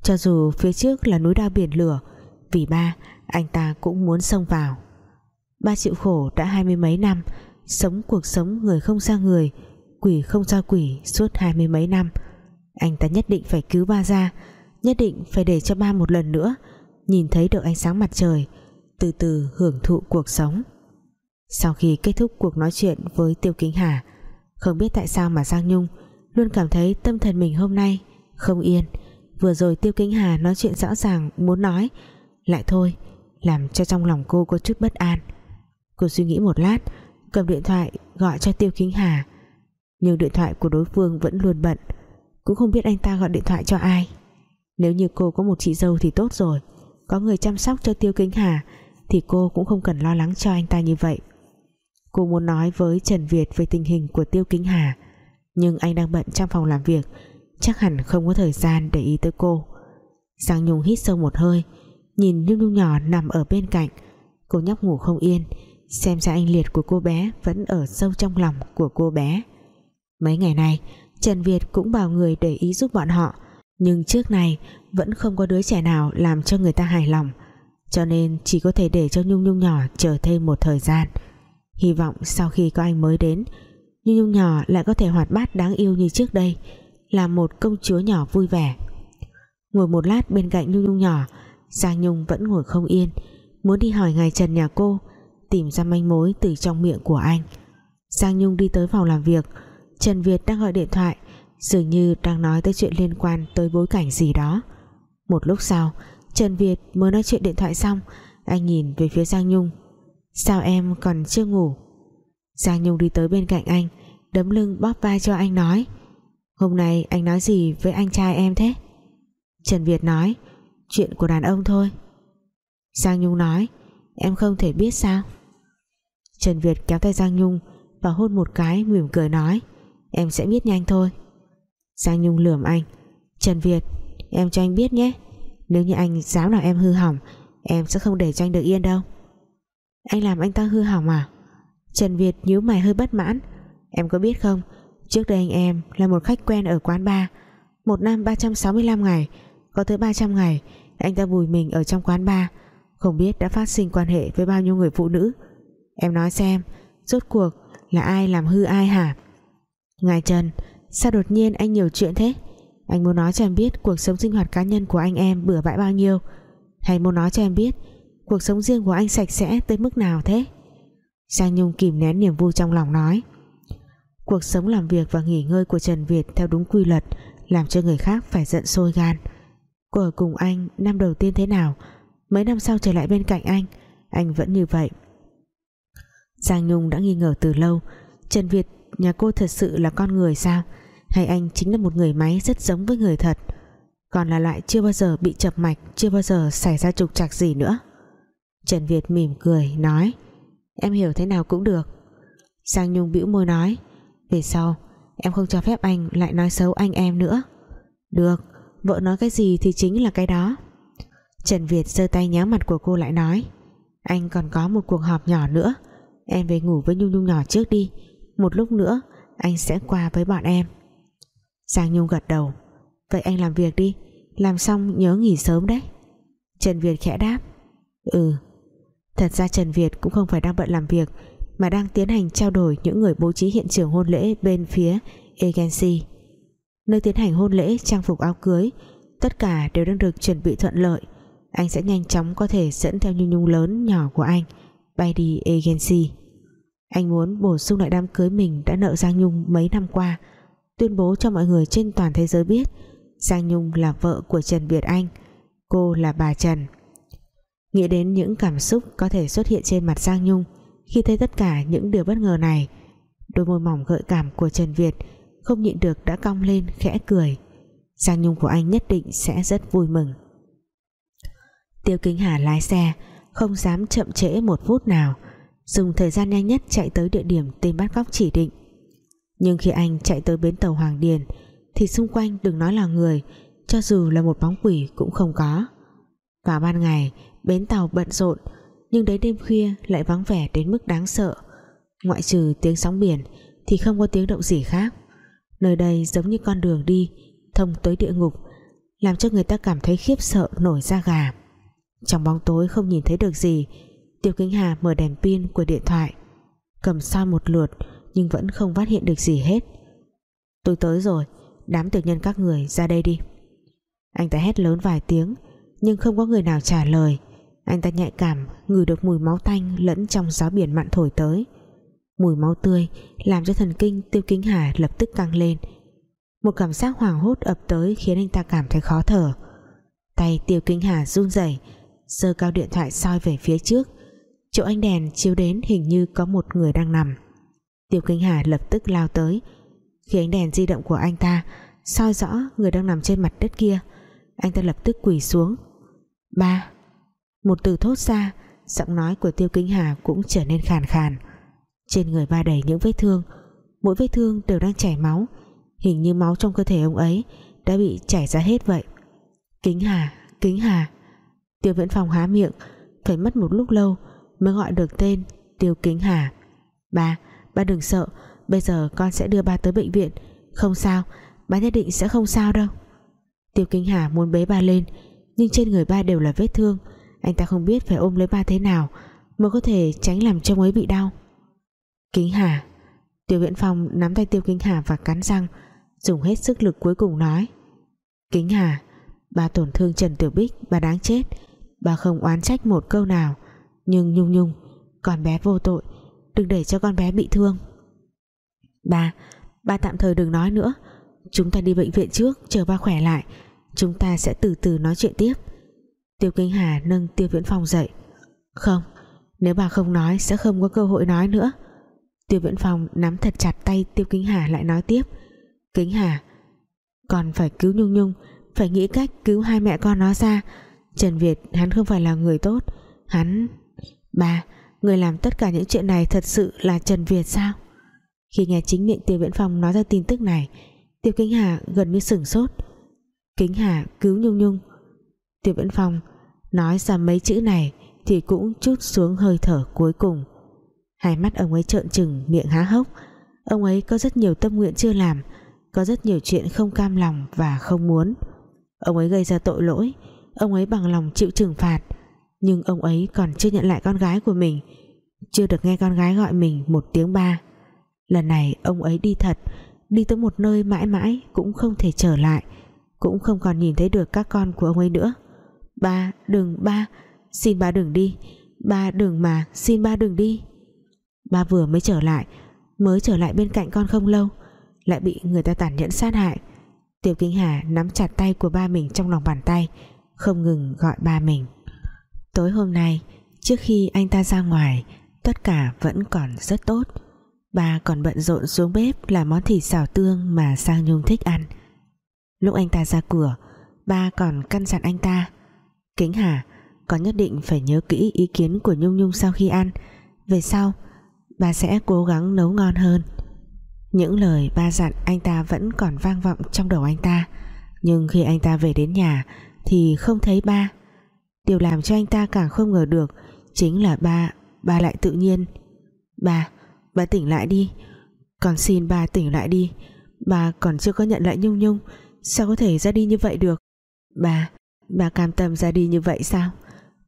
Cho dù phía trước là núi đao biển lửa, vì ba, anh ta cũng muốn xông vào. Ba chịu khổ đã hai mươi mấy năm, sống cuộc sống người không ra người, quỷ không ra quỷ suốt hai mươi mấy năm. Anh ta nhất định phải cứu ba ra, nhất định phải để cho ba một lần nữa. Nhìn thấy được ánh sáng mặt trời từ từ hưởng thụ cuộc sống. Sau khi kết thúc cuộc nói chuyện với Tiêu Kính Hà, không biết tại sao mà Giang Nhung luôn cảm thấy tâm thần mình hôm nay không yên. Vừa rồi Tiêu Kính Hà nói chuyện rõ ràng, muốn nói, lại thôi, làm cho trong lòng cô có chút bất an. Cô suy nghĩ một lát, cầm điện thoại gọi cho Tiêu Kính Hà. Nhưng điện thoại của đối phương vẫn luôn bận, cũng không biết anh ta gọi điện thoại cho ai. Nếu như cô có một chị dâu thì tốt rồi, có người chăm sóc cho Tiêu Kính Hà thì cô cũng không cần lo lắng cho anh ta như vậy. Cô muốn nói với Trần Việt về tình hình của Tiêu Kính Hà, nhưng anh đang bận trong phòng làm việc, chắc hẳn không có thời gian để ý tới cô. Giang Nhung hít sâu một hơi, nhìn Nhung Nhung nhỏ nằm ở bên cạnh. Cô nhóc ngủ không yên, xem ra anh liệt của cô bé vẫn ở sâu trong lòng của cô bé. Mấy ngày nay, Trần Việt cũng bảo người để ý giúp bọn họ, nhưng trước này vẫn không có đứa trẻ nào làm cho người ta hài lòng cho nên chỉ có thể để cho Nhung Nhung nhỏ chờ thêm một thời gian. Hy vọng sau khi có anh mới đến, Nhung Nhung nhỏ lại có thể hoạt bát đáng yêu như trước đây, là một công chúa nhỏ vui vẻ. Ngồi một lát bên cạnh Nhung Nhung nhỏ, Giang Nhung vẫn ngồi không yên, muốn đi hỏi ngài Trần nhà cô, tìm ra manh mối từ trong miệng của anh. Giang Nhung đi tới phòng làm việc, Trần Việt đang gọi điện thoại, dường như đang nói tới chuyện liên quan tới bối cảnh gì đó. Một lúc sau Trần Việt mới nói chuyện điện thoại xong, anh nhìn về phía Giang Nhung. Sao em còn chưa ngủ? Giang Nhung đi tới bên cạnh anh, đấm lưng bóp vai cho anh nói. Hôm nay anh nói gì với anh trai em thế? Trần Việt nói, chuyện của đàn ông thôi. Giang Nhung nói, em không thể biết sao? Trần Việt kéo tay Giang Nhung và hôn một cái mỉm cười nói, em sẽ biết nhanh thôi. Giang Nhung lườm anh, Trần Việt, em cho anh biết nhé nếu như anh dám làm em hư hỏng, em sẽ không để cho anh được yên đâu. Anh làm anh ta hư hỏng à? Trần Việt nhíu mày hơi bất mãn. Em có biết không, trước đây anh em là một khách quen ở quán bar. Một năm 365 ngày, có tới 300 ngày, anh ta vùi mình ở trong quán bar. Không biết đã phát sinh quan hệ với bao nhiêu người phụ nữ. Em nói xem, rốt cuộc là ai làm hư ai hả? Ngài Trần, sao đột nhiên anh nhiều chuyện thế? Anh muốn nói cho em biết cuộc sống sinh hoạt cá nhân của anh em bừa bãi bao nhiêu. Hay muốn nói cho em biết cuộc sống riêng của anh sạch sẽ tới mức nào thế? Giang Nhung kìm nén niềm vui trong lòng nói. Cuộc sống làm việc và nghỉ ngơi của Trần Việt theo đúng quy luật làm cho người khác phải giận sôi gan. Cô ở cùng anh năm đầu tiên thế nào? Mấy năm sau trở lại bên cạnh anh anh vẫn như vậy. Giang Nhung đã nghi ngờ từ lâu. Trần Việt, nhà cô thật sự là con người sao? Hay anh chính là một người máy rất giống với người thật. Còn là loại chưa bao giờ bị chập mạch, chưa bao giờ xảy ra trục trặc gì nữa. Trần Việt mỉm cười, nói, em hiểu thế nào cũng được. Giang Nhung bĩu môi nói, về sau, em không cho phép anh lại nói xấu anh em nữa. Được, vợ nói cái gì thì chính là cái đó. Trần Việt giơ tay nhéo mặt của cô lại nói, anh còn có một cuộc họp nhỏ nữa. Em về ngủ với Nhung Nhung nhỏ trước đi. Một lúc nữa, anh sẽ qua với bọn em. Giang Nhung gật đầu. Vậy anh làm việc đi. Làm xong nhớ nghỉ sớm đấy. Trần Việt khẽ đáp. Ừ. Thật ra Trần Việt cũng không phải đang bận làm việc, mà đang tiến hành trao đổi những người bố trí hiện trường hôn lễ bên phía agency. Nơi tiến hành hôn lễ, trang phục áo cưới, tất cả đều đang được chuẩn bị thuận lợi. Anh sẽ nhanh chóng có thể dẫn theo nhung nhung lớn nhỏ của anh, bay đi agency. Anh muốn bổ sung lại đám cưới mình đã nợ Giang Nhung mấy năm qua tuyên bố cho mọi người trên toàn thế giới biết, Giang Nhung là vợ của Trần Việt Anh, cô là bà Trần. Nghĩ đến những cảm xúc có thể xuất hiện trên mặt Giang Nhung khi thấy tất cả những điều bất ngờ này, đôi môi mỏng gợi cảm của Trần Việt không nhịn được đã cong lên khẽ cười. Giang Nhung của anh nhất định sẽ rất vui mừng. Tiêu Kính Hà lái xe, không dám chậm trễ một phút nào, dùng thời gian nhanh nhất chạy tới địa điểm tên bắt cóc chỉ định nhưng khi anh chạy tới bến tàu Hoàng Điền, thì xung quanh đừng nói là người, cho dù là một bóng quỷ cũng không có. Vào ban ngày, bến tàu bận rộn, nhưng đến đêm khuya lại vắng vẻ đến mức đáng sợ. Ngoại trừ tiếng sóng biển, thì không có tiếng động gì khác. Nơi đây giống như con đường đi, thông tới địa ngục, làm cho người ta cảm thấy khiếp sợ nổi da gà. Trong bóng tối không nhìn thấy được gì, Tiêu Kính Hà mở đèn pin của điện thoại, cầm soi một lượt nhưng vẫn không phát hiện được gì hết. Tôi tới rồi, đám tiểu nhân các người ra đây đi. Anh ta hét lớn vài tiếng, nhưng không có người nào trả lời. Anh ta nhạy cảm ngửi được mùi máu tanh lẫn trong gió biển mặn thổi tới. Mùi máu tươi làm cho thần kinh tiêu kính hà lập tức căng lên. Một cảm giác hoảng hốt ập tới khiến anh ta cảm thấy khó thở. Tay tiêu kính hà run rẩy, giơ cao điện thoại soi về phía trước. Chỗ ánh đèn chiếu đến hình như có một người đang nằm tiêu kính hà lập tức lao tới. Khi ánh đèn di động của anh ta soi rõ người đang nằm trên mặt đất kia, anh ta lập tức quỳ xuống. Ba, một từ thốt ra, giọng nói của tiêu kính hà cũng trở nên khàn khàn. Trên người ba đầy những vết thương, mỗi vết thương đều đang chảy máu. Hình như máu trong cơ thể ông ấy đã bị chảy ra hết vậy. Kính hà kính hà. Tiêu viễn Phong há miệng, phải mất một lúc lâu mới gọi được tên tiêu kính hà. Ba ba đừng sợ, bây giờ con sẽ đưa ba tới bệnh viện. Không sao, ba nhất định sẽ không sao đâu. Tiêu kính hà muốn bế ba lên, nhưng trên người ba đều là vết thương. Anh ta không biết phải ôm lấy ba thế nào mới có thể tránh làm trông ấy bị đau. Kính hà tiêu viễn phong nắm tay tiêu kính hà và cắn răng, dùng hết sức lực cuối cùng nói. Kính hà, ba tổn thương trần tiểu bích, ba đáng chết. Bà không oán trách một câu nào, Nhưng Nhung Nhung, Con bé vô tội Đừng để cho con bé bị thương. Ba Ba tạm thời đừng nói nữa. Chúng ta đi bệnh viện trước, Chờ ba khỏe lại. Chúng ta sẽ từ từ nói chuyện tiếp. Tiêu Kinh Hà nâng Tiêu Viễn Phong dậy. Không, Nếu bà không nói, sẽ không có cơ hội nói nữa. Tiêu Viễn Phong nắm thật chặt tay Tiêu Kính Hà lại nói tiếp. Kính Hà Còn phải cứu Nhung Nhung. Phải nghĩ cách cứu hai mẹ con nó ra. Trần Việt, hắn không phải là người tốt. Hắn, Ba Người làm tất cả những chuyện này thật sự là Trần Việt sao? Khi nghe chính miệng Tiêu Viễn Phong nói ra tin tức này, Tiêu Kính Hà gần như sửng sốt. Kính Hà cứu Nhung Nhung. Tiêu Viễn Phong nói ra mấy chữ này thì cũng chút xuống hơi thở cuối cùng. Hai mắt ông ấy trợn trừng, miệng há hốc. Ông ấy có rất nhiều tâm nguyện chưa làm, có rất nhiều chuyện không cam lòng và không muốn. Ông ấy gây ra tội lỗi, ông ấy bằng lòng chịu trừng phạt nhưng ông ấy còn chưa nhận lại con gái của mình. Chưa được nghe con gái gọi mình một tiếng ba. Lần này ông ấy đi thật, đi tới một nơi mãi mãi cũng không thể trở lại, cũng không còn nhìn thấy được các con của ông ấy nữa. Ba, đừng, ba, xin ba đừng đi. Ba đừng mà, xin ba đừng đi. Ba vừa mới trở lại, mới trở lại bên cạnh con không lâu, lại bị người ta tàn nhẫn sát hại. Tiểu Kính Hà nắm chặt tay của ba mình trong lòng bàn tay, không ngừng gọi ba mình tối hôm nay, trước khi anh ta ra ngoài, tất cả vẫn còn rất tốt. Bà còn bận rộn xuống bếp làm món thịt xào tương mà Sang Nhung thích ăn. Lúc anh ta ra cửa ba còn căn dặn anh ta, Kính Hà, con nhất định phải nhớ kỹ ý kiến của Nhung Nhung sau khi ăn. Về sau ba sẽ cố gắng nấu ngon hơn. Những lời ba dặn anh ta vẫn còn vang vọng trong đầu anh ta. Nhưng khi anh ta về đến nhà, thì không thấy ba điều làm cho anh ta càng không ngờ được chính là ba ba lại tự nhiên. Ba ba tỉnh lại đi. Còn xin ba tỉnh lại đi. Ba còn chưa có nhận lại nhung nhung, sao có thể ra đi như vậy được? Ba ba cam tâm ra đi như vậy sao?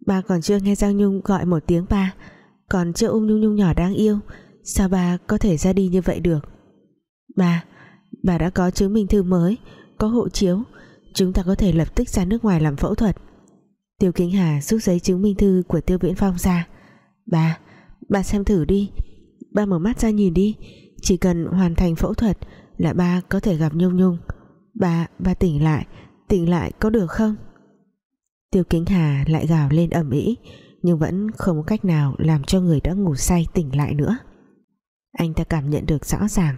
Ba còn chưa nghe Giang Nhung gọi một tiếng ba, còn chưa ung nhung nhung nhỏ đáng yêu, sao ba có thể ra đi như vậy được? Ba bà đã có chứng minh thư mới, có hộ chiếu, chúng ta có thể lập tức ra nước ngoài làm phẫu thuật tiêu kính hà rút giấy chứng minh thư của tiêu viễn phong ra. Bà, bà xem thử đi. Ba mở mắt ra nhìn đi. Chỉ cần hoàn thành phẫu thuật là ba có thể gặp nhung nhung. Bà, bà tỉnh lại tỉnh lại có được không? Tiêu kính hà lại gào lên ầm ĩ nhưng vẫn không có cách nào làm cho người đã ngủ say tỉnh lại nữa. Anh ta cảm nhận được rõ ràng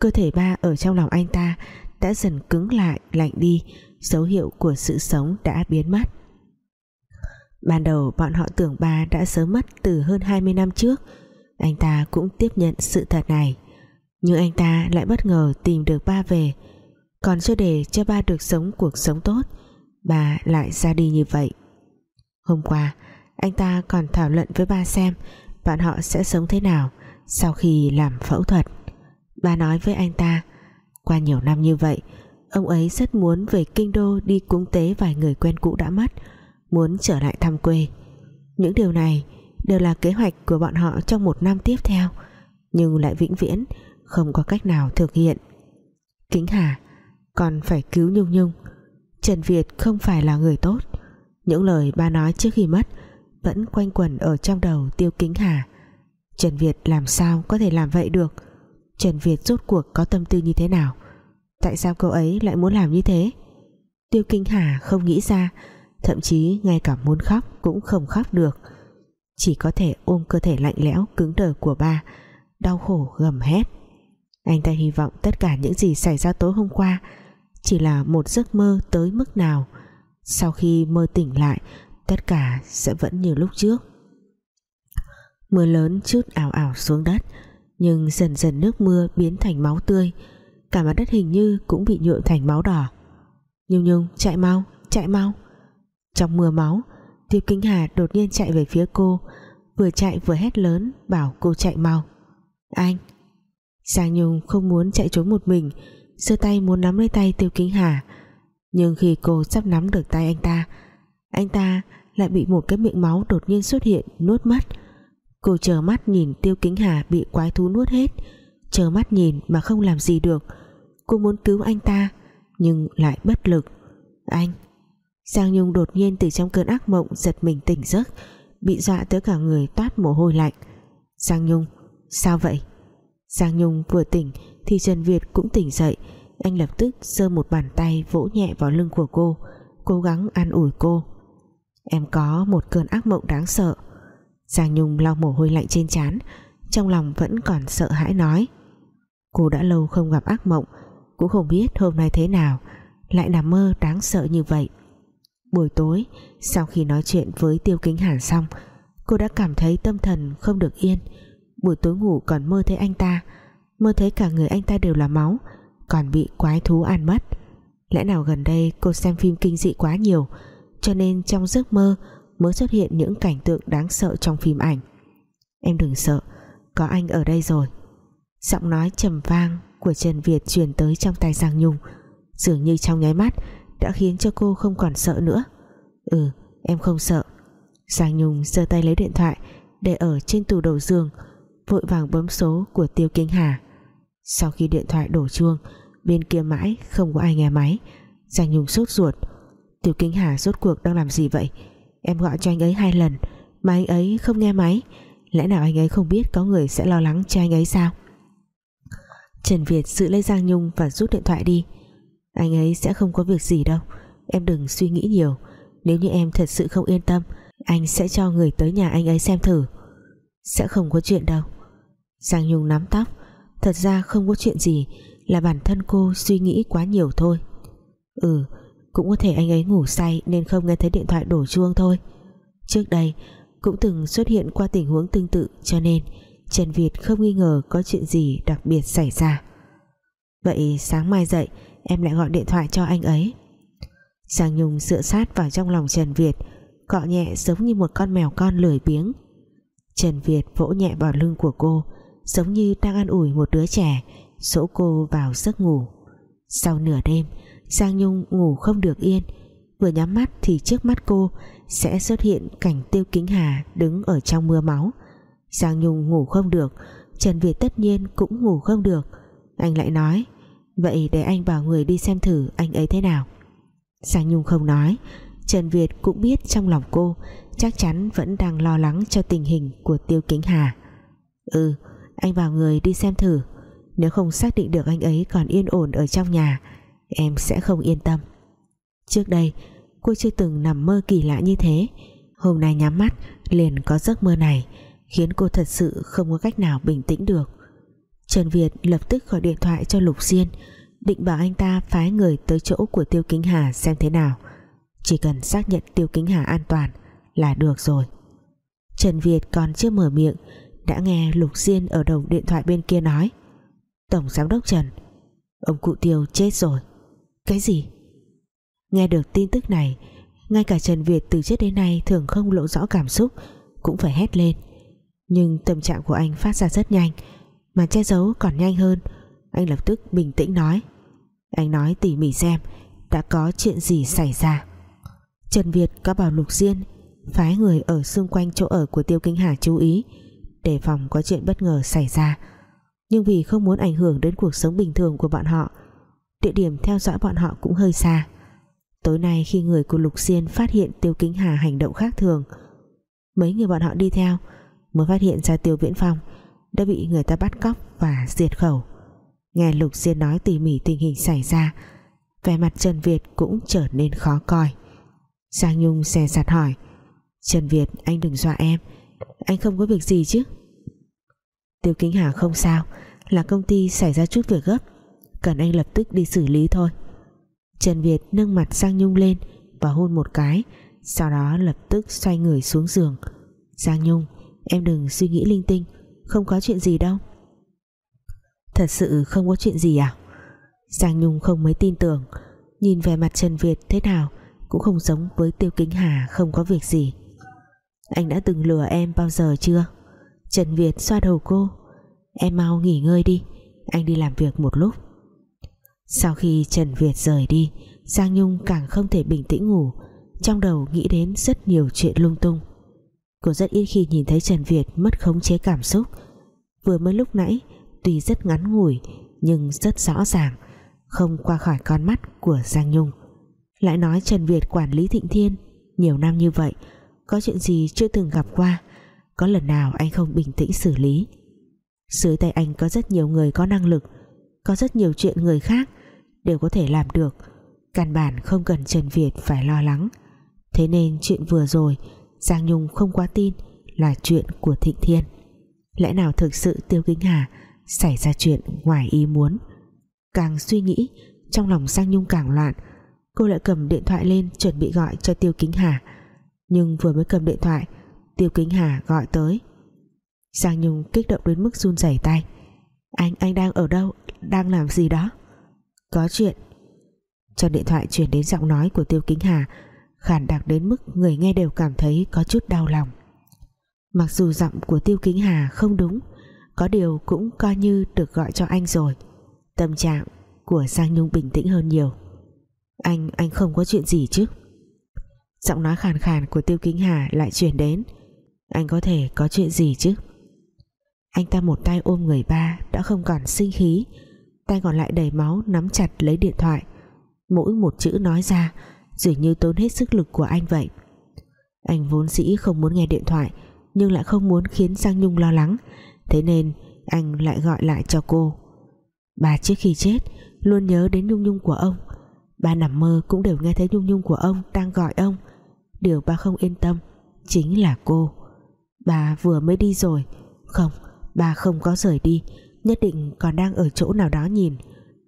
cơ thể ba ở trong lòng anh ta đã dần cứng lại lạnh đi dấu hiệu của sự sống đã biến mất ban đầu bọn họ tưởng ba đã sớm mất từ hơn 20 năm trước. Anh ta cũng tiếp nhận sự thật này. Nhưng anh ta lại bất ngờ tìm được ba về. Còn chưa để cho ba được sống cuộc sống tốt, bà lại ra đi như vậy. Hôm qua, anh ta còn thảo luận với ba xem bọn họ sẽ sống thế nào sau khi làm phẫu thuật. Ba nói với anh ta, qua nhiều năm như vậy, ông ấy rất muốn về kinh đô đi cúng tế vài người quen cũ đã mất muốn trở lại thăm quê. Những điều này đều là kế hoạch của bọn họ trong một năm tiếp theo, nhưng lại vĩnh viễn không có cách nào thực hiện. Kính hà, còn phải cứu nhung nhung. Trần việt không phải là người tốt. Những lời ba nói trước khi mất vẫn quanh quẩn ở trong đầu tiêu kính hà. Trần việt làm sao có thể làm vậy được? Trần việt rốt cuộc có tâm tư như thế nào? Tại sao cô ấy lại muốn làm như thế? Tiêu kính hà không nghĩ ra thậm chí ngay cả muốn khóc cũng không khóc được. Chỉ có thể ôm cơ thể lạnh lẽo, cứng đờ của ba, đau khổ gầm hét. Anh ta hy vọng tất cả những gì xảy ra tối hôm qua chỉ là một giấc mơ tới mức nào. Sau khi mơ tỉnh lại, tất cả sẽ vẫn như lúc trước. Mưa lớn chút ảo ảo xuống đất, nhưng dần dần nước mưa biến thành máu tươi. Cả mặt đất hình như cũng bị nhuộm thành máu đỏ. Nhung nhung, chạy mau chạy mau trong mưa máu tiêu kính hà đột nhiên chạy về phía cô, vừa chạy vừa hét lớn, bảo cô chạy mau. Anh. Giang Nhung không muốn chạy trốn một mình, giơ tay muốn nắm lấy tay tiêu kính hà. Nhưng khi cô sắp nắm được tay anh ta anh ta lại bị một cái miệng máu đột nhiên xuất hiện, nuốt mất. Cô chờ mắt nhìn tiêu kính hà bị quái thú nuốt hết chờ mắt nhìn mà không làm gì được. Cô muốn cứu anh ta, nhưng lại bất lực. Anh Giang Nhung đột nhiên từ trong cơn ác mộng giật mình tỉnh giấc, bị dọa tới cả người toát mồ hôi lạnh. Giang Nhung, sao vậy? Giang Nhung vừa tỉnh thì Trần Việt cũng tỉnh dậy. Anh lập tức giơ một bàn tay vỗ nhẹ vào lưng của cô, cố gắng an ủi cô. Em có một cơn ác mộng đáng sợ. Giang Nhung lau mồ hôi lạnh trên trán, trong lòng vẫn còn sợ hãi nói. Cô đã lâu không gặp ác mộng, cũng không biết hôm nay thế nào, lại nằm mơ đáng sợ như vậy buổi tối, sau khi nói chuyện với Tiêu Kính Hàn xong, cô đã cảm thấy tâm thần không được yên. Buổi tối ngủ còn mơ thấy anh ta, mơ thấy cả người anh ta đều là máu, còn bị quái thú ăn mất. Lẽ nào gần đây cô xem phim kinh dị quá nhiều, cho nên trong giấc mơ mới xuất hiện những cảnh tượng đáng sợ trong phim ảnh. Em đừng sợ, có anh ở đây rồi. Giọng nói trầm vang của Trần Việt truyền tới trong tai Giang Nhung, dường như trong nháy mắt đã khiến cho cô không còn sợ nữa. Ừ em không sợ. Giang Nhung giơ tay lấy điện thoại, để ở trên tủ đầu giường, vội vàng bấm số của Tiêu Kính Hà. Sau khi điện thoại đổ chuông, bên kia mãi không có ai nghe máy. Giang Nhung sốt ruột. Tiêu Kính Hà rốt cuộc đang làm gì vậy? Em gọi cho anh ấy hai lần, mà anh ấy không nghe máy. Lẽ nào anh ấy không biết có người sẽ lo lắng cho anh ấy sao? Trần Việt giữ lấy Giang Nhung và rút điện thoại đi anh ấy sẽ không có việc gì đâu. Em đừng suy nghĩ nhiều. Nếu như em thật sự không yên tâm, anh sẽ cho người tới nhà anh ấy xem thử. Sẽ không có chuyện đâu. Giang Nhung nắm tóc. Thật ra không có chuyện gì, là bản thân cô suy nghĩ quá nhiều thôi. Ừ cũng có thể anh ấy ngủ say nên không nghe thấy điện thoại đổ chuông thôi. Trước đây, cũng từng xuất hiện qua tình huống tương tự, cho nên Trần Việt không nghi ngờ có chuyện gì đặc biệt xảy ra. Vậy sáng mai dậy em lại gọi điện thoại cho anh ấy. Giang Nhung dựa sát vào trong lòng Trần Việt, cọ nhẹ giống như một con mèo con lười biếng. Trần Việt vỗ nhẹ vào lưng của cô, giống như đang an ủi một đứa trẻ, dỗ cô vào giấc ngủ. Sau nửa đêm, Giang Nhung ngủ không được yên. Vừa nhắm mắt thì trước mắt cô sẽ xuất hiện cảnh tiêu kính hà đứng ở trong mưa máu. Giang Nhung ngủ không được, Trần Việt tất nhiên cũng ngủ không được. Anh lại nói vậy để anh bảo người đi xem thử anh ấy thế nào. Giang Nhung không nói, Trần Việt cũng biết trong lòng cô chắc chắn vẫn đang lo lắng cho tình hình của Tiêu Kính Hà. Ừ anh bảo người đi xem thử, nếu không xác định được anh ấy còn yên ổn ở trong nhà, em sẽ không yên tâm. Trước đây, cô chưa từng nằm mơ kỳ lạ như thế. Hôm nay nhắm mắt, liền có giấc mơ này, khiến cô thật sự không có cách nào bình tĩnh được. Trần Việt lập tức gọi điện thoại cho Lục Diên, định bảo anh ta phái người tới chỗ của Tiêu Kính Hà xem thế nào. Chỉ cần xác nhận Tiêu Kính Hà an toàn là được rồi. Trần Việt còn chưa mở miệng, đã nghe Lục Diên ở đầu điện thoại bên kia nói. Tổng Giám đốc Trần, Ông cụ Tiêu chết rồi. Cái gì? Nghe được tin tức này, Ngay cả Trần Việt từ trước đến nay Thường không lộ rõ cảm xúc, Cũng phải hét lên. Nhưng tâm trạng của anh phát ra rất nhanh mà che giấu còn nhanh hơn. Anh lập tức bình tĩnh nói. Anh nói tỉ mỉ xem, Đã có chuyện gì xảy ra. Trần Việt có bảo Lục Diên Phái người ở xung quanh chỗ ở của Tiêu Kinh Hà chú ý, Đề phòng có chuyện bất ngờ xảy ra. Nhưng vì không muốn ảnh hưởng đến cuộc sống bình thường của bọn họ, Địa điểm theo dõi bọn họ cũng hơi xa. Tối nay khi người của Lục Diên phát hiện Tiêu Kính Hà hành động khác thường, Mấy người bọn họ đi theo, Mới phát hiện ra Tiêu Viễn Phong đã bị người ta bắt cóc và diệt khẩu. Nghe Lục Diên nói tỉ mỉ tình hình xảy ra, Vẻ mặt Trần Việt cũng trở nên khó coi. Giang Nhung xè sạt hỏi, Trần Việt, anh đừng dọa em, Anh không có việc gì chứ? Tiêu Kính Hà không sao, Là công ty xảy ra chút việc gấp, Cần anh lập tức đi xử lý thôi. Trần Việt nâng mặt Giang Nhung lên Và hôn một cái, Sau đó lập tức xoay người xuống giường. Giang Nhung, Em đừng suy nghĩ linh tinh không có chuyện gì đâu. Thật sự không có chuyện gì à? Giang Nhung không mấy tin tưởng. Nhìn về mặt Trần Việt thế nào Cũng không giống với Tiêu Kính Hà, Không có việc gì. Anh đã từng lừa em bao giờ chưa? Trần Việt xoa đầu cô. Em mau nghỉ ngơi đi, Anh đi làm việc một lúc. Sau khi Trần Việt rời đi, Giang Nhung càng không thể bình tĩnh ngủ. Trong đầu nghĩ đến rất nhiều chuyện lung tung. Cô rất ít khi nhìn thấy Trần Việt mất khống chế cảm xúc. Vừa mới lúc nãy, Tuy rất ngắn ngủi, Nhưng rất rõ ràng, Không qua khỏi con mắt của Giang Nhung. Lại nói Trần Việt quản lý Thịnh Thiên, nhiều năm như vậy, có chuyện gì chưa từng gặp qua, có lần nào anh không bình tĩnh xử lý? Dưới tay anh có rất nhiều người có năng lực, có rất nhiều chuyện người khác đều có thể làm được. Căn bản không cần Trần Việt phải lo lắng. Thế nên chuyện vừa rồi Giang Nhung không quá tin là chuyện của Thịnh Thiên. Lẽ nào thực sự Tiêu Kính Hà xảy ra chuyện ngoài ý muốn? Càng suy nghĩ, trong lòng Giang Nhung càng loạn. Cô lại cầm điện thoại lên chuẩn bị gọi cho Tiêu Kính Hà. Nhưng vừa mới cầm điện thoại, Tiêu Kính Hà gọi tới. Giang Nhung kích động đến mức run rẩy tay. Anh anh đang ở đâu? Đang làm gì đó? Có chuyện. Cho điện thoại truyền đến giọng nói của Tiêu Kính Hà khản đặc đến mức người nghe đều cảm thấy có chút đau lòng. Mặc dù giọng của Tiêu Kính Hà không đúng, có điều cũng coi như được gọi cho anh rồi. Tâm trạng của Giang Nhung bình tĩnh hơn nhiều. Anh anh không có chuyện gì chứ? Giọng nói khàn khàn của Tiêu Kính Hà lại truyền đến. Anh có thể có chuyện gì chứ? Anh ta một tay ôm người ba đã không còn sinh khí, tay còn lại đầy máu nắm chặt lấy điện thoại. Mỗi một chữ nói ra dường như tốn hết sức lực của anh vậy. Anh vốn dĩ không muốn nghe điện thoại, nhưng lại không muốn khiến Giang Nhung lo lắng. Thế nên, anh lại gọi lại cho cô. Bà trước khi chết, luôn nhớ đến Nhung Nhung của ông. Bà nằm mơ cũng đều nghe thấy Nhung Nhung của ông đang gọi ông. Điều bà không yên tâm chính là cô. Bà vừa mới đi rồi. Không, bà không có rời đi. Nhất định còn đang ở chỗ nào đó nhìn.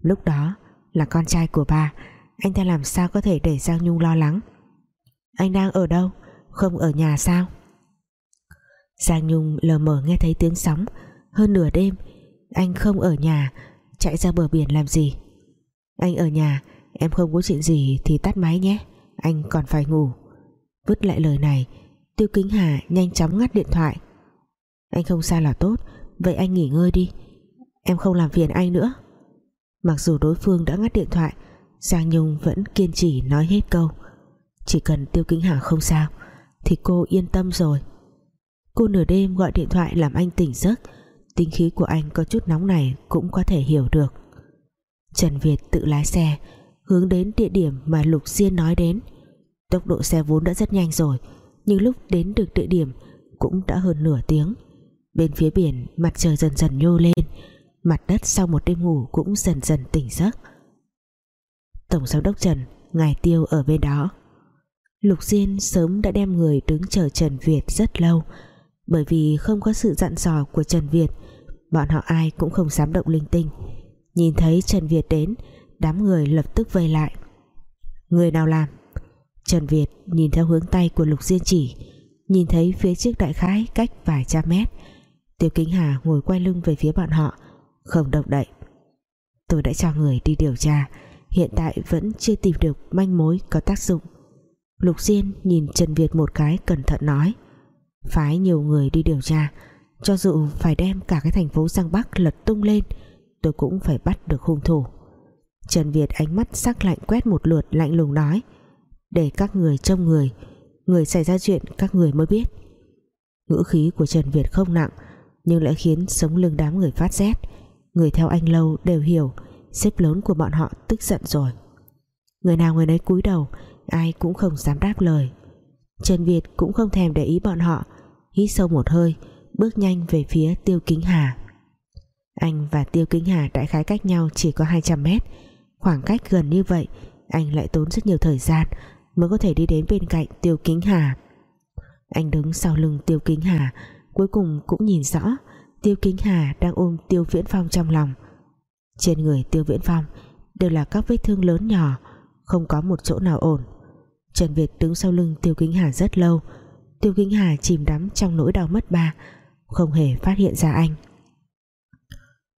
Lúc đó là con trai của bà anh ta làm sao có thể để Giang Nhung lo lắng? Anh đang ở đâu? Không ở nhà sao? Giang Nhung lờ mờ nghe thấy tiếng sóng. Hơn nửa đêm, anh không ở nhà, chạy ra bờ biển làm gì? Anh ở nhà, em không có chuyện gì thì tắt máy nhé, anh còn phải ngủ. Vứt lại lời này, Tiêu Kính Hà nhanh chóng ngắt điện thoại. Anh không sao là tốt, vậy anh nghỉ ngơi đi. Em không làm phiền anh nữa. Mặc dù đối phương đã ngắt điện thoại Giang Nhung vẫn kiên trì nói hết câu. Chỉ cần Tiêu Kính Hà không sao, thì cô yên tâm rồi. Cô nửa đêm gọi điện thoại làm anh tỉnh giấc. Tính khí của anh có chút nóng này cũng có thể hiểu được. Trần Việt tự lái xe, hướng đến địa điểm mà Lục Diên nói đến. Tốc độ xe vốn đã rất nhanh rồi, nhưng lúc đến được địa điểm cũng đã hơn nửa tiếng. Bên phía biển, mặt trời dần dần nhô lên, mặt đất sau một đêm ngủ cũng dần dần tỉnh giấc. Tổng giám đốc Trần, Ngài Tiêu ở bên đó. Lục Diên sớm đã đem người đứng chờ Trần Việt rất lâu. Bởi vì không có sự dặn dò của Trần Việt, bọn họ ai cũng không dám động linh tinh. Nhìn thấy Trần Việt đến, đám người lập tức vây lại. Người nào làm? Trần Việt nhìn theo hướng tay của Lục Diên chỉ, nhìn thấy phía trước đại khái cách vài trăm mét. Tiêu Kính Hà ngồi quay lưng về phía bọn họ, không động đậy. Tôi đã cho người đi điều tra hiện tại vẫn chưa tìm được manh mối có tác dụng. Lục Diên nhìn Trần Việt một cái cẩn thận nói, phái nhiều người đi điều tra, cho dù phải đem cả cái thành phố Giang Bắc lật tung lên, tôi cũng phải bắt được hung thủ. Trần Việt ánh mắt sắc lạnh quét một lượt, lạnh lùng nói, để các người trông người người xảy ra chuyện các người mới biết. Ngữ khí của Trần Việt không nặng, nhưng lại khiến sống lưng đám người phát rét. Người theo anh lâu đều hiểu sếp lớn của bọn họ tức giận rồi. Người nào người nấy cúi đầu, ai cũng không dám đáp lời. Trần Việt cũng không thèm để ý bọn họ, hít sâu một hơi, bước nhanh về phía Tiêu Kính Hà. Anh và Tiêu Kính Hà đại khái cách nhau chỉ có 200 mét. Khoảng cách gần như vậy, anh lại tốn rất nhiều thời gian mới có thể đi đến bên cạnh Tiêu Kính Hà. Anh đứng sau lưng Tiêu Kính Hà, cuối cùng cũng nhìn rõ Tiêu Kính Hà đang ôm Tiêu Viễn Phong trong lòng trên người Tiêu Viễn Phong đều là các vết thương lớn nhỏ, không có một chỗ nào ổn. Trần Việt đứng sau lưng Tiêu Kính Hà rất lâu. Tiêu Kính Hà chìm đắm trong nỗi đau mất ba, không hề phát hiện ra anh.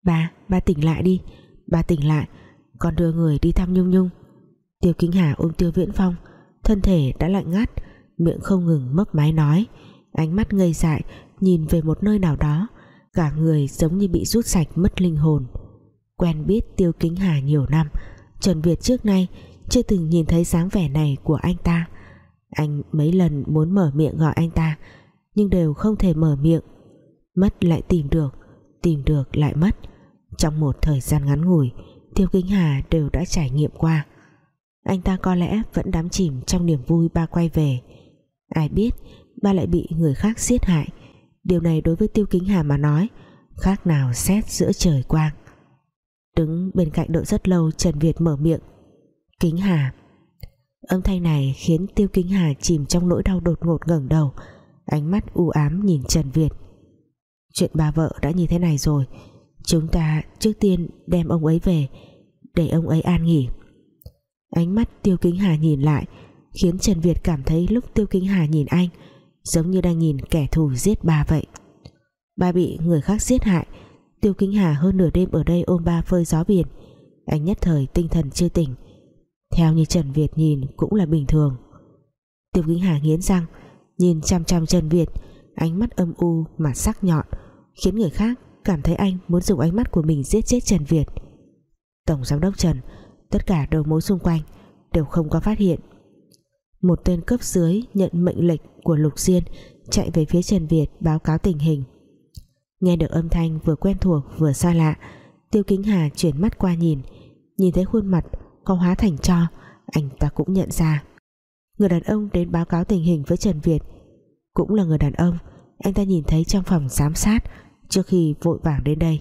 Ba ba tỉnh lại đi, ba tỉnh lại, con đưa người đi thăm Nhung Nhung. Tiêu Kính Hà ôm Tiêu Viễn Phong, thân thể đã lạnh ngắt, miệng không ngừng mấp máy nói, ánh mắt ngây dại nhìn về một nơi nào đó, cả người giống như bị rút sạch mất linh hồn quen biết Tiêu Kính Hà nhiều năm. Trần Việt trước nay chưa từng nhìn thấy dáng vẻ này của anh ta. Anh mấy lần muốn mở miệng gọi anh ta, nhưng đều không thể mở miệng. Mất lại tìm được tìm được lại mất. Trong một thời gian ngắn ngủi, Tiêu Kính Hà đều đã trải nghiệm qua. Anh ta có lẽ vẫn đắm chìm trong niềm vui ba quay về. Ai biết ba lại bị người khác giết hại. Điều này đối với Tiêu Kính Hà mà nói, Khác nào xét giữa trời quang. Đứng bên cạnh đợi rất lâu, Trần Việt mở miệng. Kính Hà. Âm thanh này khiến Tiêu Kính Hà chìm trong nỗi đau đột ngột ngẩng đầu. Ánh mắt u ám nhìn Trần Việt. Chuyện bà vợ đã như thế này rồi. Chúng ta trước tiên đem ông ấy về, Để ông ấy an nghỉ. Ánh mắt Tiêu Kính Hà nhìn lại, Khiến Trần Việt cảm thấy lúc Tiêu Kính Hà nhìn anh, Giống như đang nhìn kẻ thù giết bà vậy. Bà bị người khác giết hại Tiêu Kính Hà hơn nửa đêm ở đây ôm ba phơi gió biển. Anh nhất thời tinh thần chưa tỉnh. Theo như Trần Việt nhìn cũng là bình thường. Tiêu Kính Hà nghiến răng, Nhìn chăm chăm Trần Việt, Ánh mắt âm u mà sắc nhọn, Khiến người khác cảm thấy anh muốn dùng ánh mắt của mình giết chết Trần Việt. Tổng giám đốc Trần, Tất cả đầu mối xung quanh Đều không có phát hiện. Một tên cấp dưới nhận mệnh lệnh của Lục Diên Chạy về phía Trần Việt báo cáo tình hình. Nghe được âm thanh vừa quen thuộc vừa xa lạ, Tiêu Kính Hà chuyển mắt qua nhìn Nhìn thấy khuôn mặt có hóa thành cho, Anh ta cũng nhận ra. Người đàn ông đến báo cáo tình hình với Trần Việt. Cũng là người đàn ông, Anh ta nhìn thấy trong phòng giám sát Trước khi vội vàng đến đây.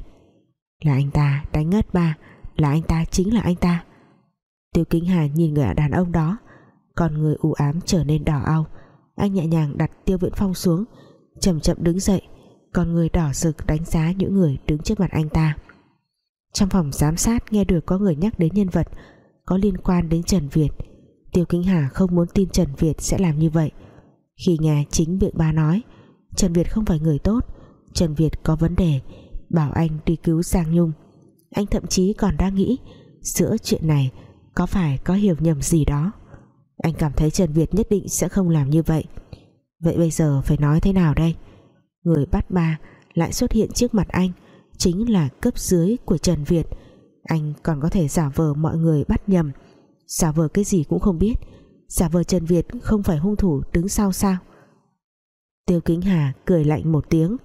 Là anh ta đánh ngất ba, Là anh ta chính là anh ta. Tiêu Kính Hà nhìn người đàn ông đó Còn người u ám trở nên đỏ ao. Anh nhẹ nhàng đặt Tiêu Viễn Phong xuống, chậm chậm đứng dậy còn người đỏ rực đánh giá những người đứng trước mặt anh ta. Trong phòng giám sát nghe được có người nhắc đến nhân vật, Có liên quan đến Trần Việt. Tiêu Kính Hà không muốn tin Trần Việt sẽ làm như vậy. Khi nghe chính miệng ba nói, Trần Việt không phải người tốt. Trần Việt có vấn đề, Bảo anh đi cứu Giang Nhung. Anh thậm chí còn đang nghĩ, Giữa chuyện này có phải có hiểu nhầm gì đó? Anh cảm thấy Trần Việt nhất định sẽ không làm như vậy. Vậy bây giờ phải nói thế nào đây? Người bắt ba lại xuất hiện trước mặt anh, Chính là cấp dưới của Trần Việt. Anh còn có thể giả vờ mọi người bắt nhầm. Giả vờ cái gì cũng không biết. Giả vờ Trần Việt không phải hung thủ đứng sau sao? Tiêu Kính Hà cười lạnh một tiếng.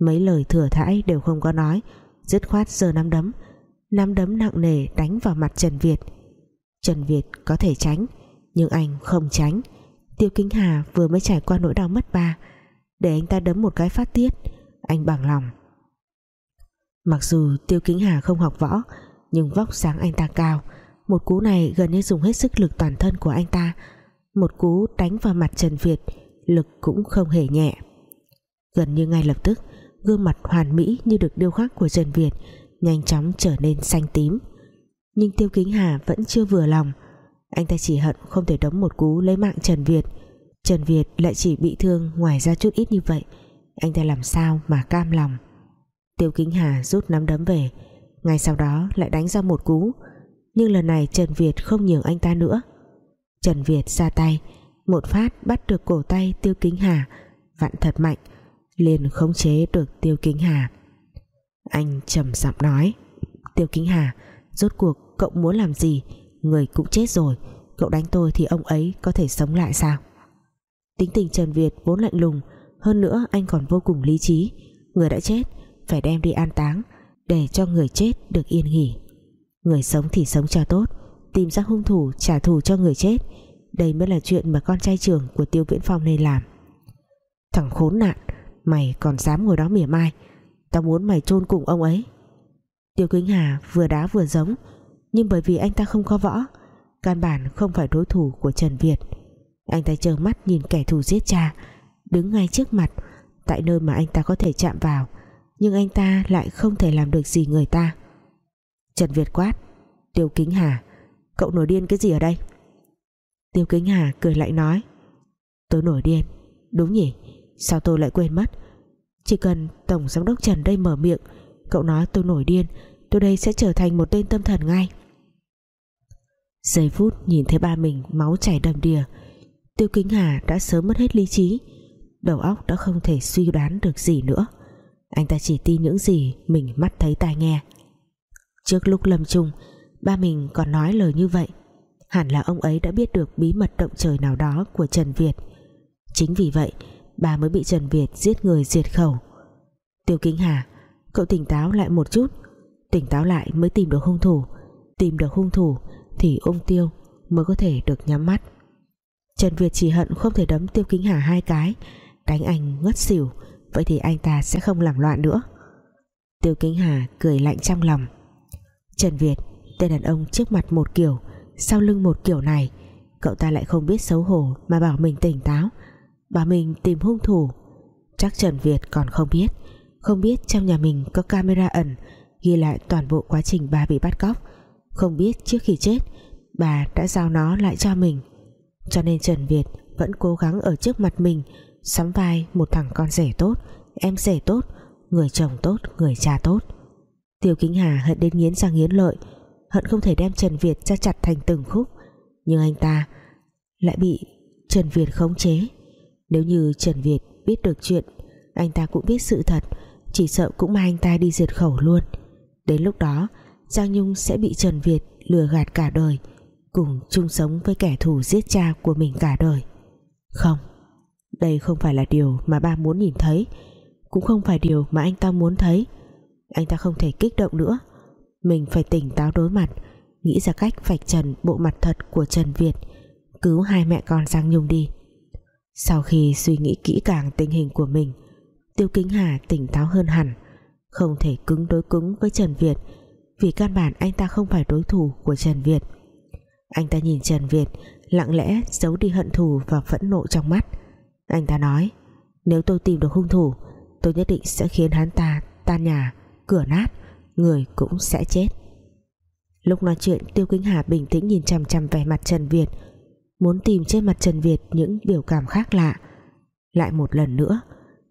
Mấy lời thừa thãi đều không có nói, Dứt khoát giơ nắm đấm. Nắm đấm nặng nề đánh vào mặt Trần Việt. Trần Việt có thể tránh, Nhưng anh không tránh. Tiêu Kính Hà vừa mới trải qua nỗi đau mất ba để anh ta đấm một cái phát tiết. Anh bằng lòng. Mặc dù Tiêu Kính Hà không học võ, Nhưng vóc sáng anh ta cao. Một cú này gần như dùng hết sức lực toàn thân của anh ta. Một cú đánh vào mặt Trần Việt, Lực cũng không hề nhẹ. Gần như ngay lập tức, Gương mặt hoàn mỹ như được điêu khắc của Trần Việt Nhanh chóng trở nên xanh tím. Nhưng Tiêu Kính Hà vẫn chưa vừa lòng. Anh ta chỉ hận không thể đấm một cú lấy mạng Trần Việt. Trần Việt lại chỉ bị thương ngoài ra chút ít như vậy. Anh ta làm sao mà cam lòng? Tiêu Kính Hà rút nắm đấm về. Ngay sau đó lại đánh ra một cú. Nhưng lần này Trần Việt không nhường anh ta nữa. Trần Việt ra tay. Một phát bắt được cổ tay Tiêu Kính Hà. Vặn thật mạnh. Liền khống chế được Tiêu Kính Hà. Anh trầm giọng nói. Tiêu Kính Hà, rốt cuộc cậu muốn làm gì? Người cũng chết rồi. Cậu đánh tôi thì ông ấy có thể sống lại sao? Tính tình Trần Việt vốn lạnh lùng, hơn nữa anh còn vô cùng lý trí. Người đã chết, phải đem đi an táng, để cho người chết được yên nghỉ. Người sống thì sống cho tốt, tìm ra hung thủ, trả thù cho người chết. Đây mới là chuyện mà con trai trưởng của Tiêu Viễn Phong nên làm. Thằng khốn nạn, mày còn dám ngồi đó mỉa mai, tao muốn mày chôn cùng ông ấy. Tiêu Kính Hà vừa đá vừa giống, nhưng bởi vì anh ta không có võ, căn bản không phải đối thủ của Trần Việt anh ta trơ mắt nhìn kẻ thù giết cha, đứng ngay trước mặt, tại nơi mà anh ta có thể chạm vào, nhưng anh ta lại không thể làm được gì người ta. Trần Việt quát, Tiêu Kính Hà, cậu nổi điên cái gì ở đây? Tiêu Kính Hà cười lại nói tôi nổi điên, đúng nhỉ? Sao tôi lại quên mất? Chỉ cần Tổng Giám đốc Trần đây mở miệng, Cậu nói tôi nổi điên, Tôi đây sẽ trở thành một tên tâm thần ngay. Giây phút nhìn thấy ba mình Máu chảy đầm đìa Tiêu Kính Hà đã sớm mất hết lý trí. Đầu óc đã không thể suy đoán được gì nữa. Anh ta chỉ tin những gì Mình mắt thấy tai nghe. Trước lúc lâm chung, Ba mình còn nói lời như vậy. Hẳn là ông ấy đã biết được bí mật động trời nào đó Của Trần Việt. Chính vì vậy Bà mới bị Trần Việt giết người diệt khẩu. Tiêu Kính Hà, Cậu tỉnh táo lại một chút. Tỉnh táo lại mới tìm được hung thủ. Tìm được hung thủ thì ông tiêu mới có thể được nhắm mắt. Trần Việt chỉ hận không thể đấm Tiêu Kính Hà hai cái. Đánh anh ngất xỉu, vậy thì anh ta sẽ không làm loạn nữa. Tiêu Kính Hà cười lạnh trong lòng. Trần Việt, tên đàn ông trước mặt một kiểu, sau lưng một kiểu này, cậu ta lại không biết xấu hổ mà bảo mình tỉnh táo, bảo mình tìm hung thủ. Chắc Trần Việt còn không biết không biết trong nhà mình có camera ẩn, ghi lại toàn bộ quá trình bà bị bắt cóc. Không biết trước khi chết, bà đã giao nó lại cho mình cho nên Trần Việt vẫn cố gắng ở trước mặt mình, sắm vai một thằng con rể tốt, em rể tốt, người chồng tốt, người cha tốt. Tiêu Kính Hà hận đến nghiến răng nghiến lợi, hận không thể đem Trần Việt ra chặt thành từng khúc. Nhưng anh ta lại bị Trần Việt khống chế. Nếu như Trần Việt biết được chuyện, anh ta cũng biết sự thật, chỉ sợ cũng mang anh ta đi diệt khẩu luôn. Đến lúc đó, Giang Nhung sẽ bị Trần Việt lừa gạt cả đời cùng chung sống với kẻ thù giết cha của mình cả đời. Không, đây không phải là điều mà ba muốn nhìn thấy, cũng không phải điều mà anh ta muốn thấy. Anh ta không thể kích động nữa. Mình phải tỉnh táo đối mặt, nghĩ ra cách vạch trần bộ mặt thật của Trần Việt, cứu hai mẹ con Giang Nhung đi. Sau khi suy nghĩ kỹ càng tình hình của mình, Tiêu Kính Hà tỉnh táo hơn hẳn, không thể cứng đối cứng với Trần Việt, vì căn bản anh ta không phải đối thủ của Trần Việt anh ta nhìn Trần Việt, lặng lẽ giấu đi hận thù và phẫn nộ trong mắt. Anh ta nói, nếu tôi tìm được hung thủ, tôi nhất định sẽ khiến hắn ta tan nhà, cửa nát, người cũng sẽ chết. Lúc nói chuyện, Tiêu Kính Hà bình tĩnh nhìn chằm chằm vẻ mặt Trần Việt, muốn tìm trên mặt Trần Việt những biểu cảm khác lạ. Lại một lần nữa,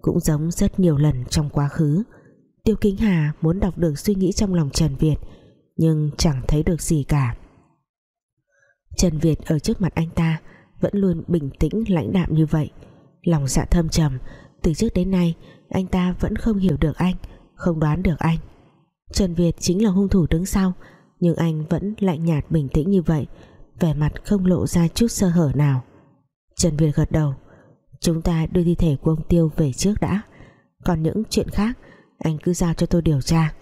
cũng giống rất nhiều lần trong quá khứ, Tiêu Kính Hà muốn đọc được suy nghĩ trong lòng Trần Việt, nhưng chẳng thấy được gì cả. Trần Việt ở trước mặt anh ta vẫn luôn bình tĩnh, lãnh đạm như vậy. Lòng dạ thâm trầm, từ trước đến nay, anh ta vẫn không hiểu được anh, không đoán được anh. Trần Việt chính là hung thủ đứng sau, nhưng anh vẫn lạnh nhạt bình tĩnh như vậy, vẻ mặt không lộ ra chút sơ hở nào. Trần Việt gật đầu, chúng ta đưa thi thể của ông Tiêu về trước đã. Còn những chuyện khác, anh cứ giao cho tôi điều tra.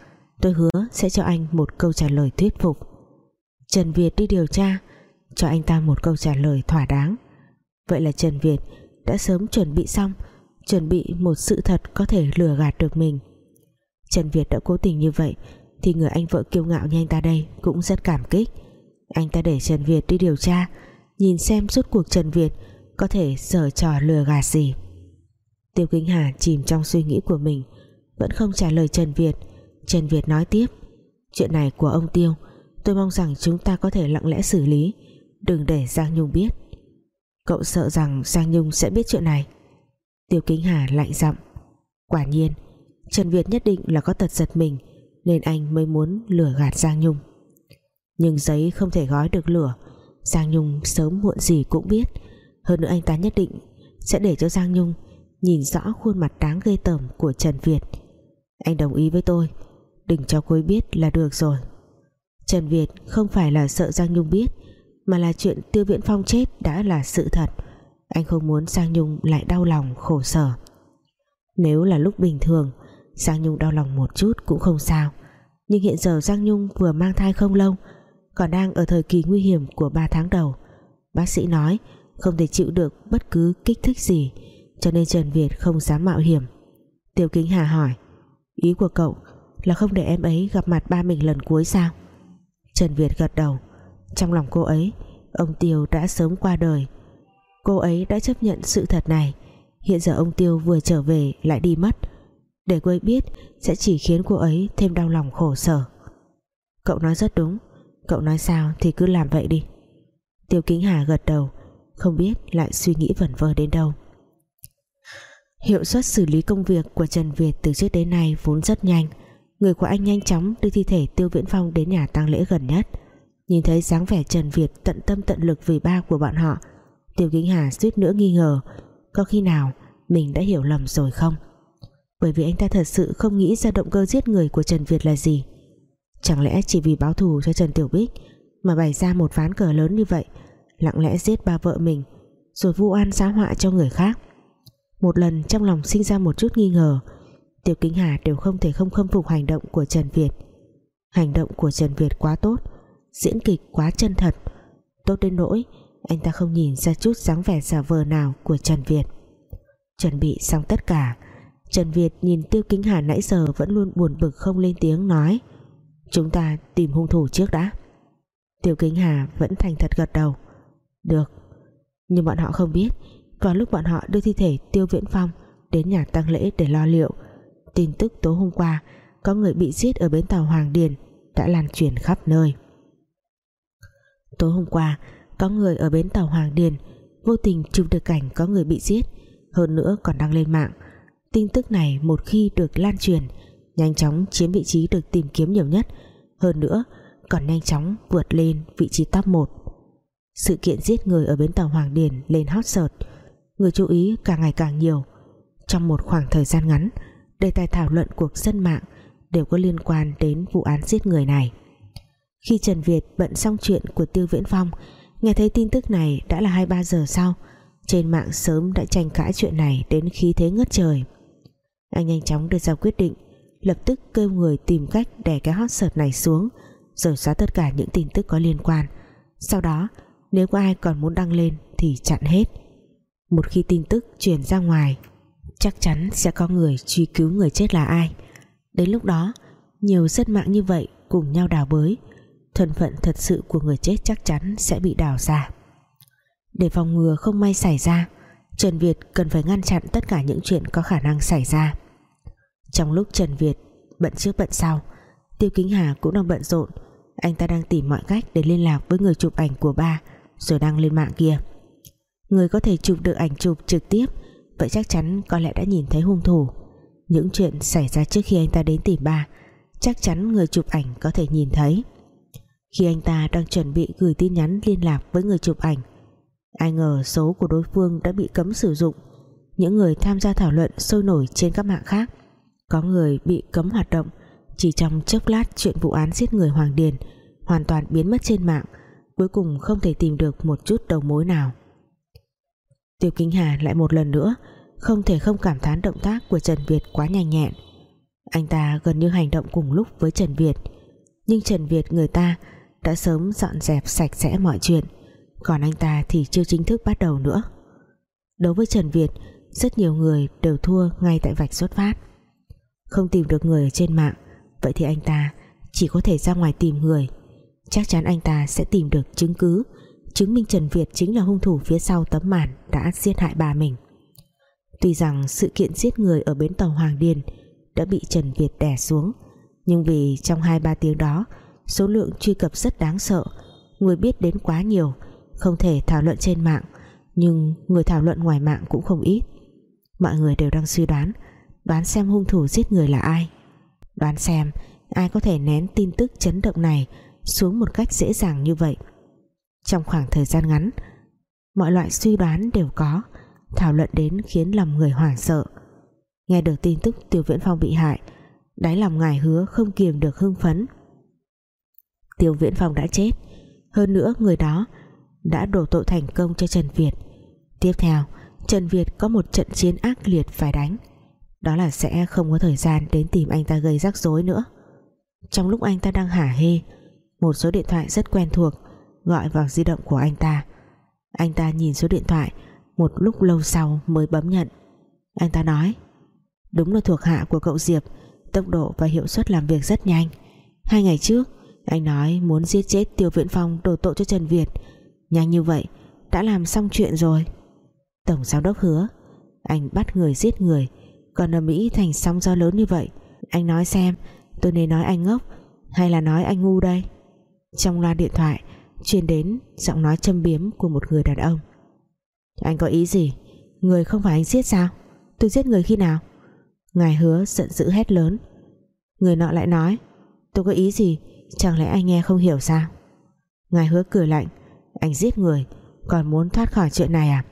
Tôi hứa sẽ cho anh một câu trả lời thuyết phục. Trần Việt đi điều tra cho anh ta một câu trả lời thỏa đáng. Vậy là Trần Việt đã sớm chuẩn bị xong, chuẩn bị một sự thật có thể lừa gạt được mình. Trần Việt đã cố tình như vậy thì người anh vợ kiêu ngạo như anh ta đây cũng rất cảm kích. Anh ta để Trần Việt đi điều tra, nhìn xem suốt cuộc Trần Việt có thể sở trò lừa gạt gì. Tiêu Kính Hà chìm trong suy nghĩ của mình, vẫn không trả lời Trần Việt. Trần Việt nói tiếp, chuyện này của ông Tiêu, tôi mong rằng chúng ta có thể lặng lẽ xử lý đừng để Giang Nhung biết. Cậu sợ rằng Giang Nhung sẽ biết chuyện này. Tiêu Kính Hà lạnh giọng. Quả nhiên, Trần Việt nhất định là có tật giật mình, nên anh mới muốn lừa gạt Giang Nhung. Nhưng giấy không thể gói được lửa, Giang Nhung sớm muộn gì cũng biết. Hơn nữa anh ta nhất định sẽ để cho Giang Nhung nhìn rõ khuôn mặt đáng ghê tởm của Trần Việt. Anh đồng ý với tôi, đừng cho cô ấy biết là được rồi. Trần Việt không phải là sợ Giang Nhung biết mà là chuyện Tiêu Viễn Phong chết đã là sự thật. Anh không muốn Giang Nhung lại đau lòng, khổ sở. Nếu là lúc bình thường Giang Nhung đau lòng một chút cũng không sao. Nhưng hiện giờ Giang Nhung vừa mang thai không lâu, còn đang ở thời kỳ nguy hiểm của 3 tháng đầu. Bác sĩ nói, không thể chịu được bất cứ kích thích gì, cho nên Trần Việt không dám mạo hiểm. Tiêu Kính Hà hỏi, ý của cậu là không để em ấy gặp mặt ba mình lần cuối sao? Trần Việt gật đầu trong lòng cô ấy, ông Tiêu đã sớm qua đời. Cô ấy đã chấp nhận sự thật này. Hiện giờ ông Tiêu vừa trở về lại đi mất. Để cô ấy biết, sẽ chỉ khiến cô ấy thêm đau lòng khổ sở. Cậu nói rất đúng. Cậu nói sao thì cứ làm vậy đi. Tiêu Kính Hà gật đầu, không biết lại suy nghĩ vẩn vơ đến đâu. Hiệu suất xử lý công việc của Trần Việt từ trước đến nay vốn rất nhanh. Người của anh nhanh chóng đưa thi thể Tiêu Viễn Phong đến nhà tang lễ gần nhất nhìn thấy dáng vẻ Trần Việt tận tâm tận lực vì ba của bọn họ, Tiêu Kính Hà suýt nữa nghi ngờ, có khi nào mình đã hiểu lầm rồi không? Bởi vì anh ta thật sự không nghĩ ra động cơ giết người của Trần Việt là gì. Chẳng lẽ chỉ vì báo thù cho Trần Tiểu Bích mà bày ra một ván cờ lớn như vậy, lặng lẽ giết ba vợ mình, rồi vu oan xá họa cho người khác? Một lần trong lòng sinh ra một chút nghi ngờ Tiểu Kính Hà đều không thể không khâm phục hành động của Trần Việt. Hành động của Trần Việt quá tốt diễn kịch quá chân thật. Tốt đến nỗi, anh ta không nhìn ra chút dáng vẻ giả vờ nào của Trần Việt. Chuẩn bị xong tất cả, Trần Việt nhìn Tiêu Kính Hà nãy giờ vẫn luôn buồn bực không lên tiếng nói, chúng ta tìm hung thủ trước đã. Tiêu Kính Hà vẫn thành thật gật đầu, được, nhưng bọn họ không biết, vào lúc bọn họ đưa thi thể Tiêu Viễn Phong đến nhà tang lễ để lo liệu, tin tức tối hôm qua có người bị giết ở bến tàu Hoàng Điền đã lan truyền khắp nơi tối hôm qua, có người ở bến tàu Hoàng Điền, vô tình chụp được cảnh có người bị giết, hơn nữa còn đăng lên mạng. Tin tức này một khi được lan truyền, nhanh chóng chiếm vị trí được tìm kiếm nhiều nhất, hơn nữa còn nhanh chóng vượt lên vị trí top 1 sự kiện giết người ở bến tàu Hoàng Điền lên hot search, người chú ý càng ngày càng nhiều. Trong một khoảng thời gian ngắn, đề tài thảo luận cuộc dân mạng đều có liên quan đến vụ án giết người này khi Trần Việt bận xong chuyện của Tiêu Viễn Phong, nghe thấy tin tức này đã là 2-3 giờ sau, trên mạng sớm đã tranh cãi chuyện này đến khí thế ngất trời. Anh nhanh chóng đưa ra quyết định, lập tức kêu người tìm cách đè cái hot search này xuống, rồi xóa tất cả những tin tức có liên quan. Sau đó, nếu có ai còn muốn đăng lên thì chặn hết. Một khi tin tức truyền ra ngoài, chắc chắn sẽ có người truy cứu người chết là ai. Đến lúc đó, nhiều dân mạng như vậy cùng nhau đào bới thân phận thật sự của người chết chắc chắn sẽ bị đào ra. Để phòng ngừa không may xảy ra, Trần Việt cần phải ngăn chặn tất cả những chuyện có khả năng xảy ra. Trong lúc Trần Việt bận trước bận sau, Tiêu Kính Hà cũng đang bận rộn. Anh ta đang tìm mọi cách để liên lạc với người chụp ảnh của ba, rồi đăng lên mạng kia. Người có thể chụp được ảnh chụp trực tiếp, vậy chắc chắn có lẽ đã nhìn thấy hung thủ. Những chuyện xảy ra trước khi anh ta đến tìm ba, chắc chắn người chụp ảnh có thể nhìn thấy khi anh ta đang chuẩn bị gửi tin nhắn liên lạc với người chụp ảnh. Ai ngờ số của đối phương đã bị cấm sử dụng. Những người tham gia thảo luận sôi nổi trên các mạng khác. Có người bị cấm hoạt động chỉ trong chốc lát chuyện vụ án giết người Hoàng Điền hoàn toàn biến mất trên mạng, cuối cùng không thể tìm được một chút đầu mối nào. Tiêu Kính Hà lại một lần nữa không thể không cảm thán động tác của Trần Việt quá nhanh nhẹn. Anh ta gần như hành động cùng lúc với Trần Việt, nhưng Trần Việt người ta đã sớm dọn dẹp sạch sẽ mọi chuyện. Còn anh ta thì chưa chính thức bắt đầu nữa. Đối với Trần Việt, rất nhiều người đều thua ngay tại vạch xuất phát. Không tìm được người ở trên mạng, vậy thì anh ta chỉ có thể ra ngoài tìm người. Chắc chắn anh ta sẽ tìm được chứng cứ, chứng minh Trần Việt chính là hung thủ phía sau tấm màn đã giết hại bà mình. Tuy rằng sự kiện giết người ở bến tàu Hoàng Điền đã bị Trần Việt đè xuống, nhưng vì trong 2-3 tiếng đó số lượng truy cập rất đáng sợ. Người biết đến quá nhiều, không thể thảo luận trên mạng, nhưng người thảo luận ngoài mạng cũng không ít. Mọi người đều đang suy đoán đoán xem hung thủ giết người là ai. Đoán xem ai có thể nén tin tức chấn động này xuống một cách dễ dàng như vậy. Trong khoảng thời gian ngắn, mọi loại suy đoán đều có, thảo luận đến khiến lòng người hoảng sợ. Nghe được tin tức tiêu viễn phong bị hại, đáy lòng ngài hứa không kiềm được hưng phấn tiêu viễn phong đã chết. Hơn nữa, người đó đã đổ tội thành công cho Trần Việt. Tiếp theo, Trần Việt có một trận chiến ác liệt phải đánh. Đó là sẽ không có thời gian đến tìm anh ta gây rắc rối nữa. Trong lúc anh ta đang hả hê, một số điện thoại rất quen thuộc gọi vào di động của anh ta. Anh ta nhìn số điện thoại một lúc lâu sau mới bấm nhận. Anh ta nói, đúng là thuộc hạ của cậu Diệp, tốc độ và hiệu suất làm việc rất nhanh. Hai ngày trước anh nói muốn giết chết Tiêu Viễn Phong đổ tội cho Trần Việt. Nhanh như vậy, đã làm xong chuyện rồi. Tổng giám đốc hứa, anh bắt người giết người, còn ở Mỹ thành sóng gió lớn như vậy. Anh nói xem, tôi nên nói anh ngốc, hay là nói anh ngu đây? Trong loa điện thoại, truyền đến giọng nói châm biếm của một người đàn ông. Anh có ý gì? Người không phải anh giết sao? Tôi giết người khi nào? Ngài hứa giận dữ hét lớn. Người nọ lại nói, tôi có ý gì? Chẳng lẽ anh nghe không hiểu sao? Ngài hứa cười lạnh, anh giết người, còn muốn thoát khỏi chuyện này à?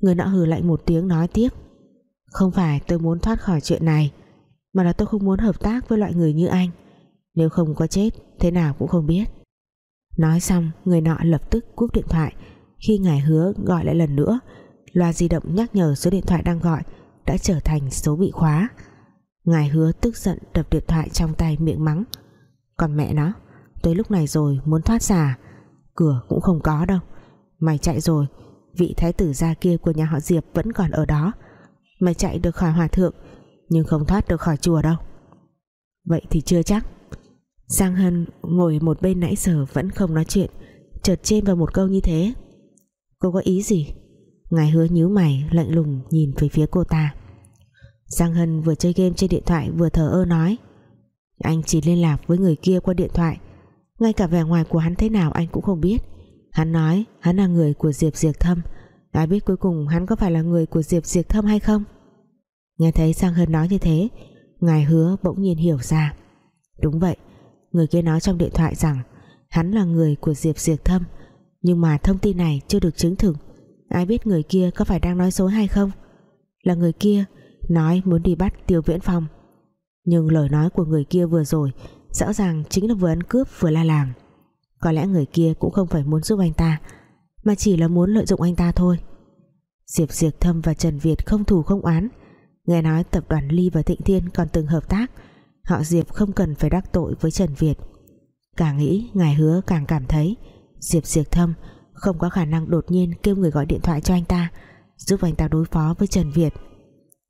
Người nọ hừ lạnh một tiếng nói tiếp, không phải tôi muốn thoát khỏi chuyện này, mà là tôi không muốn hợp tác với loại người như anh. Nếu không có chết, thế nào cũng không biết. Nói xong, người nọ lập tức cúp điện thoại. Khi ngài hứa gọi lại lần nữa, loa di động nhắc nhở số điện thoại đang gọi đã trở thành số bị khóa. Ngài hứa tức giận đập điện thoại trong tay miệng mắng còn mẹ nó, tới lúc này rồi muốn thoát giả à? Cửa cũng không có đâu. Mày chạy rồi, Vị thái tử gia kia của nhà họ Diệp vẫn còn ở đó. Mày chạy được khỏi hòa thượng, Nhưng không thoát được khỏi chùa đâu. Vậy thì chưa chắc. Giang Hân ngồi một bên nãy giờ Vẫn không nói chuyện, Chợt chêm vào một câu như thế. Cô có ý gì? Ngài hứa nhíu mày, lạnh lùng nhìn về phía cô ta. Giang Hân vừa chơi game trên điện thoại Vừa thờ ơ nói. Anh chỉ liên lạc với người kia qua điện thoại. Ngay cả vẻ ngoài của hắn thế nào anh cũng không biết. Hắn nói hắn là người của Diệp Diệp Thâm. Ai biết cuối cùng hắn có phải là người của Diệp Diệp Thâm hay không? Nghe thấy Giang Hân nói như thế, Ngài hứa bỗng nhiên hiểu ra. Đúng vậy, Người kia nói trong điện thoại rằng Hắn là người của Diệp Diệp Thâm, Nhưng mà thông tin này chưa được chứng thực. Ai biết người kia có phải đang nói dối hay không? Là người kia Nói muốn đi bắt Tiêu Viễn Phong. Nhưng lời nói của người kia vừa rồi Rõ ràng chính là vừa ăn cướp vừa la làng. Có lẽ người kia cũng không phải muốn giúp anh ta, Mà chỉ là muốn lợi dụng anh ta thôi. Diệp Diệp Thâm và Trần Việt không thù không oán. Nghe nói tập đoàn Ly và Thịnh Thiên còn từng hợp tác, Họ Diệp không cần phải đắc tội với Trần Việt. Càng nghĩ, Ngài hứa càng cảm thấy, Diệp Diệp Thâm không có khả năng đột nhiên kêu người gọi điện thoại cho anh ta, giúp anh ta đối phó với Trần Việt.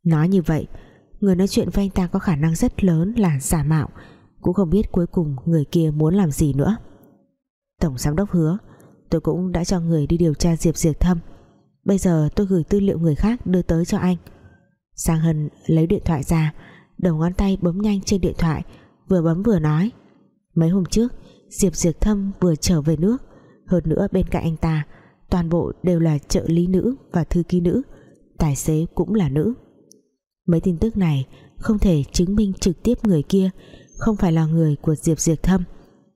Nói như vậy người nói chuyện với anh ta có khả năng rất lớn là giả mạo. Cũng không biết cuối cùng người kia muốn làm gì nữa. Tổng Giám đốc hứa, tôi cũng đã cho người đi điều tra Diệp diệt Thâm. Bây giờ tôi gửi tư liệu người khác đưa tới cho anh. Sang Hân lấy điện thoại ra, đầu ngón tay bấm nhanh trên điện thoại, vừa bấm vừa nói. Mấy hôm trước, Diệp diệt Thâm vừa trở về nước. Hơn nữa bên cạnh anh ta, toàn bộ đều là trợ lý nữ và thư ký nữ. Tài xế cũng là nữ mấy tin tức này không thể chứng minh trực tiếp người kia không phải là người của Diệp Diệp Thâm,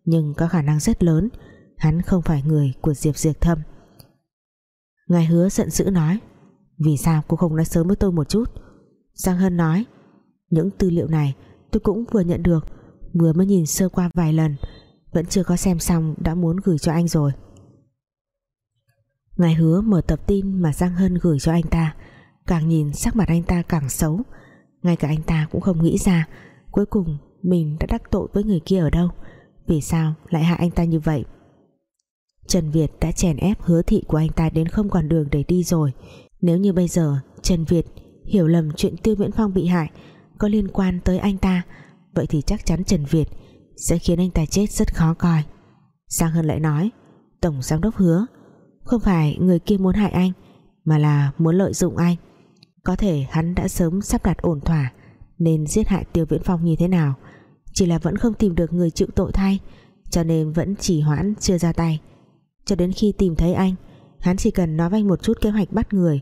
nhưng có khả năng rất lớn hắn không phải người của Diệp Diệp Thâm. Ngài hứa giận dữ nói, Vì sao cô không nói sớm với tôi một chút? Giang Hân nói, Những tư liệu này tôi cũng vừa nhận được, Vừa mới nhìn sơ qua vài lần, vẫn chưa có xem xong đã muốn gửi cho anh rồi. Ngài hứa mở tập tin mà Giang Hân gửi cho anh ta. Càng nhìn sắc mặt anh ta càng xấu. Ngay cả anh ta cũng không nghĩ ra Cuối cùng mình đã đắc tội với người kia ở đâu. Vì sao lại hại anh ta như vậy? Trần Việt đã chèn ép hứa thị của anh ta đến không còn đường để đi rồi. Nếu như bây giờ Trần Việt hiểu lầm chuyện Tiêu Viễn Phong bị hại Có liên quan tới anh ta, Vậy thì chắc chắn Trần Việt sẽ khiến anh ta chết rất khó coi. Giang Hân lại nói, Tổng giám đốc hứa, Không phải người kia muốn hại anh, Mà là muốn lợi dụng anh. Có thể hắn đã sớm sắp đặt ổn thỏa, Nên giết hại Tiêu Viễn Phong như thế nào? Chỉ là vẫn không tìm được người chịu tội thay, Cho nên vẫn chỉ hoãn chưa ra tay. Cho đến khi tìm thấy anh, Hắn chỉ cần nói với anh một chút kế hoạch bắt người,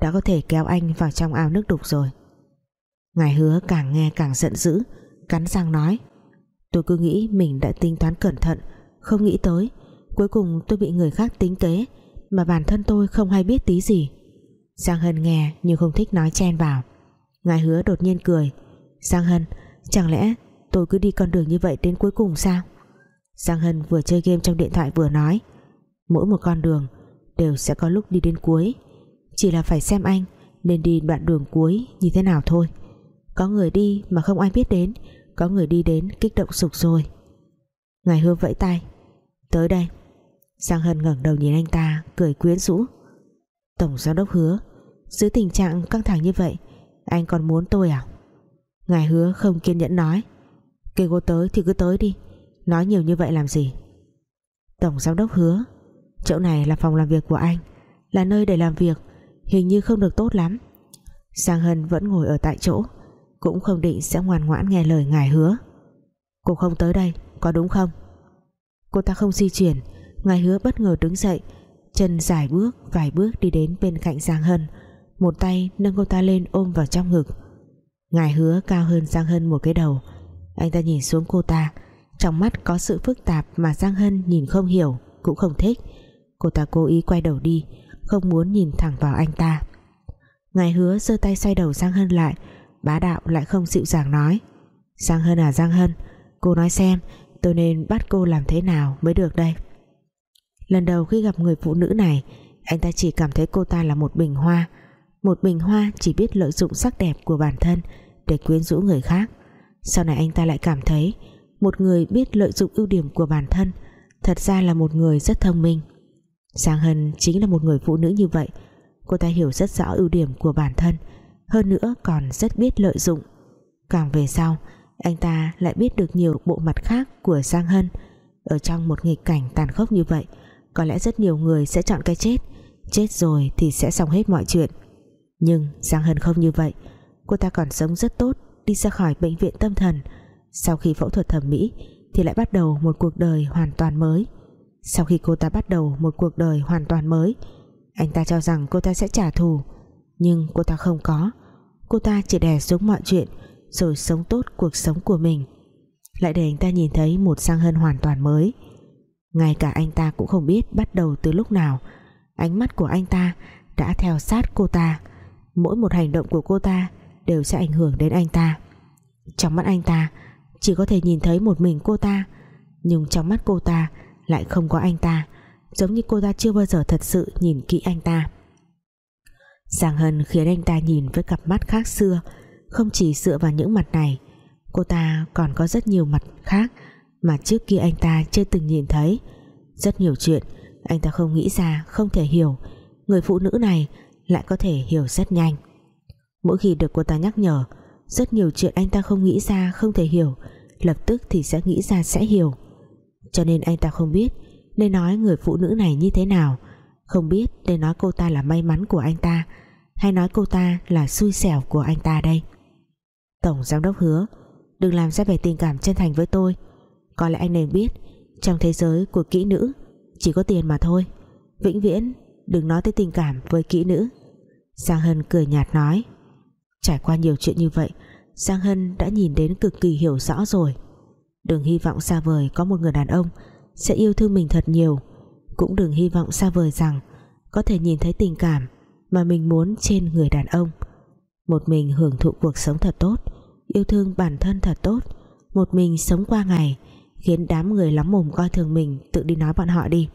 Đã có thể kéo anh vào trong ao nước đục rồi. Ngài hứa càng nghe càng giận dữ, Cắn răng nói, Tôi cứ nghĩ mình đã tính toán cẩn thận, Không nghĩ tới. Cuối cùng tôi bị người khác tính kế, Mà bản thân tôi không hay biết tí gì. Giang Hân nghe nhưng không thích nói chen vào. Ngài hứa đột nhiên cười. Giang Hân, Chẳng lẽ tôi cứ đi con đường như vậy đến cuối cùng sao? Giang Hân vừa chơi game trong điện thoại vừa nói. Mỗi một con đường Đều sẽ có lúc đi đến cuối. Chỉ là phải xem anh Nên đi đoạn đường cuối như thế nào thôi. Có người đi mà không ai biết đến, có người đi đến kích động sục rồi. ngài hứa vẫy tay. Tới đây. Giang Hân ngẩng đầu nhìn anh ta, cười quyến rũ. Tổng giám đốc hứa dưới tình trạng căng thẳng như vậy, anh còn muốn tôi à? Ngài hứa không kiên nhẫn nói. Kêu cô tới thì cứ tới đi, nói nhiều như vậy làm gì? Tổng giám đốc hứa, chỗ này là phòng làm việc của anh, là nơi để làm việc, hình như không được tốt lắm. Giang Hân vẫn ngồi ở tại chỗ, cũng không định sẽ ngoan ngoãn nghe lời ngài hứa. Cô không tới đây, có đúng không? Cô ta không di chuyển, ngài hứa bất ngờ đứng dậy, chân dài bước, vài bước đi đến bên cạnh Giang Hân một tay nâng cô ta lên ôm vào trong ngực. Ngài hứa cao hơn Giang Hân một cái đầu. Anh ta nhìn xuống cô ta. Trong mắt có sự phức tạp mà Giang Hân nhìn không hiểu, cũng không thích. Cô ta cố ý quay đầu đi, không muốn nhìn thẳng vào anh ta. Ngài hứa giơ tay xoay đầu Giang Hân lại, bá đạo lại không dịu dàng nói. Giang Hân à Giang Hân, Cô nói xem, tôi nên bắt cô làm thế nào mới được đây? Lần đầu khi gặp người phụ nữ này, Anh ta chỉ cảm thấy cô ta là một bình hoa một bình hoa chỉ biết lợi dụng sắc đẹp của bản thân Để quyến rũ người khác. Sau này anh ta lại cảm thấy Một người biết lợi dụng ưu điểm của bản thân thật ra là một người rất thông minh. Giang Hân chính là một người phụ nữ như vậy. Cô ta hiểu rất rõ ưu điểm của bản thân, hơn nữa còn rất biết lợi dụng. Càng về sau, anh ta lại biết được nhiều bộ mặt khác của Giang Hân. Ở trong một nghịch cảnh tàn khốc như vậy, có lẽ rất nhiều người sẽ chọn cái chết. Chết rồi thì sẽ xong hết mọi chuyện nhưng Giang Hân không như vậy, cô ta còn sống rất tốt, đi ra khỏi bệnh viện tâm thần. Sau khi phẫu thuật thẩm mỹ, thì lại bắt đầu một cuộc đời hoàn toàn mới. Sau khi cô ta bắt đầu một cuộc đời hoàn toàn mới, anh ta cho rằng cô ta sẽ trả thù. Nhưng cô ta không có. Cô ta chỉ đè xuống mọi chuyện, rồi sống tốt cuộc sống của mình. Lại để anh ta nhìn thấy một Giang Hân hoàn toàn mới. Ngay cả anh ta cũng không biết bắt đầu từ lúc nào. Ánh mắt của anh ta đã theo sát cô ta mỗi một hành động của cô ta đều sẽ ảnh hưởng đến anh ta. Trong mắt anh ta, chỉ có thể nhìn thấy một mình cô ta, nhưng trong mắt cô ta lại không có anh ta, giống như cô ta chưa bao giờ thật sự nhìn kỹ anh ta. Giang Hân khiến anh ta nhìn với cặp mắt khác xưa, không chỉ dựa vào những mặt này, cô ta còn có rất nhiều mặt khác mà trước kia anh ta chưa từng nhìn thấy. Rất nhiều chuyện anh ta không nghĩ ra, không thể hiểu. Người phụ nữ này lại có thể hiểu rất nhanh. Mỗi khi được cô ta nhắc nhở, rất nhiều chuyện anh ta không nghĩ ra, không thể hiểu, lập tức thì sẽ nghĩ ra sẽ hiểu. Cho nên anh ta không biết nên nói người phụ nữ này như thế nào, không biết nên nói cô ta là may mắn của anh ta, hay nói cô ta là xui xẻo của anh ta đây. Tổng giám đốc hứa, Đừng làm ra vẻ tình cảm chân thành với tôi. Có lẽ anh nên biết, Trong thế giới của kỹ nữ, Chỉ có tiền mà thôi. Vĩnh viễn đừng nói tới tình cảm với kỹ nữ. Giang Hân cười nhạt nói. Trải qua nhiều chuyện như vậy, Giang Hân đã nhìn đến cực kỳ hiểu rõ rồi. Đừng hy vọng xa vời có một người đàn ông Sẽ yêu thương mình thật nhiều. Cũng đừng hy vọng xa vời rằng Có thể nhìn thấy tình cảm Mà mình muốn trên người đàn ông. Một mình hưởng thụ cuộc sống thật tốt, Yêu thương bản thân thật tốt. Một mình sống qua ngày Khiến đám người lắm mồm coi thường mình, Tự đi nói bọn họ đi.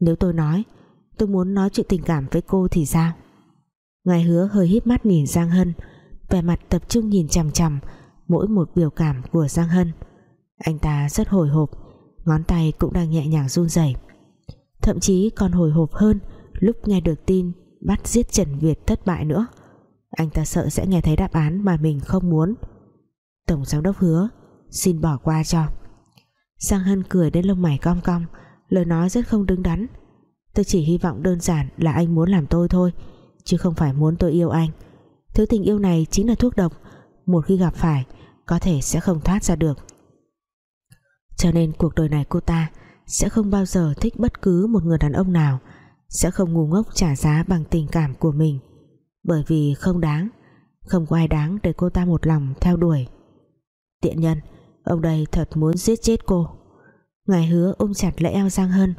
Nếu tôi nói, Tôi muốn nói chuyện tình cảm với cô thì sao? Ngài hứa hơi híp mắt nhìn Giang Hân, Vẻ mặt tập trung nhìn chằm chằm Mỗi một biểu cảm của Giang Hân. Anh ta rất hồi hộp, Ngón tay cũng đang nhẹ nhàng run rẩy. Thậm chí còn hồi hộp hơn Lúc nghe được tin Bắt giết Trần Việt thất bại nữa. Anh ta sợ sẽ nghe thấy đáp án mà mình không muốn. Tổng giám đốc hứa, Xin bỏ qua cho. Giang Hân cười đến lông mày cong cong, Lời nói rất không đứng đắn. Tôi chỉ hy vọng đơn giản là anh muốn làm tôi thôi Chứ không phải muốn tôi yêu anh. Thứ tình yêu này chính là thuốc độc. Một khi gặp phải, Có thể sẽ không thoát ra được. Cho nên cuộc đời này cô ta Sẽ không bao giờ thích bất cứ một người đàn ông nào, Sẽ không ngu ngốc trả giá bằng tình cảm của mình. Bởi vì không đáng, Không có ai đáng để cô ta một lòng theo đuổi. Tiện nhân, Ông đây thật muốn giết chết cô. Ngài hứa ôm chặt lấy eo Giang Hân,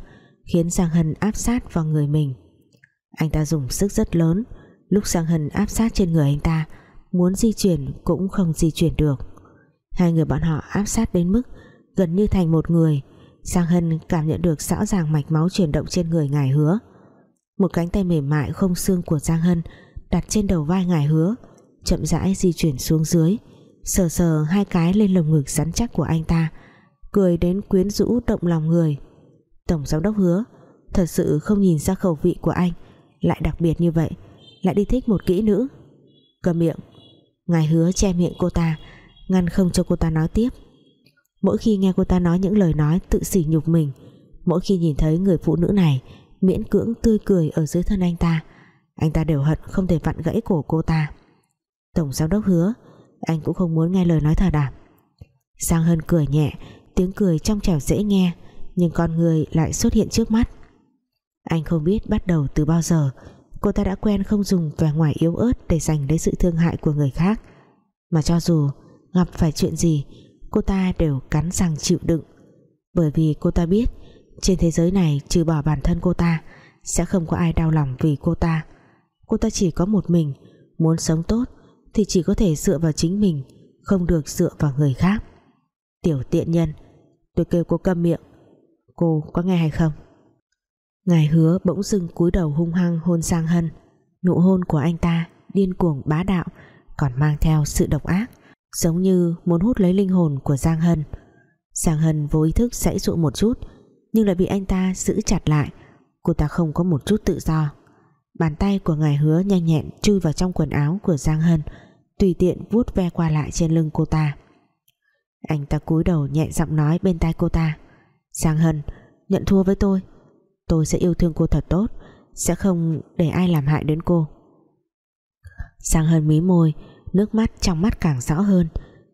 Khiến Giang Hân áp sát vào người mình. Anh ta dùng sức rất lớn. Lúc Giang Hân áp sát trên người anh ta, Muốn di chuyển cũng không di chuyển được. Hai người bọn họ áp sát đến mức Gần như thành một người. Giang Hân cảm nhận được rõ ràng mạch máu chuyển động trên người ngài hứa. Một cánh tay mềm mại không xương của Giang Hân Đặt trên đầu vai ngài hứa, Chậm rãi di chuyển xuống dưới. Sờ sờ hai cái lên lồng ngực rắn chắc của anh ta, Cười đến quyến rũ động lòng người. Tổng giám đốc hứa, Thật sự không nhìn ra khẩu vị của anh. Lại đặc biệt như vậy, Lại đi thích một kỹ nữ. Cầm miệng, Ngài hứa che miệng cô ta, Ngăn không cho cô ta nói tiếp. Mỗi khi nghe cô ta nói những lời nói tự sỉ nhục mình, Mỗi khi nhìn thấy người phụ nữ này Miễn cưỡng tươi cười ở dưới thân anh ta Anh ta đều hận không thể vặn gãy cổ cô ta. Tổng giám đốc hứa, Anh cũng không muốn nghe lời nói thật à? Sang Hân cười nhẹ, Tiếng cười trong trẻo dễ nghe, nhưng con người lại xuất hiện trước mắt anh không biết bắt đầu từ bao giờ. Cô ta đã quen không dùng vẻ ngoài yếu ớt để giành lấy sự thương hại của người khác. Mà cho dù gặp phải chuyện gì, cô ta đều cắn răng chịu đựng. Bởi vì cô ta biết, trên thế giới này trừ bỏ bản thân cô ta, sẽ không có ai đau lòng vì cô ta. Cô ta chỉ có một mình, muốn sống tốt thì chỉ có thể dựa vào chính mình, không được dựa vào người khác. Tiểu tiện nhân, tôi kêu cô câm miệng. Cô có nghe hay không? Ngài hứa bỗng dưng cúi đầu hung hăng hôn sang hân. Nụ hôn của anh ta điên cuồng bá đạo, còn mang theo sự độc ác, giống như muốn hút lấy linh hồn của Giang Hân. Giang Hân vô ý thức sẽ dụ một chút, nhưng lại bị anh ta giữ chặt lại. Cô ta không có một chút tự do. Bàn tay của ngài hứa nhanh nhẹn chui vào trong quần áo của Giang Hân, tùy tiện vuốt ve qua lại trên lưng cô ta. Anh ta cúi đầu nhẹ giọng nói bên tai cô ta. Giang Hân, nhận thua với tôi tôi sẽ yêu thương cô thật tốt, sẽ không để ai làm hại đến cô. Sang hơn mí môi, nước mắt trong mắt càng rõ hơn,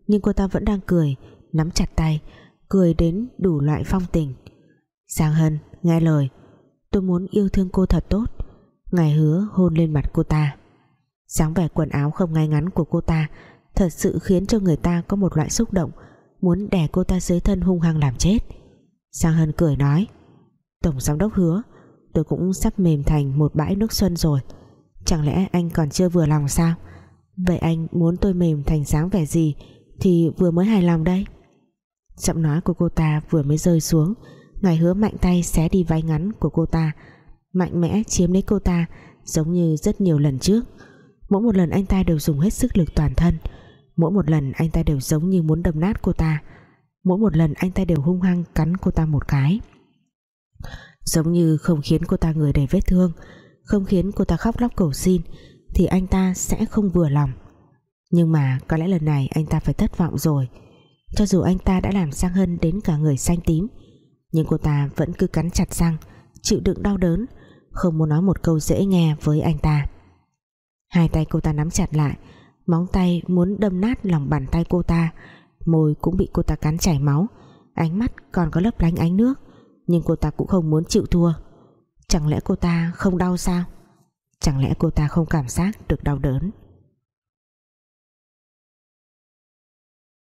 nhưng cô ta vẫn đang cười, nắm chặt tay, cười đến đủ loại phong tình. Sang Hân, nghe lời, tôi muốn yêu thương cô thật tốt. Ngài hứa hôn lên mặt cô ta. Dáng vẻ quần áo không ngay ngắn của cô ta thật sự khiến cho người ta có một loại xúc động, muốn đè cô ta dưới thân hung hăng làm chết. Sang Hân cười nói Tổng giám đốc hứa. Tôi cũng sắp mềm thành một bãi nước xuân rồi. Chẳng lẽ anh còn chưa vừa lòng sao? Vậy anh muốn tôi mềm thành dáng vẻ gì thì vừa mới hài lòng đây? Giọng nói của cô ta vừa mới rơi xuống, ngài hứa mạnh tay xé đi váy ngắn của cô ta, mạnh mẽ chiếm lấy cô ta giống như rất nhiều lần trước. Mỗi một lần anh ta đều dùng hết sức lực toàn thân, mỗi một lần anh ta đều giống như muốn đâm nát cô ta, mỗi một lần anh ta đều hung hăng cắn cô ta một cái giống như không khiến cô ta người đầy vết thương, không khiến cô ta khóc lóc cầu xin, thì anh ta sẽ không vừa lòng. Nhưng mà có lẽ lần này anh ta phải thất vọng rồi. Cho dù anh ta đã làm sang Hân đến cả người xanh tím, nhưng cô ta vẫn cứ cắn chặt răng, chịu đựng đau đớn, không muốn nói một câu dễ nghe với anh ta. Hai tay cô ta nắm chặt lại, móng tay muốn đâm nát lòng bàn tay cô ta, môi cũng bị cô ta cắn chảy máu, ánh mắt còn có lấp lánh ánh nước nhưng cô ta cũng không muốn chịu thua. Chẳng lẽ cô ta không đau sao? Chẳng lẽ cô ta không cảm giác được đau đớn?